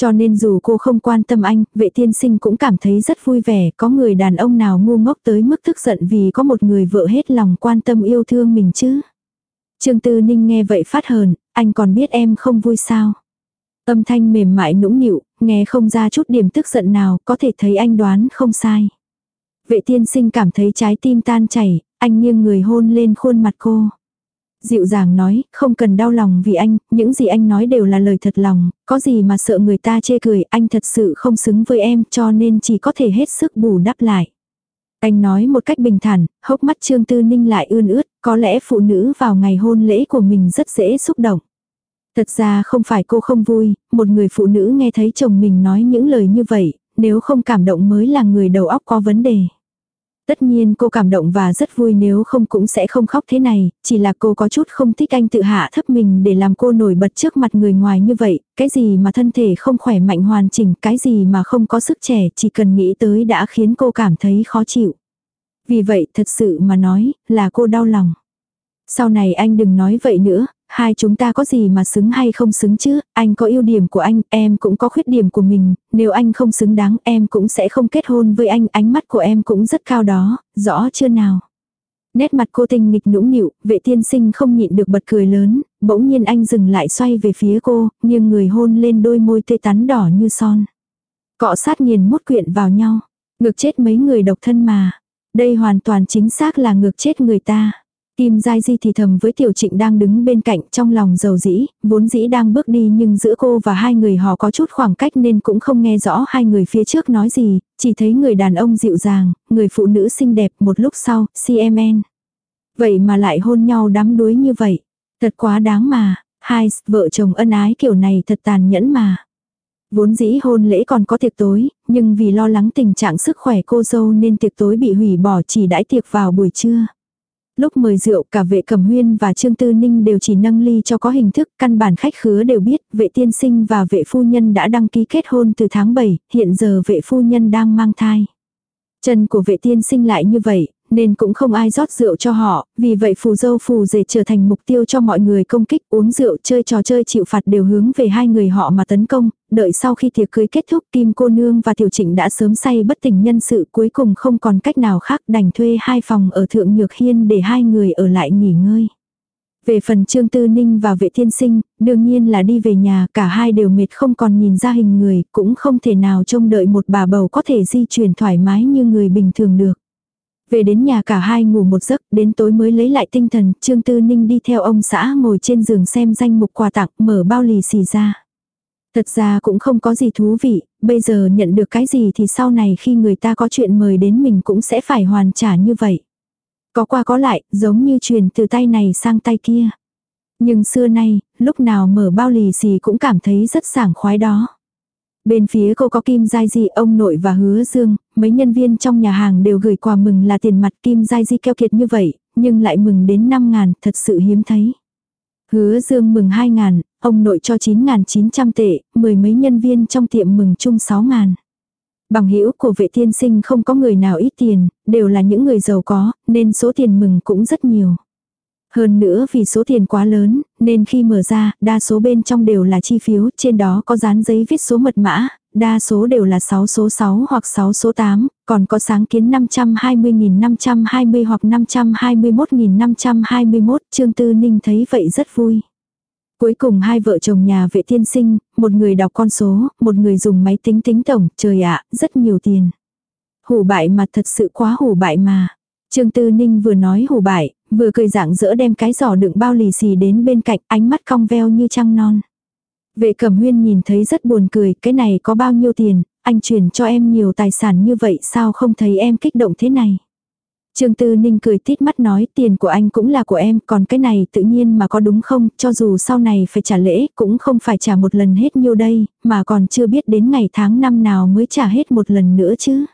Cho nên dù cô không quan tâm anh, vệ tiên sinh cũng cảm thấy rất vui vẻ, có người đàn ông nào ngu ngốc tới mức tức giận vì có một người vợ hết lòng quan tâm yêu thương mình chứ. Trương Tư Ninh nghe vậy phát hờn, anh còn biết em không vui sao. Âm thanh mềm mại nũng nịu, nghe không ra chút điểm tức giận nào, có thể thấy anh đoán không sai. Vệ tiên sinh cảm thấy trái tim tan chảy, anh nghiêng người hôn lên khuôn mặt cô. Dịu dàng nói, không cần đau lòng vì anh, những gì anh nói đều là lời thật lòng, có gì mà sợ người ta chê cười, anh thật sự không xứng với em cho nên chỉ có thể hết sức bù đắp lại. Anh nói một cách bình thản, hốc mắt Trương Tư Ninh lại ươn ướt, có lẽ phụ nữ vào ngày hôn lễ của mình rất dễ xúc động. Thật ra không phải cô không vui, một người phụ nữ nghe thấy chồng mình nói những lời như vậy, nếu không cảm động mới là người đầu óc có vấn đề. Tất nhiên cô cảm động và rất vui nếu không cũng sẽ không khóc thế này, chỉ là cô có chút không thích anh tự hạ thấp mình để làm cô nổi bật trước mặt người ngoài như vậy, cái gì mà thân thể không khỏe mạnh hoàn chỉnh, cái gì mà không có sức trẻ, chỉ cần nghĩ tới đã khiến cô cảm thấy khó chịu. Vì vậy thật sự mà nói, là cô đau lòng. Sau này anh đừng nói vậy nữa, hai chúng ta có gì mà xứng hay không xứng chứ, anh có ưu điểm của anh, em cũng có khuyết điểm của mình, nếu anh không xứng đáng em cũng sẽ không kết hôn với anh, ánh mắt của em cũng rất cao đó, rõ chưa nào. Nét mặt cô tình nghịch nũng nịu, vệ tiên sinh không nhịn được bật cười lớn, bỗng nhiên anh dừng lại xoay về phía cô, nghiêng người hôn lên đôi môi tê tắn đỏ như son. Cọ sát nghiền mốt quyện vào nhau, ngược chết mấy người độc thân mà. Đây hoàn toàn chính xác là ngược chết người ta. Kim Giai Di thì thầm với Tiểu Trịnh đang đứng bên cạnh trong lòng dầu dĩ, vốn dĩ đang bước đi nhưng giữa cô và hai người họ có chút khoảng cách nên cũng không nghe rõ hai người phía trước nói gì, chỉ thấy người đàn ông dịu dàng, người phụ nữ xinh đẹp một lúc sau, CMN. Vậy mà lại hôn nhau đắm đuối như vậy. Thật quá đáng mà, hai vợ chồng ân ái kiểu này thật tàn nhẫn mà. Vốn dĩ hôn lễ còn có tiệc tối, nhưng vì lo lắng tình trạng sức khỏe cô dâu nên tiệc tối bị hủy bỏ chỉ đãi tiệc vào buổi trưa. Lúc mời rượu cả vệ cẩm huyên và trương tư ninh đều chỉ nâng ly cho có hình thức, căn bản khách khứa đều biết vệ tiên sinh và vệ phu nhân đã đăng ký kết hôn từ tháng 7, hiện giờ vệ phu nhân đang mang thai. Chân của vệ tiên sinh lại như vậy, nên cũng không ai rót rượu cho họ, vì vậy phù dâu phù rể trở thành mục tiêu cho mọi người công kích uống rượu chơi trò chơi chịu phạt đều hướng về hai người họ mà tấn công, đợi sau khi tiệc cưới kết thúc Kim cô nương và Tiểu Trịnh đã sớm say bất tỉnh nhân sự cuối cùng không còn cách nào khác đành thuê hai phòng ở Thượng Nhược Hiên để hai người ở lại nghỉ ngơi. Về phần Trương Tư Ninh và vệ thiên sinh, đương nhiên là đi về nhà, cả hai đều mệt không còn nhìn ra hình người, cũng không thể nào trông đợi một bà bầu có thể di chuyển thoải mái như người bình thường được. Về đến nhà cả hai ngủ một giấc, đến tối mới lấy lại tinh thần, Trương Tư Ninh đi theo ông xã ngồi trên giường xem danh mục quà tặng, mở bao lì xì ra. Thật ra cũng không có gì thú vị, bây giờ nhận được cái gì thì sau này khi người ta có chuyện mời đến mình cũng sẽ phải hoàn trả như vậy. Có qua có lại, giống như truyền từ tay này sang tay kia. Nhưng xưa nay, lúc nào mở bao lì xì cũng cảm thấy rất sảng khoái đó. Bên phía cô có Kim Giai Di, ông nội và Hứa Dương, mấy nhân viên trong nhà hàng đều gửi quà mừng là tiền mặt Kim dai Di keo kiệt như vậy, nhưng lại mừng đến 5 ngàn, thật sự hiếm thấy. Hứa Dương mừng 2 ngàn, ông nội cho 9.900 tệ, mười mấy nhân viên trong tiệm mừng chung 6 ngàn. Bằng hữu của vệ tiên sinh không có người nào ít tiền, đều là những người giàu có, nên số tiền mừng cũng rất nhiều. Hơn nữa vì số tiền quá lớn, nên khi mở ra, đa số bên trong đều là chi phiếu, trên đó có dán giấy viết số mật mã, đa số đều là 6 số 6 hoặc 6 số 8, còn có sáng kiến 520.520 hoặc 521.521, Trương Tư Ninh thấy vậy rất vui. Cuối cùng hai vợ chồng nhà vệ tiên sinh, một người đọc con số, một người dùng máy tính tính tổng, trời ạ, rất nhiều tiền. Hủ bại mà thật sự quá hủ bại mà. Trương Tư Ninh vừa nói hủ bại, vừa cười dạng dỡ đem cái giỏ đựng bao lì xì đến bên cạnh ánh mắt cong veo như trăng non. Vệ cẩm huyên nhìn thấy rất buồn cười, cái này có bao nhiêu tiền, anh chuyển cho em nhiều tài sản như vậy sao không thấy em kích động thế này. Trương Tư Ninh cười tít mắt nói tiền của anh cũng là của em, còn cái này tự nhiên mà có đúng không, cho dù sau này phải trả lễ, cũng không phải trả một lần hết nhiêu đây, mà còn chưa biết đến ngày tháng năm nào mới trả hết một lần nữa chứ.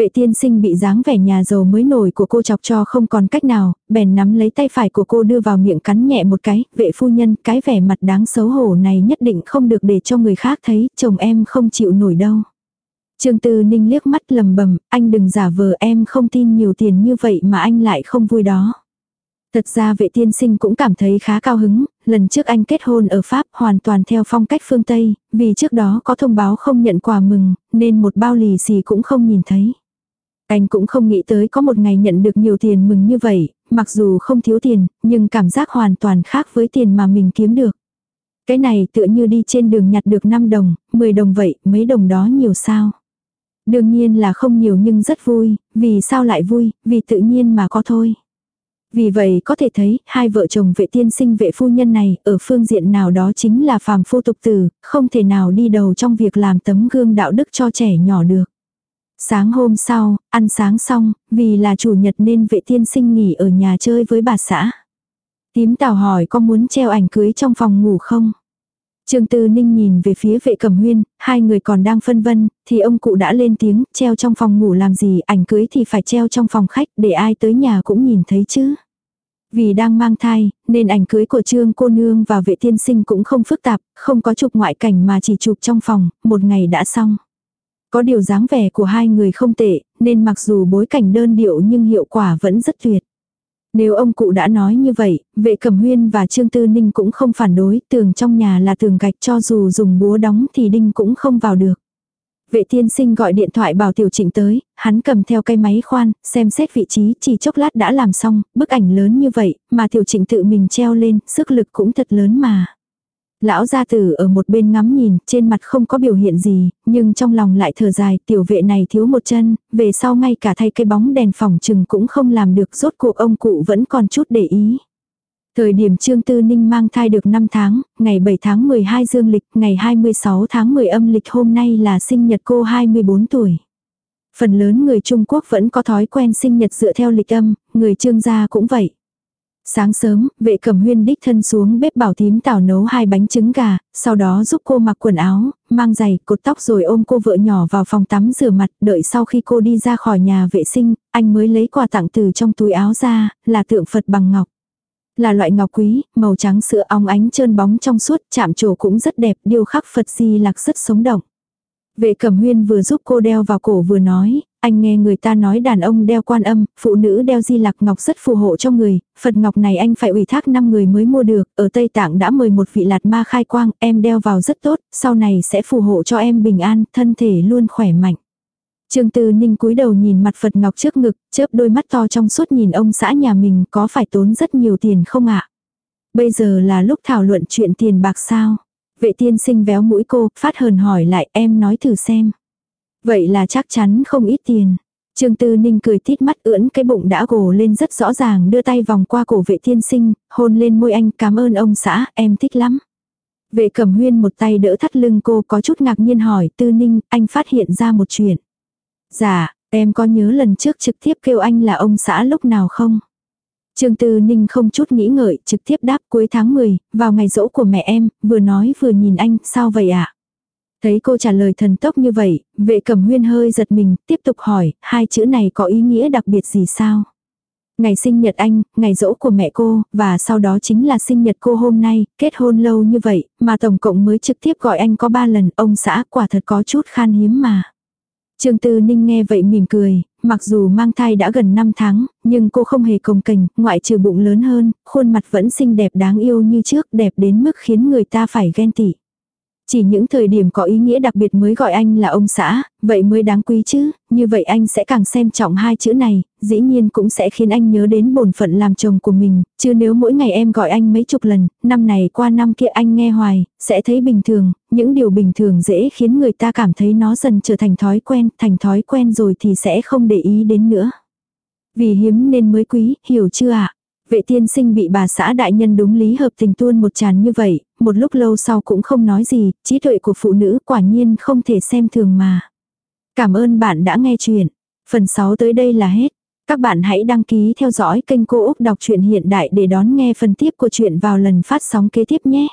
Vệ tiên sinh bị dáng vẻ nhà giàu mới nổi của cô chọc cho không còn cách nào, bèn nắm lấy tay phải của cô đưa vào miệng cắn nhẹ một cái, vệ phu nhân, cái vẻ mặt đáng xấu hổ này nhất định không được để cho người khác thấy, chồng em không chịu nổi đâu. Trương Tư Ninh liếc mắt lầm bầm, anh đừng giả vờ em không tin nhiều tiền như vậy mà anh lại không vui đó. Thật ra vệ tiên sinh cũng cảm thấy khá cao hứng, lần trước anh kết hôn ở Pháp hoàn toàn theo phong cách phương Tây, vì trước đó có thông báo không nhận quà mừng, nên một bao lì xì cũng không nhìn thấy. Anh cũng không nghĩ tới có một ngày nhận được nhiều tiền mừng như vậy, mặc dù không thiếu tiền, nhưng cảm giác hoàn toàn khác với tiền mà mình kiếm được. Cái này tựa như đi trên đường nhặt được 5 đồng, 10 đồng vậy, mấy đồng đó nhiều sao. Đương nhiên là không nhiều nhưng rất vui, vì sao lại vui, vì tự nhiên mà có thôi. Vì vậy có thể thấy, hai vợ chồng vệ tiên sinh vệ phu nhân này, ở phương diện nào đó chính là phàm phu tục tử, không thể nào đi đầu trong việc làm tấm gương đạo đức cho trẻ nhỏ được. Sáng hôm sau, ăn sáng xong, vì là chủ nhật nên vệ tiên sinh nghỉ ở nhà chơi với bà xã. Tím tào hỏi có muốn treo ảnh cưới trong phòng ngủ không? Trương Tư Ninh nhìn về phía vệ cẩm huyên, hai người còn đang phân vân, thì ông cụ đã lên tiếng, treo trong phòng ngủ làm gì, ảnh cưới thì phải treo trong phòng khách, để ai tới nhà cũng nhìn thấy chứ. Vì đang mang thai, nên ảnh cưới của Trương cô nương và vệ tiên sinh cũng không phức tạp, không có chụp ngoại cảnh mà chỉ chụp trong phòng, một ngày đã xong. Có điều dáng vẻ của hai người không tệ, nên mặc dù bối cảnh đơn điệu nhưng hiệu quả vẫn rất tuyệt. Nếu ông cụ đã nói như vậy, vệ cẩm huyên và Trương Tư Ninh cũng không phản đối, tường trong nhà là tường gạch cho dù dùng búa đóng thì đinh cũng không vào được. Vệ tiên sinh gọi điện thoại bảo tiểu trịnh tới, hắn cầm theo cây máy khoan, xem xét vị trí, chỉ chốc lát đã làm xong, bức ảnh lớn như vậy, mà tiểu trịnh tự mình treo lên, sức lực cũng thật lớn mà. Lão gia tử ở một bên ngắm nhìn, trên mặt không có biểu hiện gì, nhưng trong lòng lại thở dài, tiểu vệ này thiếu một chân, về sau ngay cả thay cây bóng đèn phòng trừng cũng không làm được, rốt cuộc ông cụ vẫn còn chút để ý. Thời điểm Trương Tư Ninh mang thai được 5 tháng, ngày 7 tháng 12 dương lịch, ngày 26 tháng 10 âm lịch hôm nay là sinh nhật cô 24 tuổi. Phần lớn người Trung Quốc vẫn có thói quen sinh nhật dựa theo lịch âm, người Trương gia cũng vậy. Sáng sớm, vệ cẩm huyên đích thân xuống bếp bảo thím tảo nấu hai bánh trứng gà, sau đó giúp cô mặc quần áo, mang giày, cột tóc rồi ôm cô vợ nhỏ vào phòng tắm rửa mặt, đợi sau khi cô đi ra khỏi nhà vệ sinh, anh mới lấy quà tặng từ trong túi áo ra, là tượng Phật bằng ngọc. Là loại ngọc quý, màu trắng sữa óng ánh trơn bóng trong suốt, chạm trổ cũng rất đẹp, điêu khắc Phật di lạc rất sống động. Vệ cẩm huyên vừa giúp cô đeo vào cổ vừa nói, anh nghe người ta nói đàn ông đeo quan âm, phụ nữ đeo di lạc ngọc rất phù hộ cho người, Phật ngọc này anh phải ủy thác 5 người mới mua được, ở Tây Tạng đã mời một vị lạt ma khai quang, em đeo vào rất tốt, sau này sẽ phù hộ cho em bình an, thân thể luôn khỏe mạnh. Trương Tư Ninh cúi đầu nhìn mặt Phật ngọc trước ngực, chớp đôi mắt to trong suốt nhìn ông xã nhà mình có phải tốn rất nhiều tiền không ạ? Bây giờ là lúc thảo luận chuyện tiền bạc sao? Vệ tiên sinh véo mũi cô, phát hờn hỏi lại em nói thử xem. Vậy là chắc chắn không ít tiền. Trương Tư Ninh cười tít mắt ưỡn cái bụng đã gồ lên rất rõ ràng đưa tay vòng qua cổ vệ tiên sinh, hôn lên môi anh cảm ơn ông xã, em thích lắm. Vệ cẩm huyên một tay đỡ thắt lưng cô có chút ngạc nhiên hỏi Tư Ninh, anh phát hiện ra một chuyện. Dạ, em có nhớ lần trước trực tiếp kêu anh là ông xã lúc nào không? Trương Tư Ninh không chút nghĩ ngợi, trực tiếp đáp cuối tháng 10, vào ngày rỗ của mẹ em, vừa nói vừa nhìn anh, sao vậy ạ? À? Thấy cô trả lời thần tốc như vậy, vệ cẩm huyên hơi giật mình, tiếp tục hỏi, hai chữ này có ý nghĩa đặc biệt gì sao? Ngày sinh nhật anh, ngày rỗ của mẹ cô, và sau đó chính là sinh nhật cô hôm nay, kết hôn lâu như vậy, mà tổng cộng mới trực tiếp gọi anh có ba lần, ông xã quả thật có chút khan hiếm mà. Trương Tư Ninh nghe vậy mỉm cười, mặc dù mang thai đã gần 5 tháng, nhưng cô không hề cồng kềnh, ngoại trừ bụng lớn hơn, khuôn mặt vẫn xinh đẹp đáng yêu như trước, đẹp đến mức khiến người ta phải ghen tị. Chỉ những thời điểm có ý nghĩa đặc biệt mới gọi anh là ông xã, vậy mới đáng quý chứ, như vậy anh sẽ càng xem trọng hai chữ này, dĩ nhiên cũng sẽ khiến anh nhớ đến bổn phận làm chồng của mình, chứ nếu mỗi ngày em gọi anh mấy chục lần, năm này qua năm kia anh nghe hoài, sẽ thấy bình thường, những điều bình thường dễ khiến người ta cảm thấy nó dần trở thành thói quen, thành thói quen rồi thì sẽ không để ý đến nữa. Vì hiếm nên mới quý, hiểu chưa ạ? Vệ tiên sinh bị bà xã đại nhân đúng lý hợp tình tuôn một tràn như vậy, một lúc lâu sau cũng không nói gì, trí tuệ của phụ nữ quả nhiên không thể xem thường mà. Cảm ơn bạn đã nghe chuyện. Phần 6 tới đây là hết. Các bạn hãy đăng ký theo dõi kênh Cô Úc Đọc truyện Hiện Đại để đón nghe phần tiếp của chuyện vào lần phát sóng kế tiếp nhé.